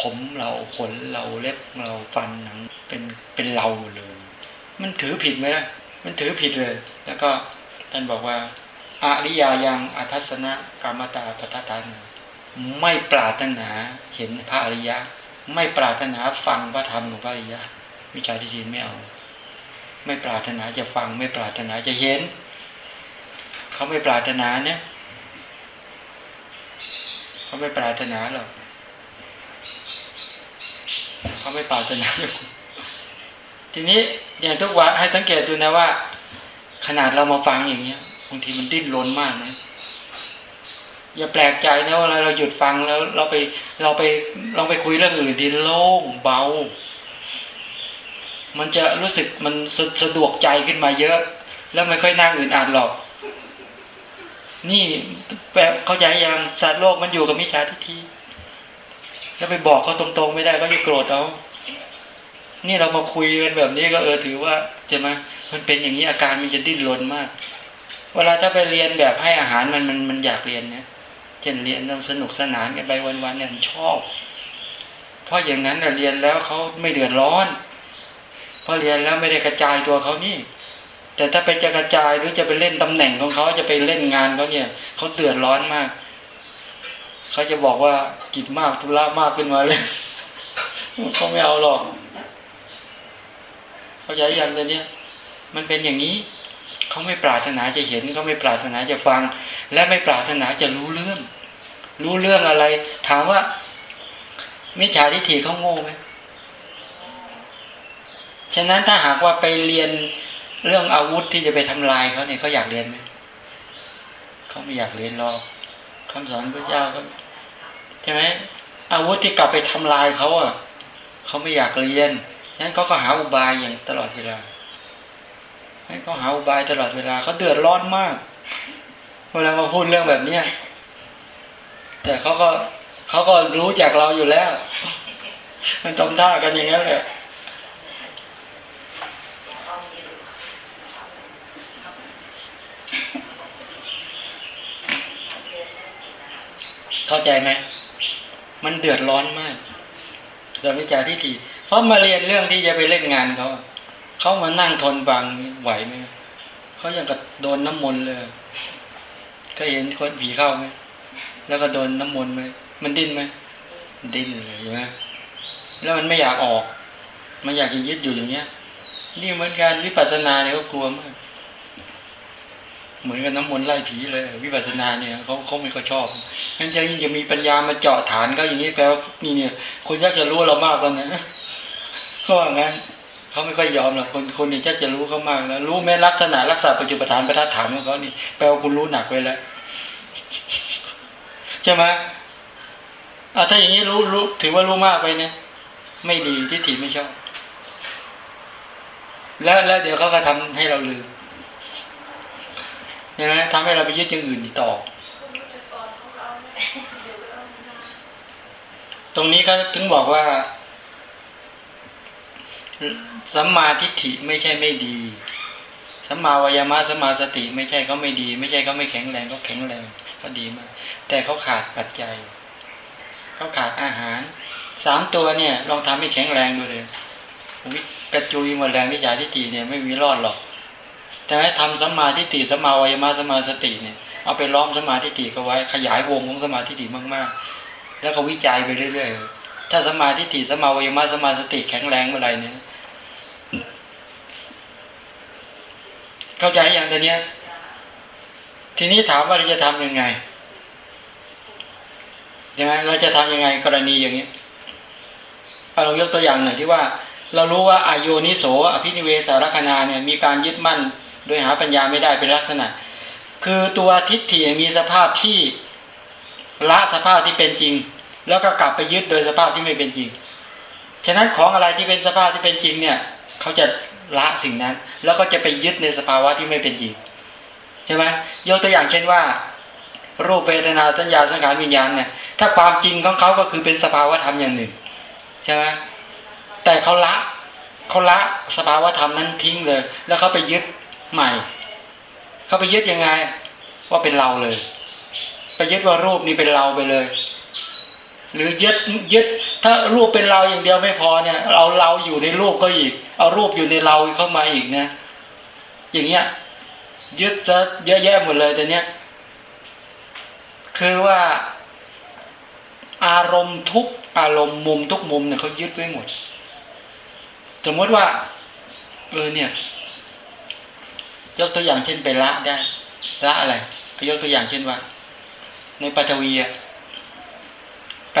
A: ผมเราขนเราเล็บเราฟันหนังเป็นเป็นเราเลย มันถือผิดไหมมันถือผิดเลย แล้วก็ท่านบอกว่าอาริยายังอัทัศนะกรรมตาปทัตานไม่ปรารถนาเห็นพระอริยะ ไม่ปรารถนาฟังพระธรรมของพระอริยะวิชาที่ทีไม่เอา ไม่ปรารถนาจะฟัง ไม่ปรารถนาจะเห็น เขาไม่ปรารถนาเนี่ยเขาไม่ปรารถนาหรอกเขาไม่ปรารถนาทีนี้อย่างทุกวันให้สังเกตดูนะว่า ขนาดเรามาฟังอย่างเนี้ยบางทีมันดิ้นรนมากนะอย่าแปลกใจนะว่าเราหยุดฟังแล้ว เราไปเราไปเราไปคุยเรื่องอื่นที่โล่งเบา มันจะรู้สึกมันสสะดวกใจขึ้นมาเยอะ แล้วไม่ค่อยนั่งอื่นอ่านหรอก นี่แบบเข้าใจยังสัตว์โลกมันอยู่กับมิจฉาทิฏฐิแล้วไปบอกเขาตรงๆ ไม่ได้ก็จะโกรธเอานี่เรามาคุยกันแบบนี้ก็เออถือว่าใช่ไหมมันเป็นอย่างนี้อาการมันจะดิ้นรนมาก เวลาถ้าไปเรียนแบบให้อาหารมันมันมันอยากเรียนเนี่ยเช่นเรียนเราสนุกสนานกันไปวันๆเนี่ยมันชอบ เพราะอย่างนั้นเรียนแล้วเขาไม่เดือดร้อน เพราะเรียนแล้วไม่ได้กระจายตัวเขานี่ แต่ถ้าไปจะกระจายหรือจะไปเล่นตำแหน่งของเขาจะไปเล่นงานเขาเนี่ยเขาเดือดร้อนมากเขาจะบอกว่ากิจมากธุระมากขึ้นมาเลยเขาไม่เอาหรอกเขาใจยังเลยเนี่ย มันเป็นอย่างนี้เขาไม่ปรารถนาจะเห็นเขาไม่ปรารถนาจะฟัง และไม่ปรารถนาจะรู้เรื่อง รู้เรื่องอะไร ถามว่ามิจฉาทิฏฐิเขาโง่ไหม ฉะนั้นถ้าหากว่าไปเรียนเรื่องอาวุธที่จะไปทำลายเขาเนี่ยเขาอยากเรียนไหมเขาไม่อยากเรียนหรอกคำสอนพระเจ้าก็ใช่ไหมอาวุธที่กลับไปทำลายเขาอะเขาไม่อยากเรียนฉะนั้นเขาก็หาอุบายอย่างตลอดเวลาให้เขาหาอุบายตลอดเวลาเขาเดือดร้อนมาก เวลามาพูดเรื่องแบบเนี้ยแต่เขาก็เขาก็รู้จากเราอยู่แล้ว มันตรงท่ากันอย่างนั้นแหละ เข้าใจไหมมันเดือดร้อนมากโดยวิจารที่ดีเพราะมาเรียนเรื่องที่จะไปเล่นงานเขาเขามานั่งทนฟังไหวไหมเขายังกับโดนน้ำมนต์เลยเคยเห็นคนผีเข้าไหมแล้วก็โดนน้ำมนต์ไหมมันดิ้นไหมดิ้นเลยใช่ไหมแล้วมันไม่อยากออก มันอยากจะยึดอยู่อย่างเนี้ย นี่เหมือนกันวิปัสสนาเนี่ยเขากลัวมาก เหมือนกับน้ำมนต์ไล่ผีเลย วิปัสสนาเนี่ยเขาเขาไม่ค่อยชอบงั้นจะยิ่งจะมีปัญญามาเจาะฐานก็อย่างนี้แปลว่านี่เนี่ย คนยากจะรู้เรามากแล้วนะเขาว่างั้นเขาไม่ค่อยยอมหรอกคนคนนี้ชักจะรู้เขามากแล้ว รู้แม้ลักษณะรักษาปัจจุบันประทัดฐานของเขานี่แปลว่าคุณรู้หนักไปแล้วใช่ไหมอ่าถ้าอย่างนี้รู้รู้ถือว่ารู้มากไปเนี่ยไม่ดีที่ถีไม่ชอบ แล้วแล้วเดี๋ยวเขาก็ทำให้เราลืม ใช่ไหมทำให้เราไปยึดอย่างอื่นต่อ ตรงนี้ก็ถึงบอกว่า สัมมาทิฏฐิไม่ใช่ไม่ดี สัมมาวายามะสัมมาสติ ไม่ใช่เขาไม่ดี ไม่ใช่เขาไม่แข็งแรงเขาแข็งแรงเขาดีมาก แต่เขาขาดปัจจัยเขาขาดอาหารสามตัวเนี่ย ลองทำให้แข็งแรงดูเลยวกระจุยหมดแรงวิชาทิฏฐิเนี่ยไม่มีรอดหรอก แต่ให้ทำสัมมาทิฏฐิสัมมาวายามะสัมมาสติเนี่ยเอาไปล้อมสัมมาทิฏฐิเขาไว้ ขยายวงของสัมมาทิฏฐิมากๆ แล้วก็วิจัยไปเรื่อยๆ ถ้าสัมมาทิฏฐิสัมมาวายามะสัมมาสติแข็งแรงเมื่อไรเนี่ย เข้าใจอย่างตัวเนี้ยทีนี้ถามว่าเราจะทํำยังไงใช่ไหมเราจะทํำยังไงกรณีอย่างนี้เรายกตัวอย่างหน่อยที่ว่า เรารู้ว่าอายุนิโสอภินิเวสารคณาเนี่ยมีการยึดมั่น โดยหาปัญญาไม่ได้เป็นลักษณะ คือตัวทิฏฐิมีสภาพที่ละสภาพที่เป็นจริง แล้วก็กลับไปยึดโดยสภาพที่ไม่เป็นจริง ฉะนั้นของอะไรที่เป็นสภาพที่เป็นจริงเนี่ยเขาจะละสิ่งนั้น แล้วก็จะไปยึดในสภาวะที่ไม่เป็นจริงใช่ไหมยกตัวอย่างเช่นว่า รูปเวทนาสัญญาสังขารวิญญาณเนี่ยถ้าความจริงของเขาก็คือเป็นสภาวะธรรมอย่างหนึ่งใช่ไหมแต่เขาละเขาละสภาวะธรรมนั้นทิ้งเลย แล้วเขาไปยึด ใหม่ เขาไปยึดยังไง ว่าเป็นเราเลย ไปยึดว่ารูปนี้เป็นเราไปเลย หรือยึดยึด ถ้ารูปเป็นเราอย่างเดียวไม่พอเนี่ยเอาเราอยู่ในรูปก็อีก เอารูปอยู่ในเราเข้ามาอีกนะอย่างเงี้ย ยึดจะเยอะแยะหมดเลยแต่เนี้ยคือว่าอารมณ์ทุกอารมณ์มุมทุกมุมเนี่ยเขายึดไว้หมด สมมติว่า เออเนี่ย ยกตัวอย่างเช่นไปละได้ ละอะไรก็ยกตัวอย่างเช่นว่า ในปัตวีไป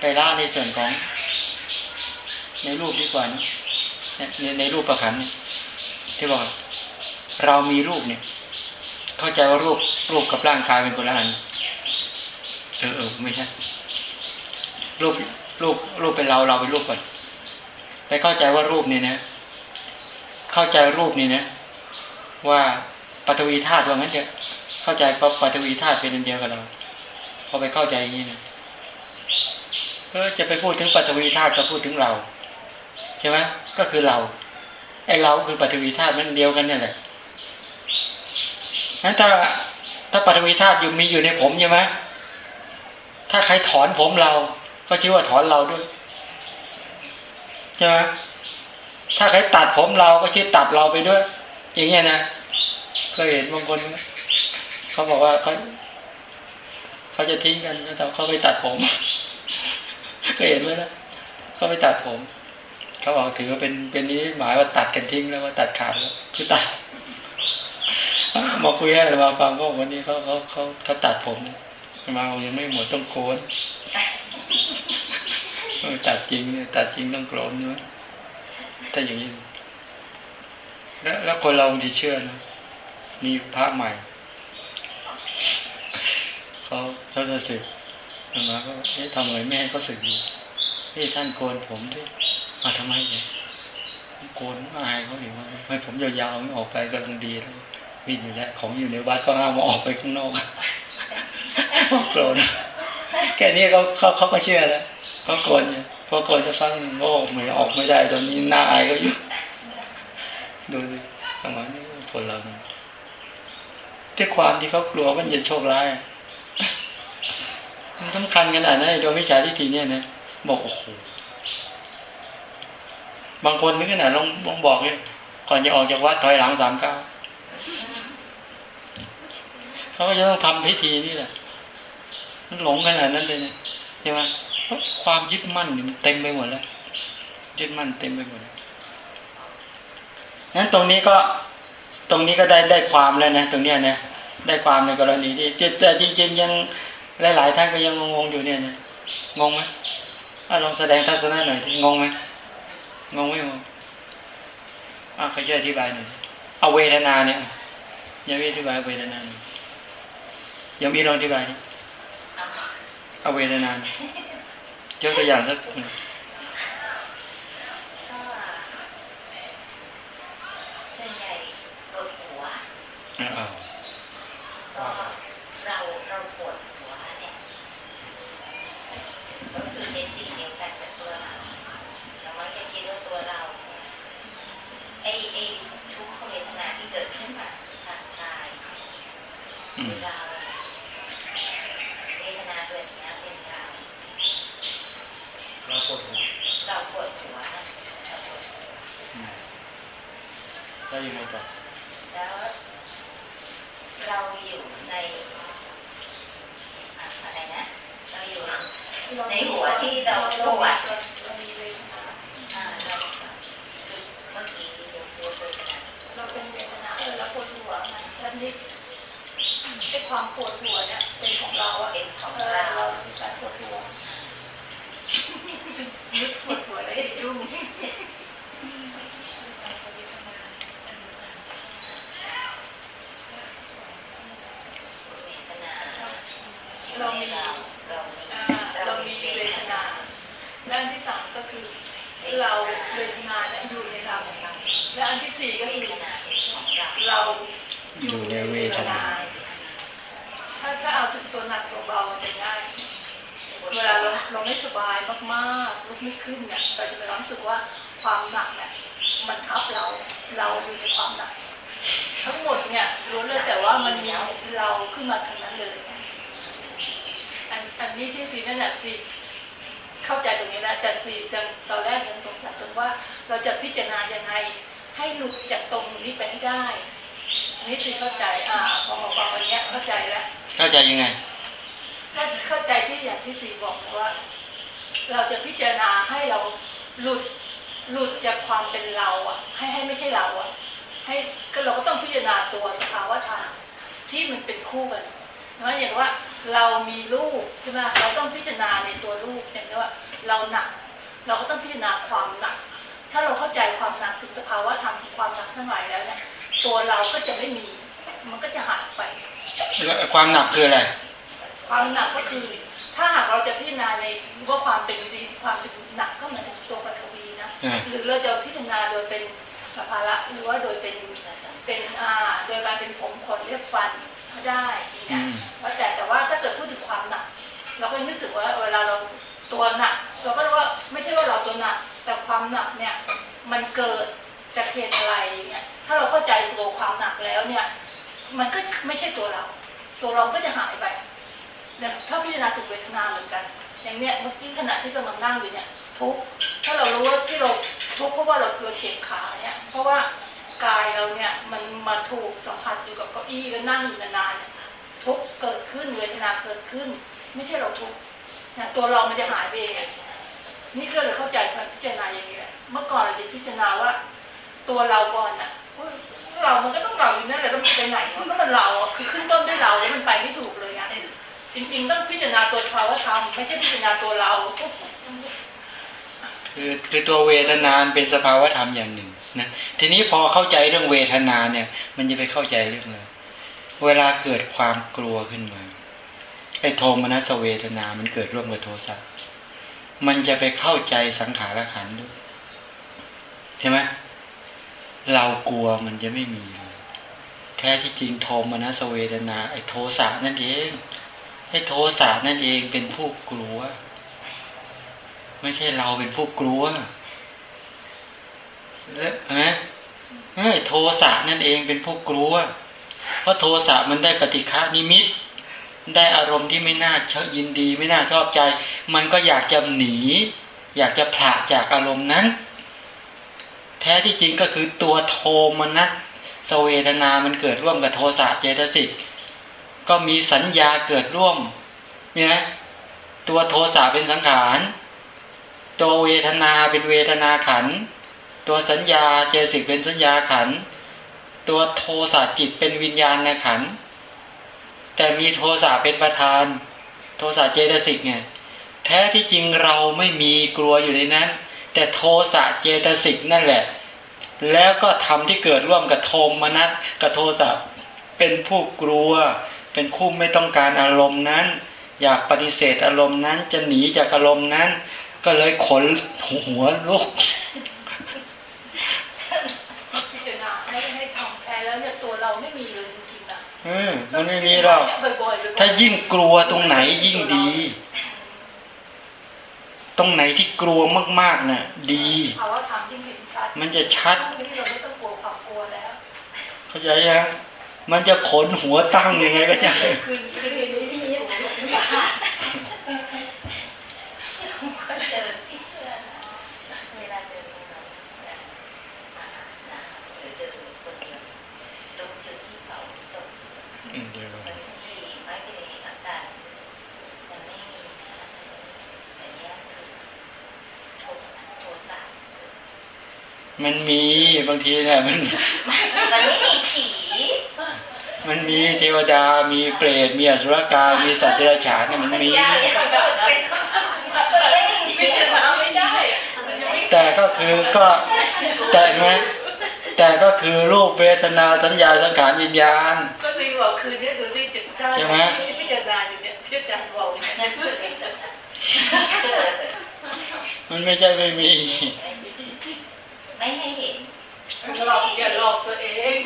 A: ไปละในส่วนของ ในรูปดีกว่านะในในรูปประคันที่บอกเรามีรูปเนี่ย เข้าใจว่ารูปรูปกับร่างกายเป็นคนละอันเออเออไม่ใช่รูปรูปรูปเป็นเราเราเป็นรูปก่อนไปเข้าใจว่ารูปนี่นะ เข้าใจรูปนี่นะ ว่าปฐวีธาตุว่างั้นเถอะเข้าใจว่าปฐวีธาตุเป็นอันเดียวกับเราพอไปเข้าใจอย่างนี้นะก็จะไปพูดถึงปฐวีธาตุก็พูดถึงเราใช่ไหมก็คือเราไอ้เราคือปฐวีธาตุมันเดียวกันนี่แหละงั้นถ้าถ้าปฐวีธาตุอยู่มีอยู่ในผมใช่ไหมถ้าใครถอนผมเรา ก็ชื่อว่าถอนเราด้วยใช่ไหมถ้าใครตัดผมเราก็ชื่อตัดเราไปด้วย อย่างเงี้ยนะ เคยเห็นบางคนเขาบอกว่าเขาเขาจะทิ้งกันแล้วเขาไปตัดผมเคยเห็นไหมนะเขาไปตัดผม เขาบอกถือว่าเป็นเป็นนี้หมายว่าตัดกันทิ้งแล้วว่าตัดขาดแล้วคือตัดมาคุยให้มาฟังก็วันนี้เขาเขาเขาเขาตัดผมมาเรายังไม่หมดต้องโกนตัดจริงเนี่ยตัดจริงต้องโกนใช่ไหมถ้าอย่างนี้แล้วแล้วคนเราดีเชื่อนะ มีพระใหม่เขาเขาจะสึกมาก็เอ๊ะทำไงแม่ให้เขาสึกดีเฮ้ท่านโกนผมด้วยมาทำไมเนี่ยโกนอายเขาเห็นว่าให้ผมยาวๆไม่ออกไปก็ต้องดีแล้ววิ่งอยู่แล้วของอยู่ในวัดก็ห้ามออกไปข้างนอกโกนแค่นี้เขาเขาเขาก็เชื่อแล้วเขาโกนเนี่ยพอโกนจะฟังโง่เหมืออกไม่ได้ตอนนี้หน้าอายก็อยู่ดูดิสมัยนี้คนเราเนี่ย ที่ความที่เขากลัวมันจะโชคร้ายมันสำคัญขนาดนั้นโดยวิชาทิฏฐิเนี่ยนะบอกโอ้โหบางคนนึกขนาดลองลองบอกเลยก่อนจะออกจากวัดถอยหลังสามเก้าเขาก็จะต้องทำพิธีนี่แหละมันหลงขนาดนั้นเลยเนี่ยใช่ไหมความยึดมั่นมันเต็มไปหมดแล้วยึดมั่นเต็มไปหมดนั้นตรงนี้ก็ ตรงนี้ก็ได้ได้ความแล้วนะตรงเนี้ยนะได้ความในกรณีที่แต่จริง ๆ ยังหลาย ๆ ท่านก็ยังงงอยู่เนี่ยนะงงไหมอลองแสดงทัศนะหน่อยงงไหมงงไหมงงอะเขาจะอธิบายหน่อยเอาเวทนาเนี่ยยังไม่อธิบายเวทนาหน่อยยังมีลองอธิบายนี่เอาเวทนายกตัวอย่างสักหนึ่ง
C: ส่วนใหญ่ปวดหัว
A: อ่า
C: ก็ เราเราปวดหัวเนี่ยก็คือเป็นสิ่งเดียวกันกับตัวเราเรามักจะคิดว่าตัวเราไอ้ไอ้ทุกขเวทนาที่เกิดขึ้นมาทางกาย
A: อืม
C: คือเราเวทนาตัวเนี้ยเป็นเรา
A: เราปวดหัว
C: เราปวดหัวนะเราปวดหัว
A: แล้วยังไงต่อ
C: แล้ว เราอยู่ในอะไรนะ เราอยู่ในหัวที่เราปวด
B: หัว
C: เป็นขนาด
B: เราเป็นเวทนาเออเราปวดหัวมันแล้วนี่ไอ้ความปวดหัวเนี่ยเป็นของเราอะ
C: เป็นของ
B: เออ
C: เรา
B: เรามีการปวดหัวนึกปวดหัวแล้วยุ่ง
C: เวทนา
B: เรามี
C: เรามี
B: เรามีเวทนาและอันที่สามก็คือเราเวทนาเนี่ยอยู่ในเราและอันที่สี่ก็คือ
C: เรา
A: อยู่ในเวทนา
B: ถ้าถ้าเอาถึงตัวหนักตัวเบามันจะง่ายเวลาเราเราไม่สบายมากๆลุกไม่ขึ้นเนี่ยเราจะมีความรู้สึกว่าความหนักเนี่ยมันทับเราเราอยู่ในความหนัก ทั้งหมดเนี่ยรู้เลยแต่ว่ามันมีเราขึ้นมาทั้งนั้นเลย อันอันนี้ที่สีนั่นแหละสีเข้าใจตรงนี้แล้วแต่สีจังตอนแรกยังสงสัยจนว่า เราจะพิจารณายังไง ให้หลุดจากตรงนี้ไปให้ได้อันนี้สีเข้าใจอ่าพอมาฟังวันเนี้ยเข้าใจแล้ว
A: เข้าใจยังไง
B: ถ้าเข้าใจที่อย่างที่สีบอกนะว่า เราจะพิจารณาให้เราหลุดหลุดจากความเป็นเราอะ ให้ให้ไม่ใช่เราอะ ให้ก็เราก็ต้องพิจารณาตัวสภาวะธรรมที่มันเป็นคู่กันนะอย่างว่า เรามีรูปใช่ไหมเราต้องพิจารณาในตัวรูปอย่างนี้ว่าเราหนัก เราก็ต้องพิจารณาความหนัก ถ้าเราเข้าใจความหนักถึงสภาวะธรรมของความหนักทั้งหลายแล้วเนี่ยตัวเราก็จะไม่มี มันก็จะหายไป
A: ความหนักคืออะไร
B: ความหนักก็คือ ถ้าหากเราจะพิจารณาในว่าความเป็นดีความเป็นหนักก็เหมือนตัวปฐวีนะ
A: อ่า
B: หรือเราจะพิจารณาโดยเป็นสภาระหรือว่าโดยเป็นเป็นอ่าโดยการเป็นผมขนเรียบฟันก็ ได้อย่าง
A: อื
B: เงี้ย
A: ม
B: ว่าแต่แต่ว่าถ้าเกิดพูดถึงความหนัก เราก็นึกถึงว่าเวลาเราตัวหนัก เราก็รู้ว่าไม่ใช่ว่าเราตัวหนัก แต่ความหนักเนี่ยมันเกิดจากเหตุอะไรอย่างเงี้ยถ้าเราเข้าใจตัวความหนักแล้วเนี่ย มันก็ไม่ใช่ตัวเรา ตัวเราก็จะหายไปเนี่ยถ้าพิจารณาถึงเวทนาเหมือนกัน อย่างเนี้ยเมื่อกี้ขณะที่กำลังนั่งอยู่เนี่ยทุกข์ถ้าเรารู้ว่าที่เราทุกข์เพราะว่าเราเราเจ็บขาเนี่ยเพราะว่า กายเราเนี่ยมันมาถูกสัมผัสอยู่กับเก้าอี้แล้วนั่งอยู่นานๆเนี่ยทุกเกิดขึ้นเวทนาเกิดขึ้น ไม่ใช่เราทุกข์นะตัวเรามันจะหายไปเองนี่ก็เลยเข้าใจการพิจารณาอย่างนี้เมื่อก่อนเราจะพิจารณาว่า ตัวเราก่อนน่ะเรามันก็ต้องเราอยู่นั่นแหละแล้วมันไปไหนมันก็มันเราคือขึ้นต้นด้วยเราแล้วมันไปไม่ถูกเลยอะจริงๆ ต้องพิจารณาตัวภาวะธรรมไม่ใช่พิจารณาตัวเรา
A: คือคือตัวเวทนานเป็นสภาวะธรรมอย่างหนึ่ง นะทีนี้พอเข้าใจเรื่องเวทนาเนี่ย มันจะไปเข้าใจเรื่องอะไรเวลาเกิดความกลัวขึ้นมาไอ้โทมนัสเวทนา มันเกิดร่วมกับโทสะมันจะไปเข้าใจสังขารขันด้วยใช่ไหมเรากลัวมันจะไม่มี แท้ที่จริงโทมนัสเวทนา ไอ้โทสะนั่นเองไอ้โทสะนั่นเองเป็นผู้กลัว ไม่ใช่เราเป็นผู้กลัว นะโทสะนั่นเองเป็นผู้กลัว เพราะโทสะมันได้ปฏิฆานิมิต ได้อารมณ์ที่ไม่น่าชอบยินดี ไม่น่าชอบใจ มันก็อยากจะหนี อยากจะผละจากอารมณ์นั้น แท้ที่จริงก็คือตัวโทมนัสสเวทนา มันเกิดร่วมกับโทสะเจตสิก ก็มีสัญญาเกิดร่วม เนี่ย ตัวโทสะเป็นสังขาร ตัวเวทนาเป็นเวทนาขัน ตัวสัญญาเจสิกเป็นสัญญาขัน ตัวโทสะจิตเป็นวิญญาณในขัน แต่มีโทสะเป็นประธาน โทสะเจตสิกเนี่ยแท้ที่จริงเราไม่มีกลัวอยู่ในนั้น แต่โทสะเจตสิกนั่นแหละ แล้วก็ทำที่เกิดร่วมกับโทมนัสกับโทสะเป็นผู้กลัว เป็นคู่ไม่ต้องการอารมณ์นั้น อยากปฏิเสธอารมณ์นั้นจะหนีจากอารมณ์นั้น ก็เลยขนหัวลุก
B: พิจารณาให้ให้ทำแท้แล้วเนี่ยตัวเราไม่มีเลยจริงๆนะ
A: เออมันไม่มีหรอก
B: บ่อยๆเลย
A: ถ้ายิ่งกลัวตรงไหนยิ่งดี ตรงไหนที่กลัวมากๆน่ะดี
B: ภาวะธรรมที่เห็นชัด
A: มันจะชัด
B: นี้เราไม่ต้องกลัวความกลัวแล้ว
A: เข้าใจยังมันจะขนหัวตั้งยังไงก็จะ
B: คือคือนี่
C: ก็เดินที่เสื้อนะเวลาเดินเรามาหาหน้าหรือเดินคนเดียวตรงจุดที่เผาศพ
A: อืมเดี๋ยว
C: บางทีไม่ได้อาการมันไม่มีนะแต่เนี้ยคือโทโทสะ
A: มันมีบางทีเนี่ยมัน
C: มันไม่มีผี
A: มันมีเทวดา มีเปรต มีอสุรกาย มีสัตว์เดรัจฉานเนี่ยมันมี
C: ยาเนี่ยมันเป็นเล่น
B: พิจารณาไม่ได้อะมันยังไม่
A: แต่ก็คือก็แต่ไหมแต่ก็คือรูปเวทนาสัญญาสังขารวิญญาณ
B: ก็เลยบอกคืนนี้ดูที่จิตได้
A: ใช่ไหม
B: ที่พิจารณาอยู่เนี่ยที่อาจารย์บอกเนี่ย
C: นั่นสุดเลยเกิด
A: มันไม่ใช่ไม่มี
C: ไม่ให้เห็น
B: หลอกอย่าหลอกตัวเอง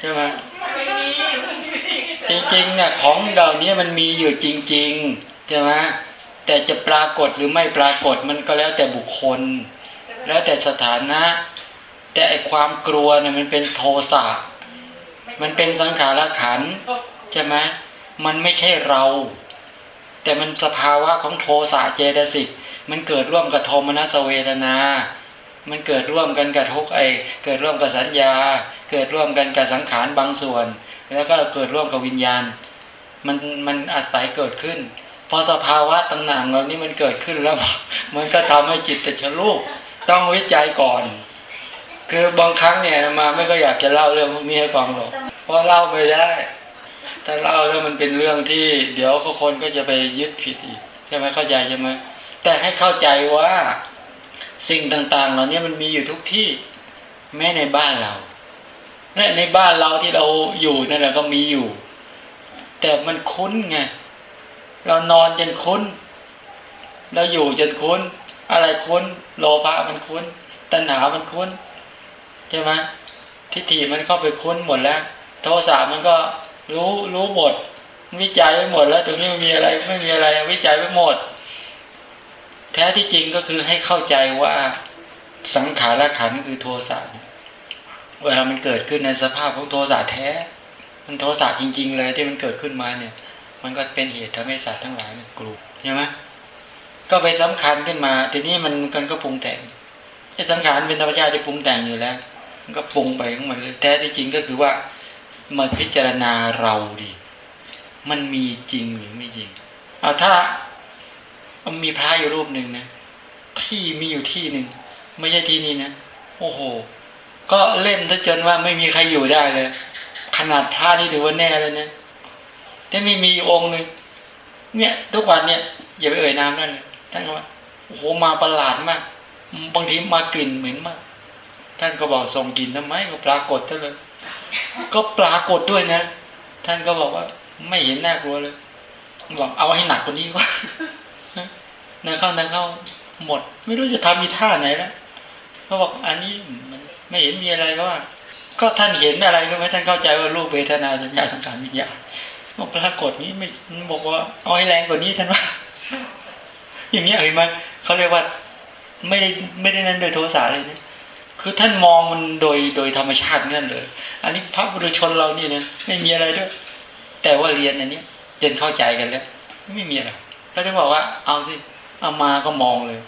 A: ใช่ไหม
B: ไม่มีไม่มี
A: จริงๆเนี่ยของเหล่านี้มันมีอยู่จริงๆใช่ไหมแต่จะปรากฏหรือไม่ปรากฏมันก็แล้วแต่บุคคล แล้วแต่สถานะ แต่ไอความกลัวเนี่ยมันเป็นโทสะมันเป็นสังขารขันธ์ใช่ไหมมันไม่ใช่เรา แต่มันสภาวะของโทสะเจตสิก มันเกิดร่วมกับโทมนัสเวทนา มันเกิดร่วมกันกับทุกไอเกิดร่วมกับสัญญา เกิดร่วมกันกับสังขารบางส่วน แล้วก็เกิดร่วมกับวิญญาณ มันมันอาศัยเกิดขึ้น พอสภาวะต่างๆเหล่านี้มันเกิดขึ้นแล้ว มันก็ทำให้จิตตชะลูกต้องวิจัยก่อน คือบางครั้งเนี่ยมาไม่ก็อยากจะเล่าเรื่องพวกนี้ให้ฟังหรอกเพราะเล่าไม่ได้ถ้าเล่าแล้วมันเป็นเรื่องที่ เดี๋ยวคนก็จะไปยึดผิดอีกใช่ไหมเข้าใจใช่ไหม แต่ให้เข้าใจว่าสิ่งต่างๆ เหล่านี้มันมีอยู่ทุกที่ แม้ในบ้านเราและในบ้านเราที่เราอยู่นั่นแหละก็มีอยู่ แต่มันคุ้นไงเรานอนจนคุ้น เราอยู่จนคุ้น อะไรคุ้น โลภะมันคุ้น ตัณหามันคุ้นใช่ไหมทิฏฐิมันเข้าไปคุ้นหมดแล้ว โทสะมันก็รู้รู้หมด วิจัยไปหมดแล้วตรงนี้ไม่มีอะไรไม่มีอะไรวิจัยไปหมด แท้ที่จริงก็คือให้เข้าใจว่าสังขารขันคือโทสะเวลามันเกิดขึ้นในสภาพของโทสะแท้ มันโทสะจริง ๆ เลยที่มันเกิดขึ้นมาเนี่ย มันก็เป็นเหตุทำให้สัตว์ทั้งหลายเนี่ยกลัวใช่ไหมก็ไปสำคัญขึ้นมา ทีนี้มันมันก็ปรุงแต่งไอ้สังขารเป็นธรรมชาติที่ปรุงแต่งอยู่แล้ว มันก็ปรุงไปของมันเลยแท้ที่จริงก็คือว่ามาพิจารณาเราดิมันมีจริงหรือไม่จริงเอาถ้า มีพระอยู่รูปหนึ่งนะที่มีอยู่ที่หนึ่งไม่ใช่ที่นี้นะโอ้โห ก็เล่นซะจนว่าไม่มีใครอยู่ได้เลย ขนาดพระนี่ถือว่าแน่เลยนะแต่มีมีองค์หนึ่งเนี่ย ทุกวันเนี่ยอย่าไปเอ่ยนามนั่นเลยท่านว่าโอ้โหมาประหลาดมากบางทีมากลิ่นเหม็นมาก ท่านก็บอกส่งกลิ่นทำไมก็ปรากฏท่านเลย ก็ปรากฏด้วยนะ ท่านก็บอกว่า ไม่เห็นน่ากลัวเลยบอกเอาให้หนักกว่านี้ก็ นั่งเข้านั่งเข้าหมด ไม่รู้จะทำมีท่าไหนแล้วเขาบอกอันนี้มันไม่เห็นมีอะไรก็ว่า ก็ท่านเห็นอะไรก็ไหมท่านเข้าใจว่ารูปเวทนาสัญญาสังขารวิญญาณบอกปรากฏนี้ไม่บอกว่าเอาให้แรงกว่านี้ท่านว่า อย่างนี้เห็นไหมเขาเรียกว่าไม่ได้ไม่ได้นั้นโดยโทสะเลยเนี่ยคือท่านมองมันโดยโดยธรรมชาตินั่นเลย อันนี้พระบุรุชนเรานี่นะไม่มีอะไรด้วย แต่ว่าเรียนอันนี้เรียนเข้าใจกันแล้ว ไม่มีอะไรเขาจะบอกว่าเอาสิ อามาก็มองเลย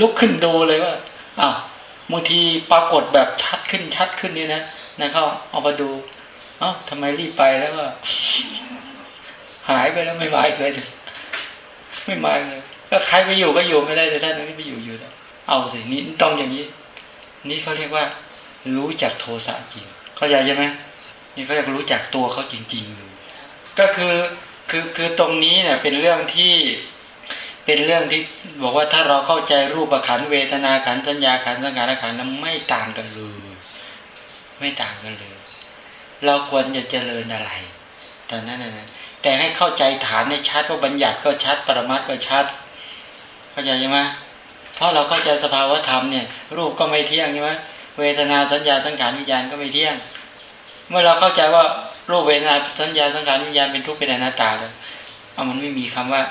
A: ลุกขึ้นดูเลยว่าอ้าวบางทีปรากฏแบบชัดขึ้นชัดขึ้นนี่นะนะเขาเอามาดูเอ้าทำไมรีบไปแล้วก็ หายไปแล้วไม่มาอีกเลยไม่มาเลยก็ใครไปอยู่ก็อยู่ไม่ได้แต่ท่านไม่ไปอยู่อยู่แล้วเอาสินี่ต้องอย่างนี้ นี่เขาเรียกว่า รู้จักโทสะจริง เข้าใจใช่ไหมนี่เขาเรียกรู้จักตัวเขาจริงๆเลยก็คือคือคือตรงนี้เนี่ยเป็นเรื่องที่ เป็นเรื่องที่บอกว่าถ้าเราเข้าใจรูปขันเวทนาขันสัญญาขันสังขารขันนั้นไม่ต่างกันเลยไม่ต่างกันเลย เราควรจะเจริญอะไรตอนนั้นนะแต่ให้เข้าใจฐานในชัดว่าบัญญัติก็ชัด ปรมัตก็ชัด เข้าใจใช่ไหมเพราะเราเข้าใจสภาวธรรมเนี่ย รูปก็ไม่เที่ยงใช่ไหมเวทนาสัญญาสังขารวิญญาณก็ไม่เที่ยง เมื่อเราเข้าใจว่ารูปเวทนาสัญญาสังขารวิญญาณเป็นทุกข์เป็นอนัตตาแล้วเอามันไม่มีคำว่า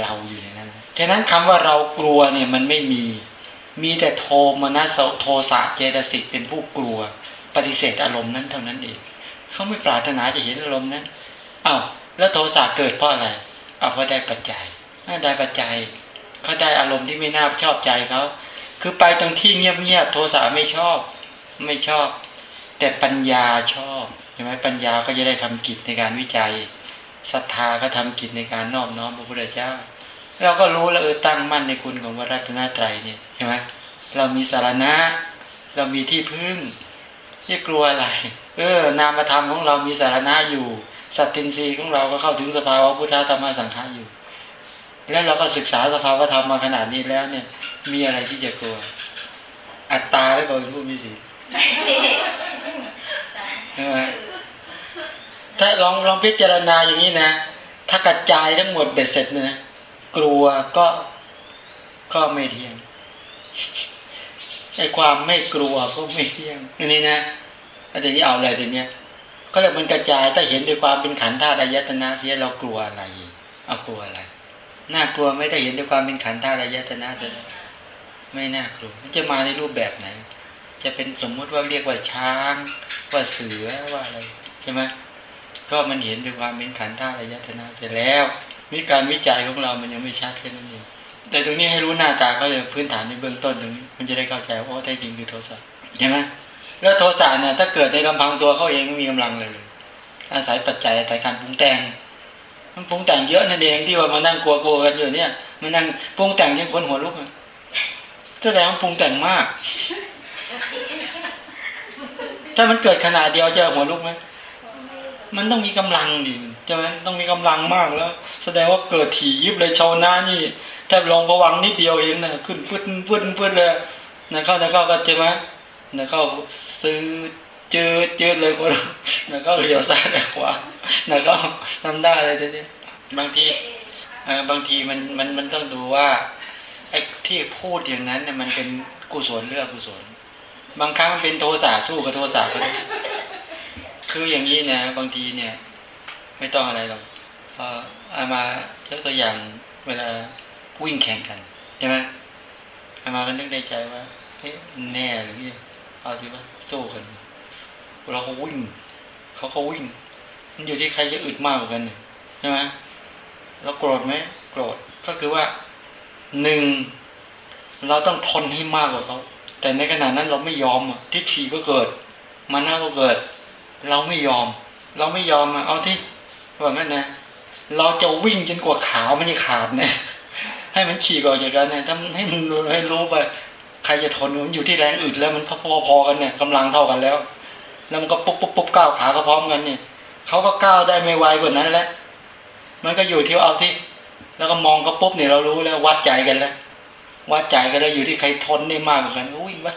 A: เราอยู่ในนั้น ฉะนั้นคำว่าเรากลัวเนี่ยมันไม่มี มีแต่โทมนัสโทสะเจตสิกเป็นผู้กลัว ปฏิเสธอารมณ์นั้นเท่านั้นเองเขาไม่ปรารถนาจะเห็นอารมณ์นั้นอ้าวแล้วโทสะเกิดเพราะอะไรเอาเพราะได้ปัจจัยได้ปัจจัยเขาได้อารมณ์ที่ไม่น่าชอบใจเขาคือไปตรงที่เงียบๆโทสะไม่ชอบ ไม่ชอบ แต่ปัญญาชอบใช่ไหมปัญญาก็จะได้ทำกิจในการวิจัยศรัทธาก็ทำกิจในการนอบน้อมพระพุทธเจ้า เราก็รู้แล้วเออตั้งมั่นในคุณของวรัตนตรัยเนี่ยใช่ไหมเรามีสารณะ เรามีที่พึ่งไม่กลัวอะไร เออ นามธรรมของเรามีสารณะอยู่ สัตตินรีของเราก็เข้าถึงสภาวะพุทธธรรมสังขารอยู่ แล้วเราก็ศึกษาสภาวะธรรมมาขนาดนี้แล้วเนี่ย มีอะไรที่จะกลัว อัตตาแล้วก็เป็นผู้มีสิใช่ไหมถ้าลองลองพิจารณาอย่างนี้นะ ถ้ากระจายทั้งหมดเบ็ดเสร็จนะ กลัวก็ก็ไม่เที่ยงไอ้ความไม่กลัวก็ไม่เที่ยงอันนี้นะอันนี้เอาอะไรทีเนี้ยก็เลยมันกระจายถ้าเห็นด้วยความเป็นขันธ์ธาตุอายตนะเสียเรากลัวอะไรเอากลัวอะไรน่ากลัวไม่ได้เห็นด้วยความเป็นขันธ์ธาตุอายตนะเลยไม่น่ากลัวมันจะมาในรูปแบบไหน จะเป็นสมมุติว่าเรียกว่าช้าง ว่าเสือว่าอะไรใช่ไหมก็มันเห็นด้วยความเป็นขันธ์ธาตุอายตนะเสร็จแล้ว นี่การวิจัยของเรามันยังไม่ชัดแค่นั้นเองแต่ตรงนี้ให้รู้หน้าตาก็เลยพื้นฐานในเบื้องต้นตรงนี้ มันจะได้เข้าใจว่าแท้จริงคือโทสะใช่ไหมแล้วโทสะเนี่ยถ้าเกิดในลำพังตัวเขาเองไม่มีกำลังเลย อาศัยปัจจัยอาศัยการปรุงแต่งมันปรุงแต่งเยอะนั่นเองที่ว่ามานั่งกลัวกลัวกันอยู่เนี่ยมานั่งปรุงแต่งยังคนหัวลุกแสดงว่าปรุงแต่งมาก ถ้ามันเกิดขนาดเดียวจะหัวลุกไหมมันต้องมีกำลังดิ ช่ไหมต้องมีกำลังมากแล้ว แสดงว่าเกิดถี่ยิบเลยชาวนานี่แทบลงระวังนิดเดียวเองนะขึ้นพื้นพื้นพื้นเลยนะเข้านะเข้าก็ใช่ไหมนะเข้าซื้อเจอเจอเลยคนนะเข้าเลี้ยวซ้ายขวานะเข้าทำได้เลยทีนี้บางทีบางทีมันมันมันต้องดูว่าไอ้ที่พูดอย่างนั้นเนี่ยมันเป็นกุศลเลือกกุศล บางครั้งเป็นโทสะสู้กับโทสะก็ได้คืออย่างนี้นะ บางทีเนี่ย ไม่ต้องอะไรหรอกเอามายกตัวอย่างเวลาวิ่งแข่งกันใช่ไหมเอามาก็นึกในใจว่าเฮ้ยแน่หรือเอาสิว่าสู้กันเราเขาวิ่งเขาก็วิ่ง มันอยู่ที่ใครจะอึดมากกว่ากันใช่ไหมเราโกรธไหมโกรธก็คือว่าหนึ่งเราต้องทนให้มากกว่าเขาแต่ในขณะนั้นเราไม่ยอมอะทิฏฐิก็เกิดมานะก็เกิด เราไม่ยอม เราไม่ยอมเอาที่ ว่างั้นนะเราจะวิ่งจนกว่าขาวมันจะขาดนะให้มันฉีกออกจากกันนะทำให้มันให้รู้ไปใครจะทนมันอยู่ที่แรงอึดแล้วมันพอๆกันเนี่ยกำลังเท่ากันแล้ว แล้วมันก็ปุ๊บปุ๊บปุ๊บก้าวขาก็พร้อมกันเนี่ยเขาก็ก้าวได้ไม่ไวกว่านั้นแล้วมันก็อยู่ที่เอาที่ แล้วก็มองก็ปุ๊บเนี่ยเรารู้แล้ววัดใจกันแล้ววัดใจกันแล้วอยู่ที่ใครทนได้มากกว่ากันวิ่งไป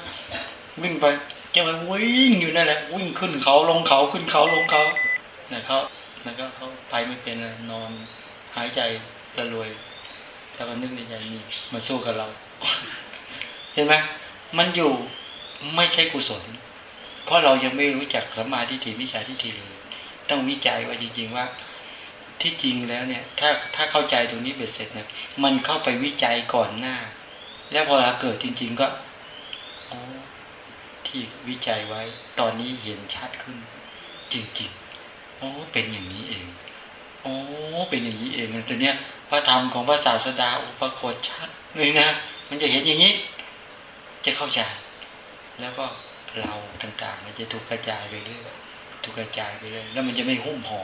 A: วิ่งไปแกมันวิ่งอยู่นั่นแหละวิ่งขึ้นเขาลงเขาขึ้นเขาลงเขาเนี่ยเขา แล้วก็เขาไปไม่เป็นนอนหายใจระรวยแล้วก็นึกในใจนี่มาสู้กับเรา เห็นไหมมันอยู่ไม่ใช่กุศล เพราะเรายังไม่รู้จักสมาธิฐิวิชาทิฏฐิเลยต้องวิจัยว่าจริง ๆว่า ที่จริงแล้วเนี่ย ถ้าถ้าเข้าใจตรงนี้เบ็ดเสร็จเนี่ยมันเข้าไปวิจัยก่อนหน้า แล้วพอเราเกิดจริง ๆก็อ๋อที่วิจัยไว้ ตอนนี้เห็นชัดขึ้น จริง ๆ อ๋อเป็นอย่างนี้เอง โอ๋อเป็นอย่างนี้เองแต่เนี้ยพระธรรมของพระศาสดาอุปกฏชัดเลยนะมันจะเห็นอย่างนี้ จะเข้าใจแล้วก็เราต่างๆ มันจะถูกกระจายไปเรื่อยถูกกระจายไปเรื่อยแล้วมันจะไม่หุ้มห่อ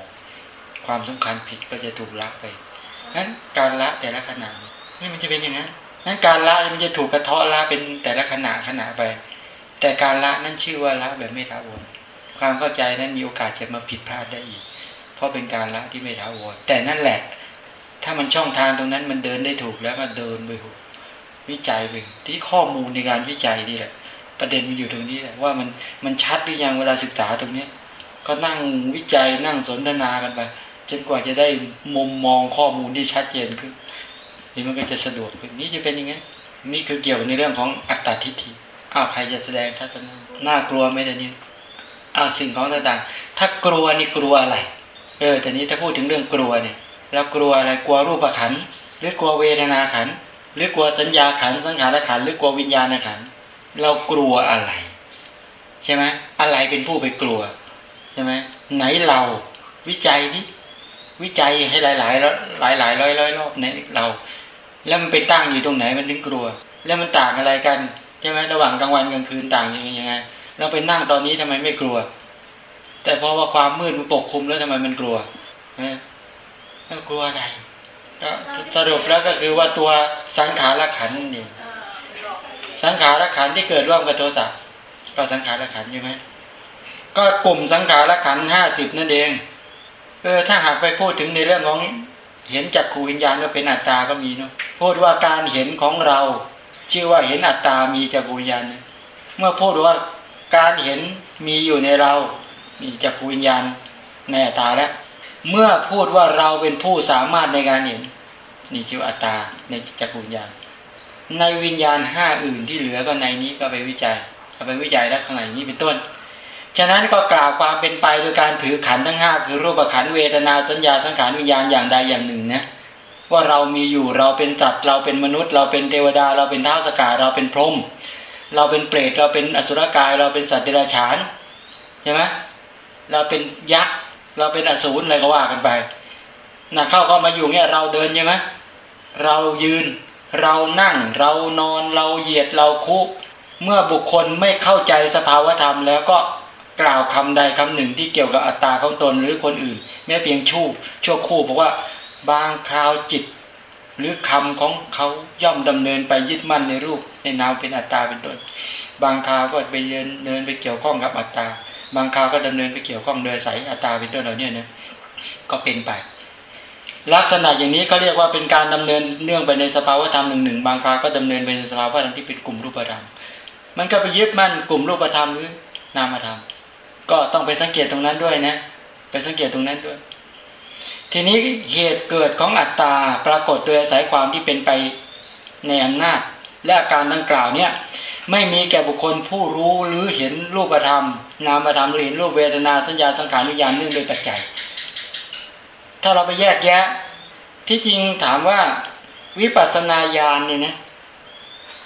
A: ความสำคัญผิดก็จะถูกละไปนั้นการละแต่ละขณะนี่มันจะเป็นอย่างนั้นนั้นการละมันจะถูกกระเทาะละเป็นแต่ละขณะขณะไป แต่การละนั้นชื่อว่าละแบบไม่ท้าวร ความเข้าใจนั้นมีโอกาสจะมาผิดพลาดได้อีก เพราะเป็นการละที่ไม่ท้าวรแต่นั่นแหละ ถ้ามันช่องทางตรงนั้นมันเดินได้ถูกแล้วก็เดินไปถูกวิจัยไปที่ข้อมูลในการวิจัยนี่แหละ ประเด็นมันอยู่ตรงนี้แหละว่ามันมันชัดหรือยังเวลาศึกษาตรงเนี้ย ก็นั่งวิจัยนั่งสนทนากันไปจนกว่าจะได้มุมมองข้อมูลที่ชัดเจนขึ้นนี่มันก็จะสะดวกขึ้นนี่จะเป็นยังไงนี่คือเกี่ยวในเรื่องของอัตตาทิฏฐิอ้าวใครจะแสดงทัศนะน่ากลัวไหมแต่นี้ เอาสิ่งของต่างๆ ถ้ากลัวนี่กลัวอะไร เออ แต่นี้ถ้าพูดถึงเรื่องกลัวเนี่ยแล้วกลัวอะไร กลัวรูปขัน หรือกลัวเวทนาขัน หรือกลัวสัญญาขัน สังขารขัน หรือกลัววิญญาณขัน เรากลัวอะไร ใช่ไหมอะไรเป็นผู้ไปกลัว ใช่ไหมไหนเราวิจัยที่วิจัยให้หลายหลายหลายหลายร้อยร้อยรอบในเรา แล้วมันไปตั้งอยู่ตรงไหนมันถึงกลัว แล้วมันต่างอะไรกันใช่ไหมระหว่างกลางวันกลางคืนต่างยังไง ยังไงเราไปนั่งตอนนี้ทำไมไม่กลัว แต่เพราะว่าความมืดมันปกคลุมแล้วทำไมมันกลัวนะกลัวอะไรสรุปแล้วก็คือว่าตัวสังขารขันนี่สังขารขันที่เกิดร่วมกับโทสะก็สังขารขันใช่ไหมก็กลุ่มสังขารขันห้าสิบนั่นเองเออถ้าหากไปพูดถึงในเรื่องของเห็นจักขูวิญญาณว่าเป็นอัตตาก็มีเนาะพูดว่าการเห็นของเรา ชื่อว่าเห็นอัตตามีจักขูวิญญาณเมื่อพูดว่า การเห็นมีอยู่ในเรามีจักขูวิญญาณในอัตตาแล้ว เมื่อพูดว่าเราเป็นผู้สามารถในการเห็น นี่ชื่ออัตตาในจักขูวิญญาณ ในวิญญาณห้าอื่นที่เหลือก็ในนี้ก็ไปวิจัยเอาไปวิจัยแล้วข้างในนี้เป็นต้น ฉะนั้นก็กล่าวความเป็นไปโดยการถือขันทั้งห้าคือรูปขันเวทนาสัญญาสังขารวิญญาณอย่างใดอย่างหนึ่งนะว่าเรามีอยู่เราเป็นสัตว์เราเป็นมนุษย์ เราเป็นเทวดา เราเป็นเท้าสกาเราเป็นพรหม เราเป็นเปรตเราเป็นอสุรกาย เราเป็นสัตว์เดรัจฉานใช่ไหมเราเป็นยักษ์เราเป็นอสูรอะไรก็ว่ากันไปนะเข้าก็มาอยู่เนี่ยเราเดินใช่ไหมเรายืน เรานั่ง เรานอนเราเหยียดเราคุกเมื่อบุคคลไม่เข้าใจสภาวธรรม แล้วก็กล่าวคำใดคำหนึ่งที่เกี่ยวกับอัตตาของตนหรือคนอื่น แม้เพียงชู่ชั่วคู่บอกว่าบางคราวจิต หรือคำของเขาย่อมดำเนินไปยึดมั่นในรูป ในนามเป็นอัตตาเป็นตนบางคราวก็ไปเดินเดินไปเกี่ยวข้องกับอัตตา บางคราวก็ดำเนินไปเกี่ยวข้องโดยสายอัตตาเป็นต้นเหล่านี้นะก็เป็นไป ลักษณะอย่างนี้เขาเรียกว่าเป็นการดำเนินเนื่องไปในสภาวธรรมหนึ่งหนึ่งบางคราวก็ดำเนินไปในสภาวธรรมที่เป็นกลุ่มรูปธรรม มันก็ไปยึดมั่นกลุ่มรูปธรรมหรือนามธรรม ก็ต้องไปสังเกตตรงนั้นด้วยนะ ไปสังเกตตรงนั้นด้วย ทีนี้เหตุเกิดของอัตตาปรากฏโดยอาศัยความที่เป็นไปในอำนาจ และอาการดังกล่าวเนี่ยไม่มีแก่บุคคลผู้รู้หรือเห็นรูปธรรม นามธรรมหรือเห็นรูปเวทนาสัญญาสังขารวิญญาณเนื่องโดยปัจจัย ถ้าเราไปแยกแยะ ที่จริงถามว่าวิปัสสนาญาณเนี่ยนะ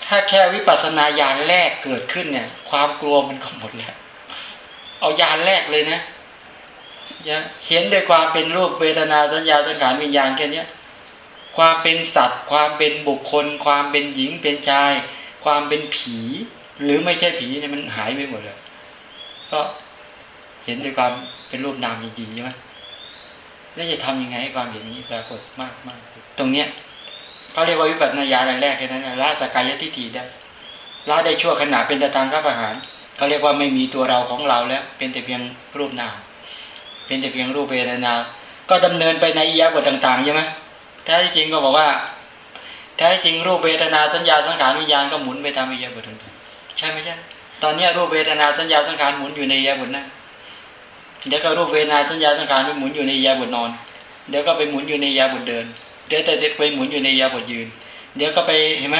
A: ถ้าแค่วิปัสสนาญาณแรกเกิดขึ้นเนี่ย ความกลัวมันก็หมดแล้ว เอาญาณแรกเลยนะ เห็นด้วยความเป็นรูปเวทนาสัญญาสังขารวิญญาณแค่นี้ความเป็นสัตว์ ความเป็นบุคคล ความเป็นหญิงเป็นชาย ความเป็นผี หรือไม่ใช่ผีเนี่ยมันหายไปหมดเลย ก็เห็นด้วยความเป็นรูปนามจริงๆใช่ไหมแล้วจะทำยังไงให้ความเห็นนี้ปรากฏมากมากตรงเนี้ยเขาเรียกว่าวิปัสสนาญาณแรกแค่นั้นละสกายทิฏฐิได้ละได้ชั่วขณะเป็นตะทางรับอาหารเขาเรียกว่าไม่มีตัวเราของเราแล้ว เป็นแต่เพียงรูปนาม เป็นแต่เพียงรูปเวทนา ก็ดำเนินไปในอิยาบทต่างๆใช่ไหมแท้จริงก็บอกว่า แท้จริงรูปเวทนาสัญญาสังขารวิญญาณก็หมุนไปตามอิยาบทต่างๆใช่ไหมใช่ตอนนี้รูปเวทนาสัญญาสังขารหมุนอยู่ในอิยาบทนั่งเดี๋ยวก็รูปเวทนาสัญญาสังขารไปหมุนอยู่ในอิยาบทนอน เดี๋ยวก็ไปหมุนอยู่ในอิยาบทเดิน เดี๋ยวแต่ไปหมุนอยู่ในอิยาบทยืน เดี๋ยวก็ไปเห็นไหม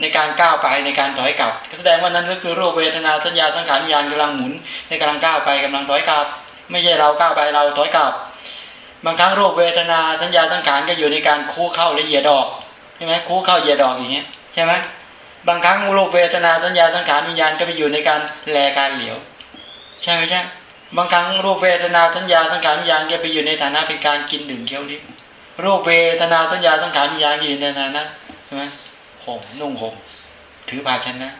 A: ในการก้าวไปในการถอยกลับแสดงว่านั้นก็คือรูปเวทนาสัญญาสังขารวิญญาณกำลังหมุน ในกำลังก้าวไปกำลังถอยกลับ ไม่ใช่เราก้าวไปเราถอยกลับ บางครั้งรูปเวทนาสัญญาสังขารก็อยู่ในการคู่เข้าละเอียดดอกใช่ไหมคู่เข้าเหยียดดอกอย่างเงี้ยใช่ไหมบางครั้งรูปเวทนาสัญญาสังขารวิญญาณก็ไปอยู่ในการแลการเหลียว ใช่ไหมใช่บางครั้งรูปเวทนาสัญญาสังขารวิญญาณก็ไปอยู่ในฐานะเป็นการกินดื่มเคี้ยวลิ้มรูปเวทนาสัญญาสังขารวิญญาณอยู่ในฐานะใช่ไหมห่มนุ่งห่มถือภาชนะ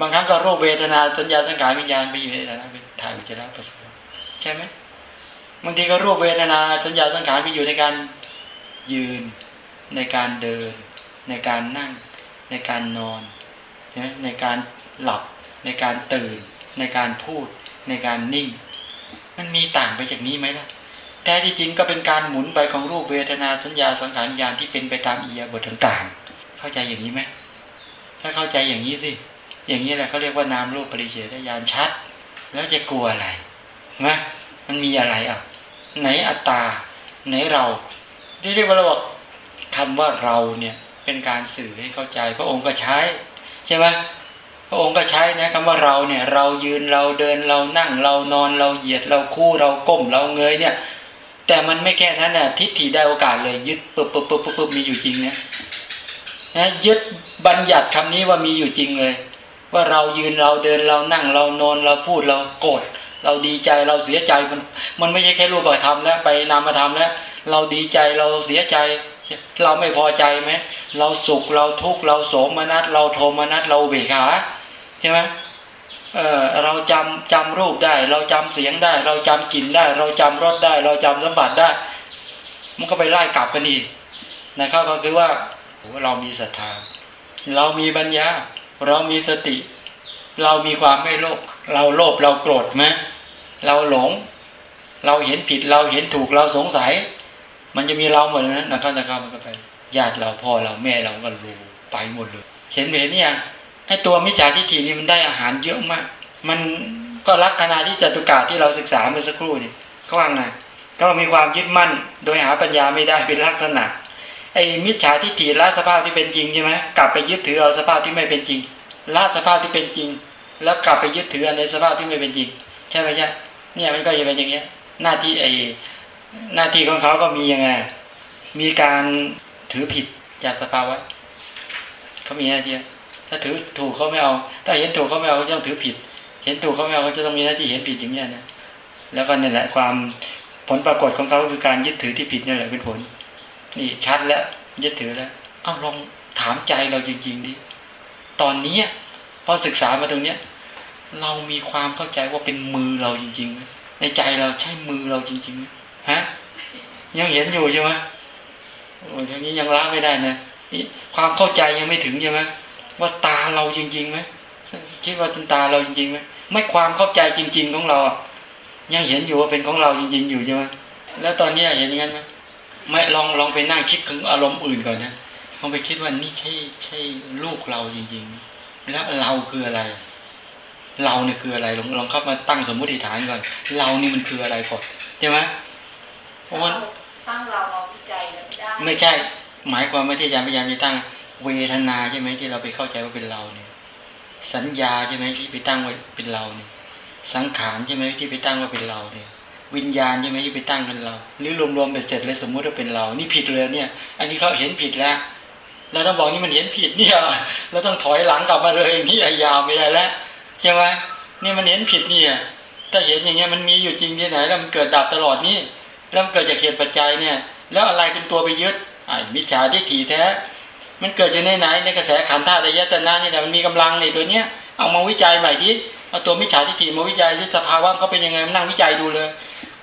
A: บางครั้งก็รูปเวทนาสัญญาสังขารวิญญาณไปอยู่ในฐานะเป็นถ่ายวิจารณ์ประสบ ใช่ไหมบางทีก็รูปเวทนาสัญญาสังขารไปอยู่ในการยืน ในการเดิน ในการนั่ง ในการนอนในการหลับ ในการตื่น ในการพูด ในการนิ่ง มันมีต่างไปจากนี้ไหมล่ะแท้ที่จริงก็เป็นการหมุนไปของรูปเวทนาสัญญาสังขารญาณที่เป็นไปตามอียบทต่างๆ เข้าใจอย่างนี้ไหมถ้าเข้าใจอย่างนี้สิอย่างนี้แหละเขาเรียกว่านามรูปปริเฉทญาณชัด แล้วจะกลัวอะไร ไหมมันมีอะไรอะ ไหนอัตตา ไหนเราที่เรียกว่าเราบอกคำว่าเราเนี่ยเป็นการสื่อให้เข้าใจ พระองค์ก็ใช้ใช่ไหมพระองค์ก็ใช้นะคำว่าเราเนี่ย เรายืนเราเดินเรานั่งเรานอนเราเหยียดเราคู่เราก้มเราเงยเนี่ย แต่มันไม่แค่นั้นน่ะทิฏฐิได้โอกาสเลย ยึดปุ๊บปุ๊บปุ๊บปุ๊บมีอยู่จริงเนี่ยนะยึดบัญญัติคำนี้ว่ามีอยู่จริงเลย ว่าเรายืนเราเดินเรานั่งเรานอนเราพูดเราโกรธ เราดีใจเราเสียใจมันมันไม่ใช่แค่รูปธรรมแล้วไปนามธรรมแล้วเราดีใจเราเสียใจ เราไม่พอใจไหมเราสุขเราทุกข์เราโสมนัสเราโทมนัสเราเบขาใช่ไหมเออเราจำจำรูปได้ เราจำเสียงได้ เราจำกลิ่นได้ เราจำรสได้ เราจำสัมผัสได้ มันก็ไปไล่กลับกันอีกนะครับก็คือว่าเรามีศรัทธาเรามีปัญญา เรามีสติ เรามีความไม่โลภเราโลภเราโกรธไหม เราหลง เราเห็นผิดเราเห็นถูกเราสงสัย มันจะมีเราหมดเลยนะนักเข้ามันก็ไปญาติเราพ่อเราแม่เราก็รู้ไปหมดเลย เห็นเห็นนี่ยไอ้ตัวมิจฉาทิฏฐินี่มันได้อาหารเยอะมาก มันก็ลักษณะที่จตุกาที่เราศึกษาเมื่อสักครู่นี่ก็ว่าไงก็มีความยึดมั่น โดยหาปัญญาไม่ได้เป็นลักษณะไอ้มิจฉาทิฏฐิละสภาพที่เป็นจริงใช่ไหมกลับไปยึดถือเอาสภาพที่ไม่เป็นจริงละสภาพที่เป็นจริง แล้วกลับไปยึดถือในสภาพที่ไม่เป็นจริง ใช่ไหมใช่ เนี่ยมันก็จะเป็นอย่างเงี้ย หน้าที่ไอหน้าที่ของเขาก็มียังไง มีการถือผิดจากสภาวะเขามีหน้าที่ถ้าถือถูกเขาไม่เอา ถ้าเห็นถูกเขาไม่เอาเขาจะต้องถือผิด เห็นถูกเขาไม่เอาเขาจะต้องมีหน้าที่เห็นผิดอย่างเงี้ยนะแล้วก็นี่แหละความผลปรากฏของเขาคือการยึดถือที่ผิดนี่แหละเป็นผล นี่ชัดแล้วยึดถือแล้วเอาลองถามใจเราจริงๆดิตอนนี้พอศึกษามาตรงเนี้ย เรามีความเข้าใจว่าเป็นมือเราจริงๆ ในใจเราใช่มือเราจริงๆ ฮะ ยังเห็นอยู่ใช่ไหมโอ้ยอย่างนี้ยังละไม่ได้นะความเข้าใจยังไม่ถึงใช่ไหมว่าตาเราจริงๆไหมคิดว่าเป็นตาเราจริงๆไหมไม่ความเข้าใจจริง ๆ ของเรา ยังเห็นอยู่ว่าเป็นของเราจริง ๆ อยู่ใช่ไหมแล้วตอนนี้เห็นอย่างนั้นไหมไม่ลองลองไปนั่งคิดถึงอารมณ์อื่นก่อนนะลองไปคิดว่านี่ใช่ใช่ลูกเราจริงๆ แล้วเราคืออะไร เราเนี่ยคืออะไรลองลองเข้ามาตั้งสมมติฐานก่อน เรานี่มันคืออะไรก่อนใช่ไหมเพราะว่า
B: ตั้งเราเราวิจัยไม่ได้
A: ไม่ใช่ หมายความไม่ที่อาจารย์พยายามจะตั้งเวทนาใช่ไหมที่เราไปเข้าใจว่าเป็นเราเนี่ย สัญญาใช่ไหมที่ไปตั้งไว้เป็นเราเนี่ย สังขารใช่ไหมที่ไปตั้งว่าเป็นเราเนี่ย วิญญาณใช่ไหมที่ไปตั้งเป็นเรา หรือรวมๆเป็นเสร็จเลยสมมุติว่าเป็นเรา นี่ผิดเลยเนี่ย อันนี้เขาเห็นผิดแล้วเราต้องบอกนี่มันเห็นผิดเนี่ย เราต้องถอยหลังกลับมาเลยอย่างนี้ยาวไม่ได้แล้ว ใช่ไหมนี่มันเห็นผิดเนี่ยถ้าเห็นอย่างเงี้ยมันมีอยู่จริงที่ไหนแล้วมันเกิดดับตลอดนี่แล้วมันเกิดจากเหตุปัจจัยเนี่ย แล้วอะไรเป็นตัวไปยึดไอ้มิจฉาทิฏฐิแท้ มันเกิดอยู่ในไหนในกระแสขันธ์ธาตุยตนะนี่แหละมันมีกำลังในตัวเนี้ยเอามาวิจัยใหม่ทีเอาตัวมิจฉาทิฏฐิมาวิจัยที่สภาวะเขาเป็นยังไงมานั่งวิจัยดูเลย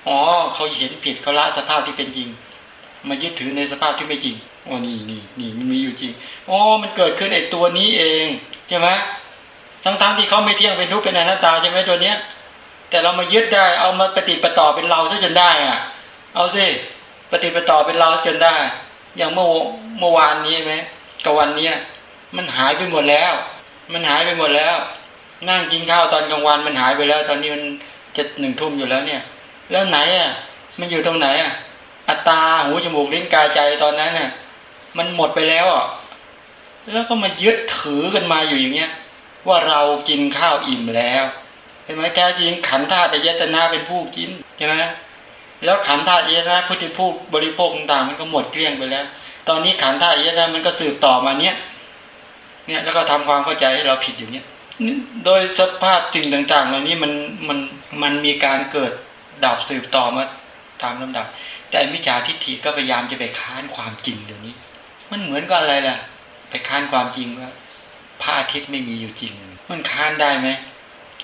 A: อ๋อเขาเห็นผิดเขาละสภาพที่เป็นจริง มายึดถือในสภาพที่ไม่จริงอ๋อนี่นี่นี่มันมีอยู่จริงอ๋อมันเกิดขึ้นไอ้ตัวนี้เองใช่ไหม ทั้งๆทที่เขาไม่เที่ยงเป็นทุกข์เป็นอนัตตาใช่ไหมตัวเนี้ย แต่เรามายึดได้เอามาปฏิปต่อเป็นเราซะจนได้อะ เอาสิปฏิปต่อเป็นเราจนได้ อย่างเมื่อเมื่อวานนี้ไหมกับวันเนี้ยมันหายไปหมดแล้ว มันหายไปหมดแล้ว นั่งกินข้าวตอนกลางวันมันหายไปแล้ว ตอนนี้มันจะหนึ่งทุ่มอยู่แล้วเนี่ย แล้วไหนอะ มันอยู่ตรงไหนอะอัตตาหูจมูกลิ้นกายใจตอนนั้นน่ะมันหมดไปแล้วอะแล้วก็มายึดถือกันมาอยู่อย่างเงี้ย ว่าเรากินข้าวอิ่มแล้วเห็นไหมแท้จริงขันธาตุยตนาเป็นผู้กินใช่ไหมแล้วขันธาตุยตนาผู้ที่ผู้บริโภคต่างมันก็หมดเกลี้ยงไปแล้ว ตอนนี้ขันธาตุยตนามันก็สืบต่อมาเนี้ยเนี่ยแล้วก็ทำความเข้าใจให้เราผิดอยู่เนี้ยโดยสภาพสิ่งต่างๆเหล่านี้มันมันมันมีการเกิดดับสืบต่อมาตามลำดับ แต่มิจฉาทิฏฐิก็พยายามจะไปค้านความจริงเดี๋ยวนี้ มันเหมือนกับอะไรล่ะ ไปค้านความจริงว่า พระอาทิตย์ไม่มีอยู่จริง มันค้านได้ไหม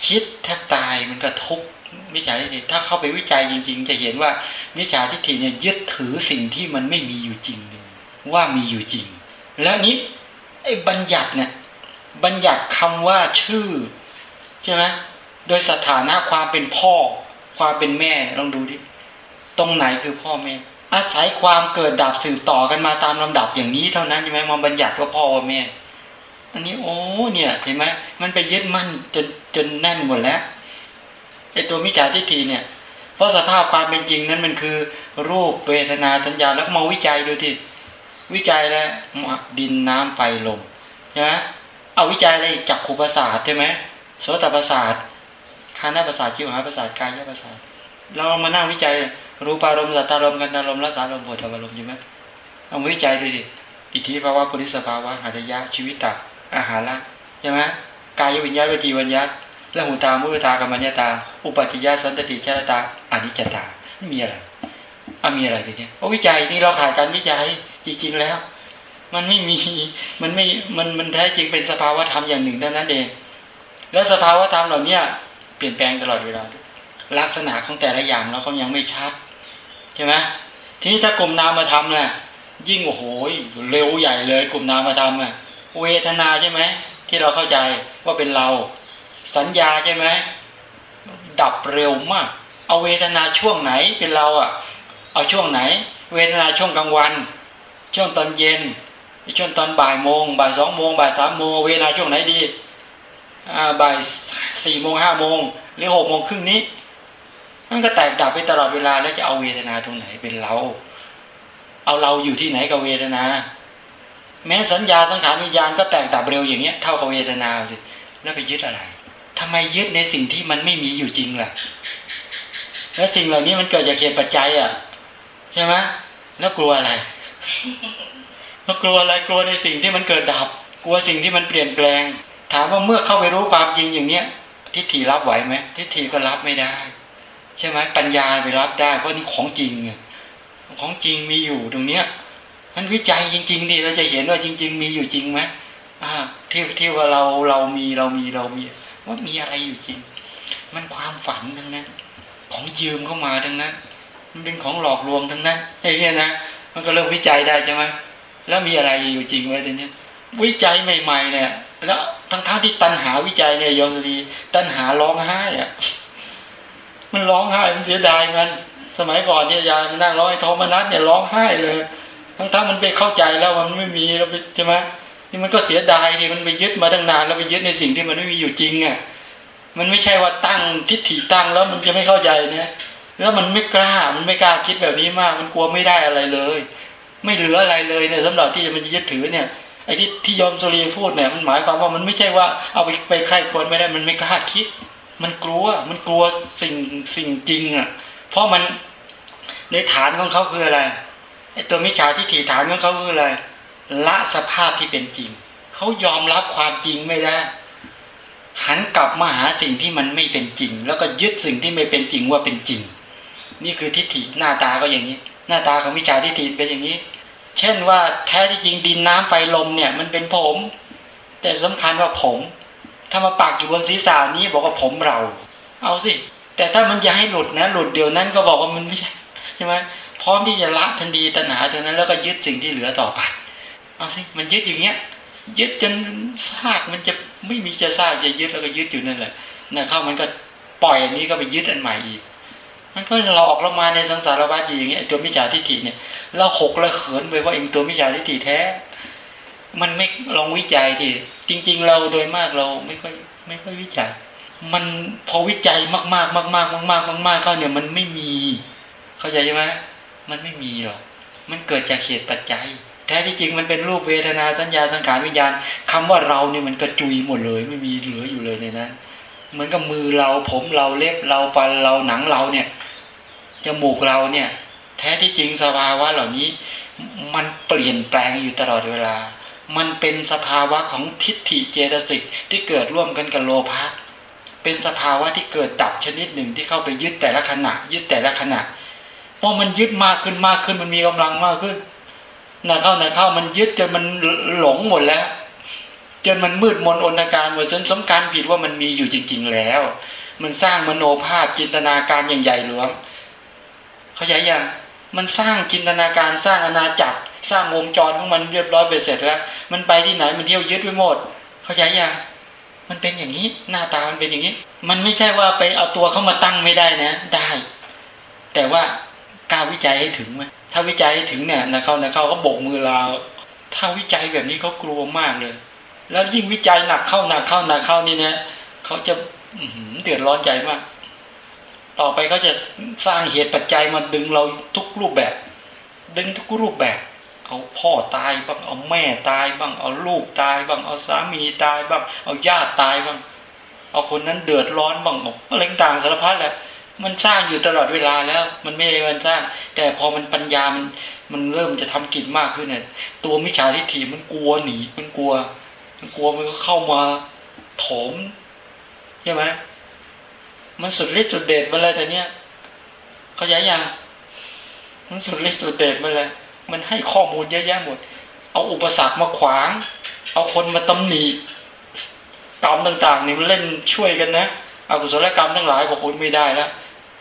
A: คิดแทบตายมันก็ทุกข์มิจฉาทิฏฐิถ้าเข้าไปวิจัยจริง ๆ จะเห็นว่ามิจฉาทิฏฐิเนี่ยยึดถือสิ่งที่มันไม่มีอยู่จริง ว่ามีอยู่จริง แล้วนี้ไอ้บัญญัติเนี่ยบัญญัติคำว่าชื่อใช่ไหมโดยสถานะความเป็นพ่อ ความเป็นแม่ลองดูดิตรงไหนคือพ่อแม่ อาศัยความเกิดดับสืบต่อกันมาตามลำดับอย่างนี้เท่านั้นใช่ไหมมาบัญญัติว่าพ่อว่าแม่ อันนี้โอ้เนี่ยเห็นไหมมันไปยึดมั่นจนจนแน่นหมดแล้วไอตัวมิจฉาทิฏฐิเนี่ย เพราะสภาพความเป็นจริงนั้นมันคือ รูปเวทนาสัญญาแล้วมาวิจัยดูที่วิจัยแล้วดินน้ำไฟลมใช่ไหมเอาวิจัยอะไรจักขูประสาทใช่ไหมโสตประสาทคานาประสาทจิวหาประสาทกายประสาทเรามานั่งวิจัยรูปารมณ์สัตตารมณ์กันตารมณ์รัสารมณ์โพธารมณ์ใช่ไหมเอาวิจัยดูดิอิทธิภาวะปุริสภาวะหัตยะชีวิตตา อาหารละใช่ไหมกายวิญญาณวิจีวิญญาณและหูตามุตากรรมัญญาตา อุปัจจยสันตติชาตาอนิจจตามีอะไรอะมีอะไรไปเนี่ยโอ้วิจัยนี่เราขาดการวิจัยจริงๆแล้ว มันไม่มีมันไม่มันมันแท้จริงเป็นสภาวะธรรมอย่างหนึ่งเท่านั้นเอง แล้วสภาวะธรรมเหล่านี้เปลี่ยนแปลงตลอดเวลาลักษณะของแต่ละอย่างเราก็ยังไม่ชัดใช่ไหมทีนี้ถ้ากลุ่มนามธรรมน่ะยิ่งโอ้โหเร็วใหญ่เลย กลุ่มนามธรรมอะ เวทนาใช่ไหมที่เราเข้าใจว่าเป็นเรา สัญญาใช่ไหมดับเร็วมาก เอาเวทนาช่วงไหนเป็นเราอะ เอาช่วงไหน เวทนาช่วงกลางวัน ช่วงตอนเย็นช่วงตอนบ่ายโมงบ่ายสองโมงบ่ายสามโมงเวลาช่วงไหนดีบ่ายสี่โมงห้าโมงหรือหกโมงครึ่งนี้ มันก็แตกดับไปตลอดเวลาแล้วจะเอาเวทนาตรงไหนเป็นเรา เอาเราอยู่ที่ไหนกับเวทนา แม้สัญญาสังขารวิญญาณก็แตกดับเร็วอย่างเงี้ยเท่ากับเวทนาสิแล้วไปยึดอะไรทำไมยึดในสิ่งที่มันไม่มีอยู่จริงล่ะ แล้วสิ่งเหล่านี้มันเกิดจากเหตุปัจจัยอะใช่ไหมแล้วกลัวอะไรแล้วกลัวอะไรกลัวในสิ่งที่มันเกิดดับ กลัวสิ่งที่มันเปลี่ยนแปลง ถามว่าเมื่อเข้าไปรู้ความจริงอย่างเนี้ยทิฏฐิรับไหวไหมทิฏฐิก็รับไม่ได้ ใช่ไหมปัญญาไปรับได้เพราะนี่ของจริงของจริงมีอยู่ตรงเนี้ย มันวิจัยจริงๆดิเราจะเห็นว่าจริง ๆ มีอยู่จริงไหมอ่าที่ที่ว่าเราเรามีเรามีเรามีว่ามีอะไรอยู่จริง มันความฝันทั้งนั้น ของยืมเข้ามาทั้งนั้น มันเป็นของหลอกลวงทั้งนั้นไอ้เนี่ยนะมันก็เริ่มวิจัยได้ใช่ไหมแล้วมีอะไรอยู่จริงไว้ตรงนี้วิจัยใหม่ ๆ เนี่ย แล้วทั้งๆทที่ตัณหาวิจัยเนี่ยยอมรีตัณหาร้องไห้อะมันร้องไห้มันเสียดายมัน สมัยก่อนที่อาจายมันนั่งร้องไห้โทมนัสเนี่ยร้องไห้เลย ทั้งๆมันไปเข้าใจแล้วมันไม่มีแล้วใช่ไหมนี่มันก็เสียดายที่มันไปยึดมาตั้งนานแล้วไปยึดในสิ่งที่มันไม่มีอยู่จริงอะมันไม่ใช่ว่าตั้งทิฏฐิตั้งแล้วมันจะไม่เข้าใจเนี่ยแล้วมันไม่กล้ามันไม่กล้าคิดแบบนี้มาก มันกลัวไม่ได้อะไรเลย ไม่เหลืออะไรเลยเนี่ยสำหรับที่จะมันยึดถือเนี่ยไอ้ที่ที่ยอมสุรีพูดเนี่ยมันหมายความว่ามันไม่ใช่ว่าเอาไปไปใครควรไม่ได้มันไม่กล้าคิด มันกลัวมันกลัวสิ่งสิ่งจริงอะเพราะมันในฐานของเขาคืออะไร ตัวมิจฉาทิฏฐิฐานของเขาคืออะไรละสภาพที่เป็นจริง เขายอมรับความจริงไม่ได้หันกลับมาหาสิ่งที่มันไม่เป็นจริง แล้วก็ยึดสิ่งที่ไม่เป็นจริงว่าเป็นจริง นี่คือทิฏฐิหน้าตาก็อย่างนี้ หน้าตาของมิจฉาทิฏฐิเป็นอย่างนี้ เช่นว่าแท้ที่จริงดินน้ำไฟลมเนี่ย มันเป็นผม แต่สำคัญว่าผม ถ้ามาปักอยู่บนศีรษะนี้บอกว่าผมเรา เอาสิ แต่ถ้ามันจะให้หลุดนะ หลุดเดี๋ยวนั้นก็บอกว่ามันไม่ใช่ใช่ไหม ร้อมที่จะละทันทีตัณหาเท่านั้นแล้วก็ยึดสิ่งที่เหลือต่อไป เอาสิมันยึดอย่างเงี้ย ยึดจนซากมันจะไม่มีจะซากจะยึดแล้วก็ยึดอยู่นั่นแหละนะเข้ามันก็ปล่อยอันนี้ก็ไปยึดอันใหม่อีก มันก็หลอกเรามาในสังสารวัฏอย่างเงี้ยตัวมิจฉาทิฏฐิเนี่ยเราหกเราเขินไปว่าเองตัวมิจฉาทิฏฐิแท้ มันไม่ลองวิจัยที่จริง ๆ เราโดยมากเราไม่ค่อยไม่ค่อยวิจัย มันพอวิจัยมากๆมากๆมากๆมากๆเข้าเนี่ยมันไม่มี เข้าใจใช่ไหม มันไม่มีหรอกมันเกิดจากเหตุปัจจัย แท้ที่จริงมันเป็นรูปเวทนาสัญญาสังขารวิญญาณคำว่าเราเนี่ยมันกระจุยหมดเลย ไม่มีเหลืออยู่เลยในนั้นเหมือนกับมือเราผมเราเล็บเราฟันเราหนังเราเนี่ยจมูกเราเนี่ย แท้ที่จริงสภาวะเหล่านี้มันเปลี่ยนแปลงอยู่ตลอดเวลา มันเป็นสภาวะของทิฏฐิเจตสิกที่เกิดร่วมกันกับโลภะเป็นสภาวะที่เกิดดับชนิดหนึ่งที่เข้าไปยึดแต่ละขณะ ยึดแต่ละขณะ ราะมันยึดมากขึ้นมากขึ้นมันมีกำลังมากขึ้นนะเข้านะเข้ามันยึดจนมันหลงหมดแล้ว จนมันมืดมนอนตการหมดจนสำคัญผิดว่ามันมีอยู่จริง ๆ แล้ว มันสร้างมโนภาพจินตนาการอย่างใหญ่หลวงเขาใหญ่ยังมันสร้างจินตนาการสร้างอาณาจักร สร้างวงจรของมันเรียบร้อยไปเสร็จแล้ว มันไปที่ไหนมันเที่ยวยึดไปหมด เขาใหญ่ยังมันเป็นอย่างนี้หน้าตามันเป็นอย่างนี้ มันไม่ใช่ว่าไปเอาตัวเข้ามาตั้งไม่ได้นะ ได้ แต่ว่า กล้าวิจัยให้ถึงไหมถ้าวิจัยให้ถึงเนี่ยนะเขานะเขาก็บกมือลาถ้าวิจัยแบบนี้เขากลัวมากเลย แล้วยิ่งวิจัยหนักเข้าหนักเข้าหนักเข้านี่นะเขาจะเดือดร้อนใจมาก ต่อไปเขาจะสร้างเหตุปัจจัยมาดึงเราทุกรูปแบบ ดึงทุกรูปแบบ เอาพ่อตายบ้างเอาแม่ตายบ้างเอาลูกตายบ้างเอาสามีตายบ้างเอาญาติตายบ้าง เอาคนนั้นเดือดร้อนบ้างอะไรต่างสารพัดแหละ มันสร้างอยู่ตลอดเวลาแล้ว มันไม่ได้มันสร้าง แต่พอมันปัญญามันมันเริ่มจะทำกิจมากขึ้นเนี่ยตัวมิจฉาทิฏฐิมันกลัวหนีมันกลัว มันกลัวมันก็เข้ามาโถมใช่ไหมมันสุดฤทธิ์สุดเดชมาเลยแต่เนี้ยเขาใหญ่ยังมันสุดฤทธิ์สุดเดชมาเลยมันให้ข้อมูลเยอะแยะหมด เอาอุปสรรคมาขวาง เอาคนมาตำหนิกรรมต่างๆนี่มันเล่นช่วยกันนะอกุศลกรรมทั้งหลายบอกโอ้ยไม่ได้แล้ว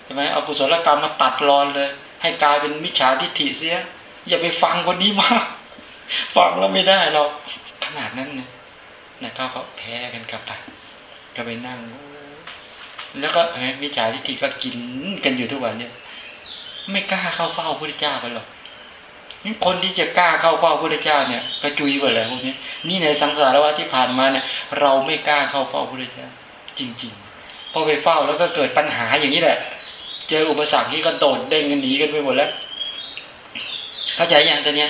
A: ใช่ไหมเอากุศลกรรมมาตัดรอนเลย ให้กลายเป็นมิจฉาทิฏฐิเสีย อย่าไปฟังคนนี้มากฟังแล้วไม่ได้เราขนาดนั้นเนะนะเขาเขาแพ้กันกลับไปก็ไปนั่ง แล้วก็มิจฉาทิฏฐิก็กินกันอยู่ทุกวันเนี่ยไม่กล้าเข้าเฝ้าพระพุทธเจ้ากันหรอกคนที่จะกล้าเข้าเฝ้าพระพุทธเจ้าเนี่ยกระจุยหมดเลยพวกนี้นี่ในสังสารวัฏที่ผ่านมาเนี่ยเราไม่กล้าเข้าเฝ้าพระพุทธเจ้า จริง ๆ พอไปเฝ้าแล้วก็เกิดปัญหาอย่างนี้แหละ เจออุปสรรคที่ก็โดดเด้งกันหนีกันไปหมดแล้ว เข้าใจอย่างตัวเนี้ย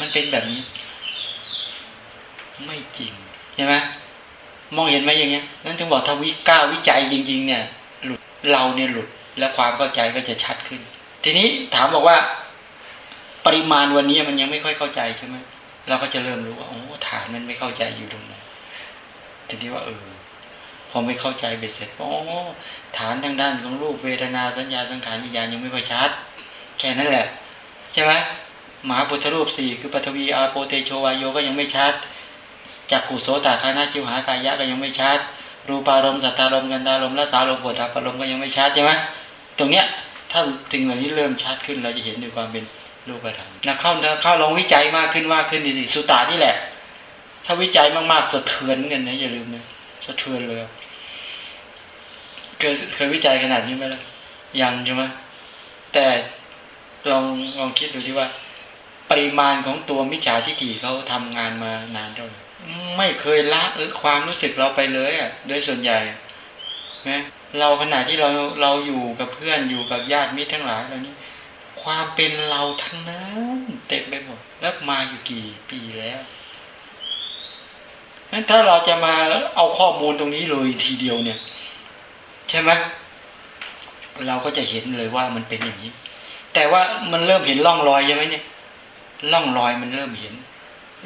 A: มันเป็นแบบนี้ ไม่จริงใช่ไหมมองเห็นไหมอย่างเงี้ย นั่นถึงบอกถ้าวิก้าวิจัยจริง ๆ เนี่ย หลุดเราเนี่ยหลุดและความเข้าใจก็จะชัดขึ้น ทีนี้ถามบอกว่า ปริมาณวันนี้มันยังไม่ค่อยเข้าใจใช่ไหมเราก็จะเริ่มรู้ว่าโอ้ฐานมันไม่เข้าใจอยู่ตรงไหนทีนี้ว่าเออ อไม่เข้าใจเบ็ดเสร็จโอ้ฐานทางด้านของรูปเวทนาสัญญาสังขารวิญญาณยังไม่ค่อยชัด แค่นั้นแหละใช่ไหมมหาพุทธรูปสี่คือปฐวีอาโปเตโชวายโยก็ยังไม่ชัดจากกุโสตาคานาจิวหากายะก็ยังไม่ชัด รูปารมณ์สัตตารมณ์กันตารมณ์และสารมณ์ปวดตาปารมณ์ก็ยังไม่ชัดใช่ไหมตรงเนี้ยถ้าถึงเหล่านี้เริ่มชัดขึ้นเราจะเห็นด้วยความเป็นรูปธรรมนะเข้าเข้าลองวิจัยมากขึ้นมากขึ้นดีสิสุตานี่แหละ ถ้าวิจัยมากๆสะเทือนกันนะอย่าลืมนะสะเทือนเลย เคยเคยวิจัยขนาดนี้ไหมล่ะยังใช่ไหมแต่ลองลองคิดดูที่ว่า ปริมาณของตัวมิจฉาทิฏฐิเขาทำงานมานานเท่าไหร่ไม่เคยละความรู้สึกเราไปเลยอะ โดยส่วนใหญ่นะเราขณะที่เราเราอยู่กับเพื่อนอยู่กับญาติมิตรทั้งหลายเหล่านี้ ความเป็นเราทั้งนั้นเต็มไปหมดแล้วมาอยู่กี่ปีแล้วนั้นถ้าเราจะมาเอาข้อมูลตรงนี้เลยทีเดียวเนี่ย ใช่ไหมเราก็จะเห็นเลยว่ามันเป็นอย่างนี้ แต่ว่ามันเริ่มเห็นร่องรอยใช่ไหมเนี่ยร่องรอยมันเริ่มเห็น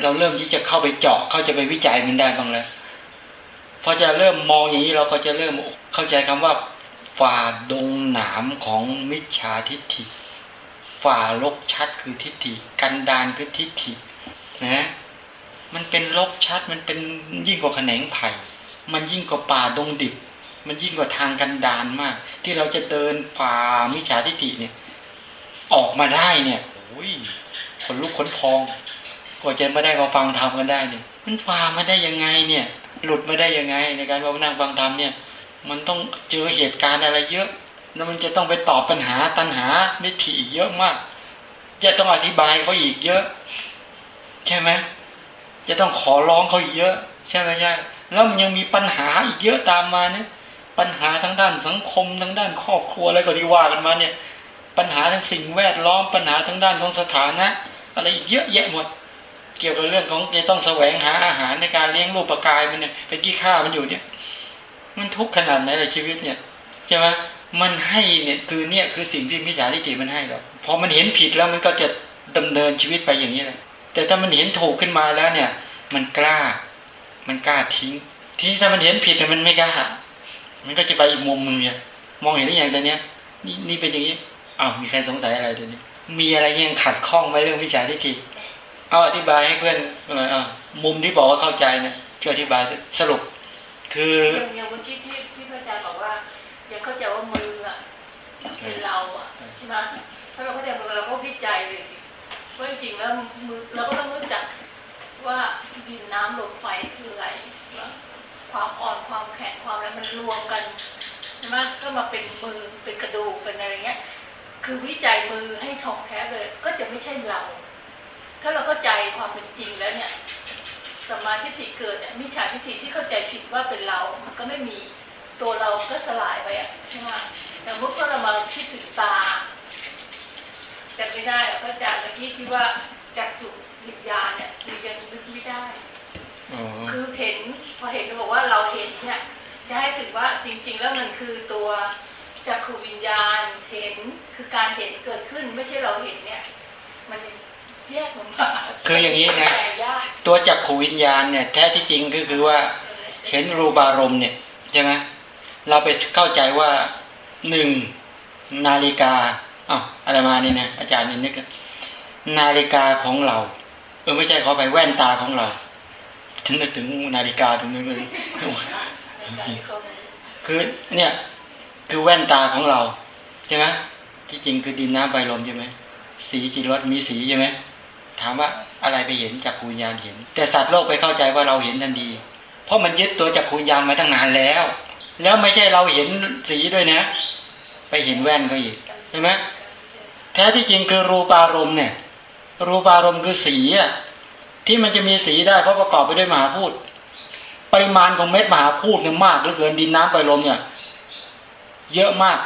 A: เราเริ่มที่จะเข้าไปเจาะเข้าจะไปวิจัยมันได้บ้างแล้วพอจะเริ่มมองอย่างนี้เราก็จะเริ่มเข้าใจคำว่าฝ่าดงหนามของมิจฉาทิฏฐิฝ่าลกชัดคือทิฏฐิกันดานคือทิฏฐินะมันเป็นลกชัดมันเป็นยิ่งกว่าแขนงไผ่มันยิ่งกว่าป่าดงดิบ มันยิ่งกว่าทางกันดานมาก ที่เราจะเดินฝ่ามิจฉาทิฏฐิเนี่ย ออกมาได้เนี่ยโอ้ยขนลุกขนพองกว่าจะมาได้มาฟังธรรมกันได้เนี่ย มันฝ่ามาได้ยังไงเนี่ย หลุดมาได้ยังไง ในการมานั่งฟังธรรมเนี่ย มันต้องเจอเหตุการณ์อะไรเยอะ แล้วมันจะต้องไปตอบปัญหาตัญหามิถิอีกเยอะมาก จะต้องอธิบายเขาอีกเยอะ ใช่ไหมจะต้องขอร้องเขาอีกเยอะ ใช่ไหมใช่แล้วมันยังมีปัญหาอีกเยอะตามมาเนี่ย ปัญหาทั้งด้านสังคมทั้งด้านครอบครัวอะไรก็ที่ว่ากันมาเนี่ย ปัญหาทั้งสิ่งแวดล้อมปัญหาทั้งด้านของสถานะอะไรอีกเยอะแยะหมด เกี่ยวกับเรื่องของจะต้องแสวงหาอาหารในการเลี้ยงลูกประกายมันเนี่ยไปกี้ข้ามันอยู่เนี่ย มันทุกข์ขนาดไหนเลยชีวิตเนี่ยใช่ไหมมันให้เนี่ยคือเนี่ยคือสิ่งที่มิจฉาทิฏฐิมันให้เราพอมันเห็นผิดแล้วมันก็จะดำเนินชีวิตไปอย่างนี้เลยแต่ถ้ามันเห็นถูกขึ้นมาแล้วเนี่ย มันกล้า มันกล้าทิ้ง ทีนี้ถ้ามันเห็นผิดมันไม่กล้า มันก็จะไปอีกมุมมึงเนี่ย มองเห็นหรือยังตอนเนี้ยนี่นี่เป็นอย่างนี้อ้าวมีใครสงสัยอะไรตัวนี้ มีอะไรยังขัดข้องไหมเรื่องวิชาทิฏฐิเอาอธิบายให้เพื่อนหน่อยอะมุมที่บอกว่าเข้าใจนี่ยช่วยอธิบายสรุป คือ
B: อย่างอย่างเมื่อกี้ที่ที่พระอาจารย์บอกว่าอย่าเข้าใจว่ามืออะเป็นเราอะใช่ไหมถ้าเราเข้าใจมือเราก็วิจัยเลยว่าจริงๆแล้วมือเราก็ต้องรู้จักว่าดินน้ำลมไฟคืออะไรว่า ความอ่อนความแข็งความอะไรมันรวมกันใช่ไหมก็มาเป็นมือเป็นกระดูกเป็นอะไรเงี้ย คือวิจัยมือให้ทองแท้เลยก็จะไม่ใช่เรา ถ้าเราเข้าใจความเป็นจริงแล้วเนี่ยสมาทิฏฐิเกิดเนี่ยมิจฉาทิฏฐิที่เข้าใจผิดว่าเป็นเรา มันก็ไม่มีตัวเราก็สลายไปอะใช่ไหมแต่เมื่อเรามาคิดถึงตาจำไม่ได้กพระอาจารย์เมื่อกี้ที่ว่าจักจุวิญญาณเนี่ยคือยังนึกไม่ได้ คือเห็นพอเห็นเขาบอกว่าเราเห็นเนี่ยจะให้ถึงว่าจริง ๆ แล้วมันคือตัวจักขูวิญญาณเห็นคือการเห็นเกิดขึ้นไม่ใช่เราเห็นเนี่ย มันแยกออกมา
A: คืออย่างนี้นะ
B: แยกยาก
A: ตัวจักขูวิญญาณเนี่ยแท้ที่จริงก็คือว่าเห็นรูปารมณ์เนี่ยใช่ไหมเราไปเข้าใจว่าหนึ่งนาฬิกาอ้าวอะไรมานี่นะอาจารย์นี่นึกนะนาฬิกาของเราเออไม่ใช่ขอไปแว่นตาของเรา ถึงนึกถึงนาฬิกาถึงนึกเลยคือเนี่ยคือแว่นตาของเราใช่ไหมที่จริงคือดินน้ำใบลมใช่ไหมสีกี่รสมีสีใช่ไหมถามว่าอะไรไปเห็นจากขูญญาณเห็น แต่สัตว์โลกไปเข้าใจว่าเราเห็นทันทีเพราะมันยึดตัวจากขูญญาณมาตั้งนานแล้ว แล้วไม่ใช่เราเห็นสีด้วยนะ ไปเห็นแว่นก็อีกใช่ไหมแท้ที่จริงคือรูปารมณ์เนี่ย รูปารมณ์คือสีอะ ที่มันจะมีสีได้เพราะประกอบไปด้วยมหาพูดปริมาณของเม็ดมหาพูดเนี่ยมากเหลือเกินดินน้ำไฟลมเนี่ยเยอะมาก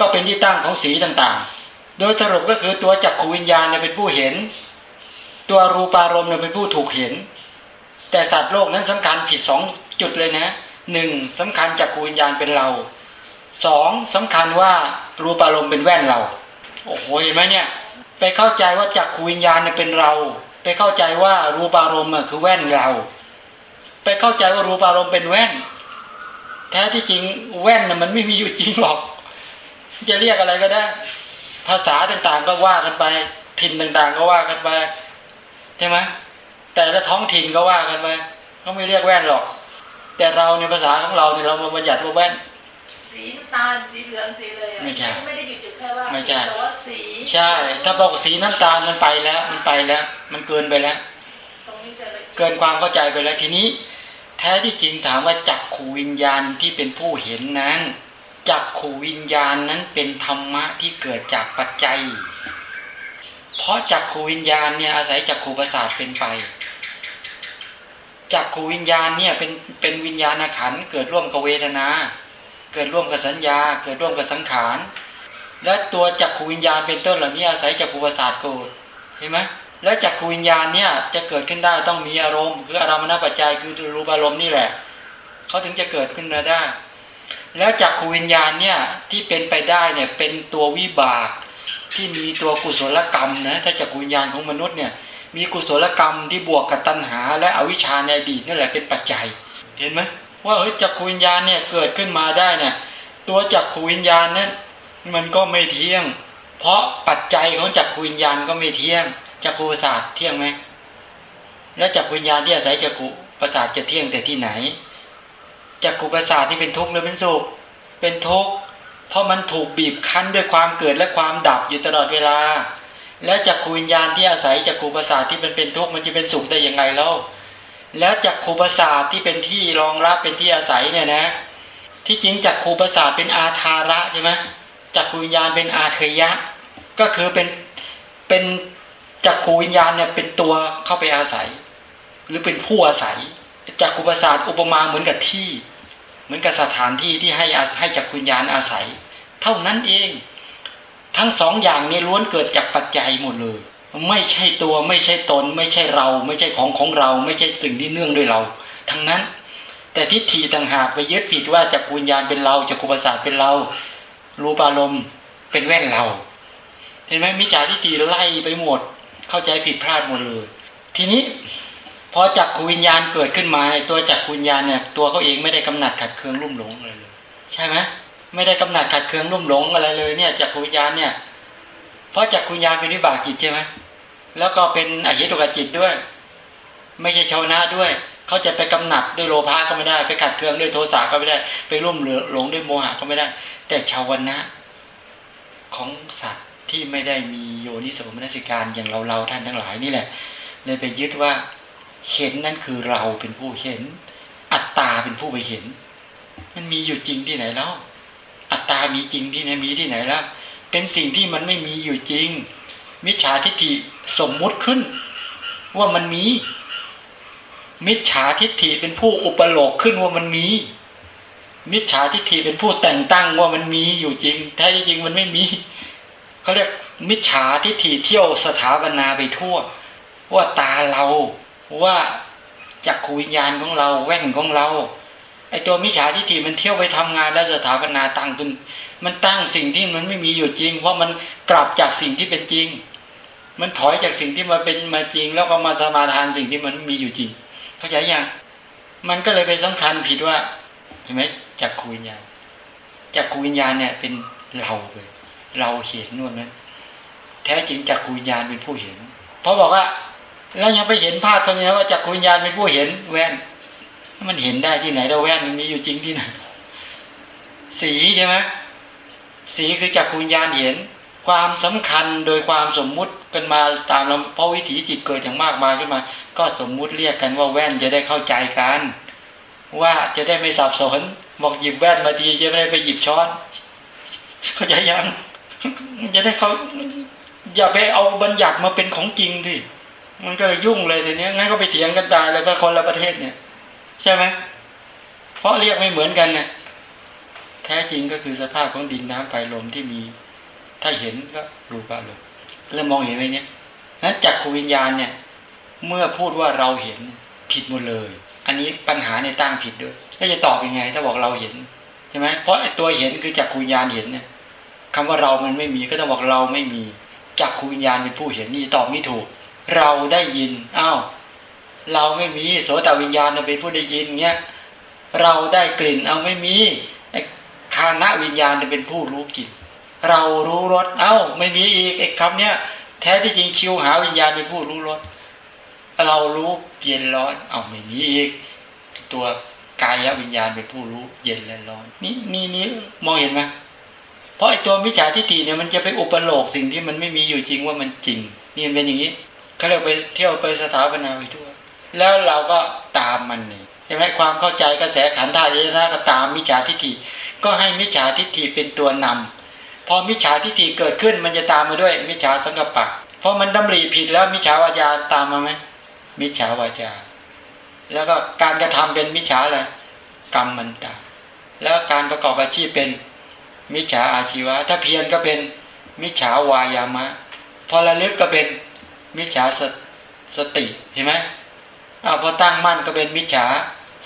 A: ก็เป็นที่ตั้งของสีต่างๆ โดยสรุปก็คือตัวจักขูวิญญาณเนี่ยเป็นผู้เห็น ตัวรูปารมณ์เนี่ยเป็นผู้ถูกเห็น แต่สัตว์โลกนั้นสำคัญผิดสองจุดเลยนะหนึ่งสำคัญจักขูวิญญาณเป็นเราสองสำคัญว่ารูปารมณ์เป็นแว่นเรา โอ้โหเห็นไหมเนี่ย ไปเข้าใจว่าจักขูวิญญาณเนี่ยเป็นเรา ไปเข้าใจว่ารูปารมณ์คือแว่นเรา ไปเข้าใจว่ารูปารมณ์เป็นแว่น แท้ที่จริงแว่นน่ะมันไม่มีอยู่จริงหรอก จะเรียกอะไรก็ได้ ภาษาต่างๆก็ว่ากันไป ถิ่นต่างๆ ก็ว่ากันไปใช่ไหมแต่ละท้องถิ่นก็ว่ากันไปเขาไม่เรียกแว่นหรอก แต่เราในภาษาของเราเนี่ยเรามาบัญญัติว่าแว่น
B: สีน้ำตาลสีเหลืองสีเลยอะ
A: ไม่ใช่
B: ไม่ได้หยุดอยู่แค่ว่า
A: ไม่ใช่
B: แต่ว่าสี
A: ใช่ ถ้าบอกสีน้ำตาลมันไปแล้ว มันไปแล้ว มันเกินไปแล้ว
B: ตรงนี้จะเลย
A: เกินความเข้าใจไปแล้วทีนี้ แท้ที่จริงถามว่าจักขูวิญญาณที่เป็นผู้เห็นนั้นจักขูวิญญาณนั้นเป็นธรรมะที่เกิดจากปัจจัย เพราะจักขูวิญญาณเนี่ยอาศัยจักขูประสาทเป็นไปจักขูวิญญาณเนี่ยเป็นเป็นวิญญาณขันธ์เกิดร่วมกับเวทนา เกิดร่วมกับสัญญา เกิดร่วมกับสังขาร และตัวจักขูวิญญาณเป็นต้นเหล่านี้อาศัยจักขูประสาทเกิดเห็นไหมแล้วจักขูวิญญาณเนี่ยจะเกิดขึ้นได้ต้องมีอารมณ์ คืออารมณปัจจัยคือรูปอารมณ์นี่แหละเขาถึงจะเกิดขึ้นมาได้ แล้วจักขูวิญญาณเนี่ยที่เป็นไปได้เนี่ยเป็นตัววิบากที่มีตัวกุศลกรรมนะถ้าจักขูวิญญาณของมนุษย์เนี่ยมีกุศลกรรมที่บวกกับตัณหา และอวิชชาในอดีตนั่นแหละเป็นปัจจัย เห็นไหม ว่าเฮ้ยจักขูวิญญาณเนี่ยเกิดขึ้นมาได้เนี่ยตัวจักขูวิญญาณนั้นมันก็ไม่เที่ยง เพราะปัจจัยของจักขูวิญญาณก็ไม่เที่ยงจักรประสาทเที่ยงไหมแล้วจักรวิญญาณที่อาศัยจักรประสาทจะเที่ยงแต่ที่ไหนจักขประสาทที่เป็นทุกข์หรือเป็นสุขเป็นทุกข์เพราะมันถูกบีบคั้นด้วยความเกิดและความดับอยู่ตลอดเวลา แล้วจักขูวิญญาณที่อาศัยจักขูประสาทที่มันเป็นทุกข์มันจะเป็นสุขได้ยังไงเล่า แล้วจักขูประสาทที่เป็นที่รองรับเป็นที่อาศัยเนี่ยนะ ที่จริงจักขูประสาทเป็นอาทาระใช่ไหมจักขูวิญญาณเป็นอาเทยะ ก็คือเป็นเป็นจักขูวิญญาณเนี่ยเป็นตัวเข้าไปอาศัย หรือเป็นผู้อาศัยจักขูประสาทอุปมาเหมือนกับที่ เหมือนกับสถานที่ที่ให้ให้จักขูวิญญาณอาศัย เท่านั้นเอง ทั้งสองอย่างนี้ล้วนเกิดจากปัจจัยหมดเลย ไม่ใช่ตัวไม่ใช่ตน ไม่ใช่เรา ไม่ใช่ของของเรา ไม่ใช่สิ่งที่เนื่องด้วยเรา ทั้งนั้น แต่ทิฏฐิต่างหากไปยึดผิดว่าจักรวิญญาณเป็นเราจักรประสาทเป็นเรารูปารมณ์เป็นแว่นเรา เห็นไหมมิจฉาทิฏฐิไล่ไปหมด เข้าใจผิดพลาดหมดเลย ทีนี้พอจักรวิญญาณเกิดขึ้นมาตัวจักรวิญญาณเนี่ยตัวเขาเองไม่ได้กำหนัดขัดเคืองรุ่มหลงอะไรเลย ใช่ไหมไม่ได้กำหนัดขัดเคืองรุ่มหลงอะไรเลยเนี่ยจักรวิญญาณเนี่ยเพราะจักรวิญญาณเป็นวิบากจิตใช่ไหม แล้วก็เป็นอหิตุกจิตด้วย ไม่ใช่ชาวนะด้วย เขาจะไปกำหนัดด้วยโลภะก็ไม่ได้ ไปขัดเคืองด้วยโทสะก็ไม่ได้ ไปร่วมเหลือหลงด้วยโมหะก็ไม่ได้ แต่ชาวนะ ของสัตว์ที่ไม่ได้มีโยนิสมนสิการอย่างเราเราท่านทั้งหลายนี่แหละ เลยไปยึดว่าเห็นนั่นคือเราเป็นผู้เห็น อัตตาเป็นผู้ไปเห็น มันมีอยู่จริงที่ไหนแล้ว อัตตามีจริงที่ไหนมีที่ไหนแล้วเป็นสิ่งที่มันไม่มีอยู่จริง มิจฉาทิฏฐิสมมุติขึ้น ว่ามันมี มิจฉาทิฏฐิเป็นผู้อุปโลกขึ้นว่ามันมี มิจฉาทิฏฐิเป็นผู้แต่งตั้งว่ามันมีอยู่จริงแท้จริงมันไม่มีเขาเรียกมิจฉาทิฏฐิเที่ยวสถาปนาไปทั่ว ว่าตาเราว่าจักขวิญญาณของเราแว่นของเราไอตัวมิจฉาทิฏฐิมันเที่ยวไปทำงานแล้วสถาปนาตั้งขึ้นมันตั้งสิ่งที่มันไม่มีอยู่จริง เพราะมันกลับจากสิ่งที่เป็นจริง มันถอยจากสิ่งที่มาเป็นมาจริง แล้วก็มาสมาทานสิ่งที่มันมีอยู่จริง เข้าใจยังมันก็เลยไปสำคัญผิดว่าเห็นไหมจักขวิญญาณจักขวิญญาณเนี่ยเป็นเราเลยเราเห็นนู่นนั้นแท้จริงจักขวิญญาณเป็นผู้เห็น เพราะบอกว่า แล้วยังไปเห็นภาพตรงนี้ว่าจักขวิญญาณเป็นผู้เห็นแว่น มันเห็นได้ที่ไหนแล้วแว่นมันมีอยู่จริงที่ไหนสีใช่ไหมสีคือจักรวิญญาณเห็น ความสำคัญโดยความสมมุติกันมาตามเราเพราะวิถีจิตเกิดอย่างมากมายขึ้นมา ก็สมมุติเรียกกันว่าแว่นจะได้เข้าใจกัน ว่าจะได้ไม่สับสนบอกหยิบแว่นมาดีจะไม่ได้ไปหยิบช้อนเข้าใจยังจะได้เขาอย่าไปเอาบัญญัติมาเป็นของจริงดิมันก็ยุ่งเลยทีนี้งั้นก็ไปเถียงกันตายแล้วก็คนละประเทศเนี่ย ใช่ไหมเพราะเรียกไม่เหมือนกันเนี่ยแท้จริงก็คือสภาพของดินน้ำไฟลมที่มี ถ้าเห็นก็รูปะลมเริ่มมองเห็นไหมเนี่ยนั้นจักขวิญญาณเนี่ย เมื่อพูดว่าเราเห็นผิดหมดเลย อันนี้ปัญหาในตั้งผิดด้วยแล้วจะตอบยังไง ถ้าบอกเราเห็นใช่ไหมเพราะตัวเห็นคือจักขวิญญาณเห็นเนี่ยคำว่าเรามันไม่มีก็ต้องบอกเราไม่มีจักขวิญญาณเป็นผู้เห็นนี่ตอบไม่ถูก เราได้ยินอ้าวเราไม่มีโสตวิญญาณเป็นผู้ได้ยินเงี้ยเราได้กลิ่นเอาไม่มีคานะวิญญาณจะเป็นผู้รู้กลิ่น เรารู้รสเอ้า ไม่มีอีกไอ้คำเนี้ยแท้ที่จริงชิวหาวิญญาณเป็นผู้รู้รสเรารู้เย็นร้อนเอาไม่มีอีก ตัวกายวิญญาณเป็นผู้รู้ เย็นและร้อน นี่นี่นี่มองเห็นไหมเพราะไอ้ตัวมิจฉาทิฏฐิเนี่ยมันจะไปอุปโลกสิ่งที่มันไม่มีอยู่จริงว่ามันจริง นี่มันเป็นอย่างนี้เขาเรียกไปเที่ยวไปสถาปนาไปทั่วแล้วเราก็ตามมันนี่ใช่ไหมความเข้าใจกระแสขันธ์ธาตุยนะก็ตามมิจฉาทิฏฐิก็ให้มิจฉาทิฏฐิเป็นตัวนำ พอมิจฉาทิฏฐิเกิดขึ้นมันจะตามมาด้วย มิจฉาสังกปะพอมันดำริผิดแล้วมิจฉาวาจาตามมาไหมมิจฉาวาจา แล้วก็การกระทำเป็นมิจฉาอะไรกรรมมันตาแล้วการประกอบอาชีพเป็นมิจฉาอาชีวะ ถ้าเพียรก็เป็นมิจฉาวายามะ พอระลึกก็เป็นมิจฉาสสติเห็นไหมอ้าวพอตั้งมั่นก็เป็นมิจฉา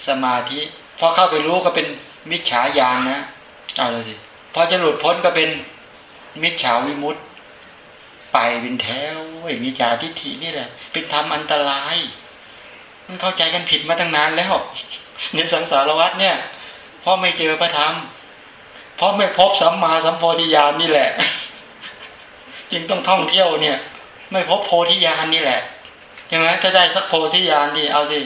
A: สมาธิพอเข้าไปรู้ก็เป็นมิจฉาญาณนะเอาเลยสิพอจะหลุดพ้นก็เป็น มิจฉาวิมุตต์ไปเป็นแถวไอ้มิจฉาทิฏฐินี่แหละ เป็นธรรมอันตราย มันเข้าใจกันผิดมาตั้งนานแล้วในสังสารวัฏเนี่ยเพราะไม่เจอพระธรรมเพราะไม่พบสัมมาสัมโพธิญาณนี่แหละ จึงต้องท่องเที่ยวเนี่ย ไม่พบโพธิญาณนี่แหละใช่ไหมถ้าได้สักโพธิญาณดีเอาสิ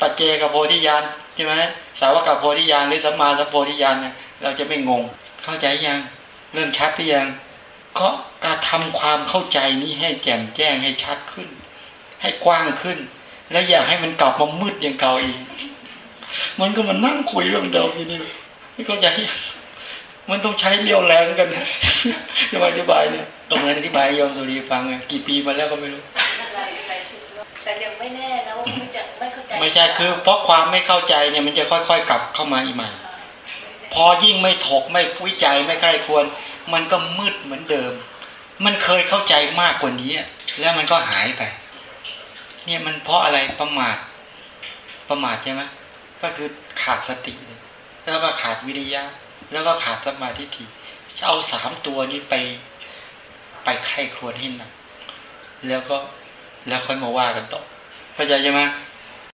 A: ปัจเจกับโพธิญาณใช่ไหมสาวกับโพธิญาณหรือสัมมาสัมโพธิญาณเนี่ยเราจะไม่งง เข้าใจยัง เริ่มชัดหรือยัง ก็การทำความเข้าใจนี้ให้แจ่มแจ้งให้ชัดขึ้น ให้กว้างขึ้น และอย่าให้มันกลับมามืดอย่างเก่าอีก มันก็มานั่งคุยเรื่องเดิมอยู่นี่ไม่เข้าใจยังมันต้องใช้เรี่ยวแรงกันนะจะมาอธิบายเนี่ยต้องมาอธิบายให้โยมสุรีฟังไงกี่ปีมาแล้วก็ไม่รู้
B: หลายหลายสิบรอบแต่ยังไม่แน่นะว่ามันจะไม่เข้าใจ
A: ไม่ใช่คือเพราะความไม่เข้าใจเนี่ยมันจะค่อย ๆ กลับเข้ามาอีกใหม่ พอยิ่งไม่ถกไม่วิจัยไม่ใกล้ควร มันก็มืดเหมือนเดิม มันเคยเข้าใจมากกว่านี้ แล้วมันก็หายไป เนี่ยมันเพราะอะไรประมาท ประมาทใช่ไหมก็คือขาดสติ แล้วก็ขาดวิริยะ แล้วก็ขาดสมาธิฐิเอาสามตัวนี้ไป ไปไข้ครวญให้หนักแล้วก็แล้วค่อยมาว่ากันต่อเข้าใจใช่ไหม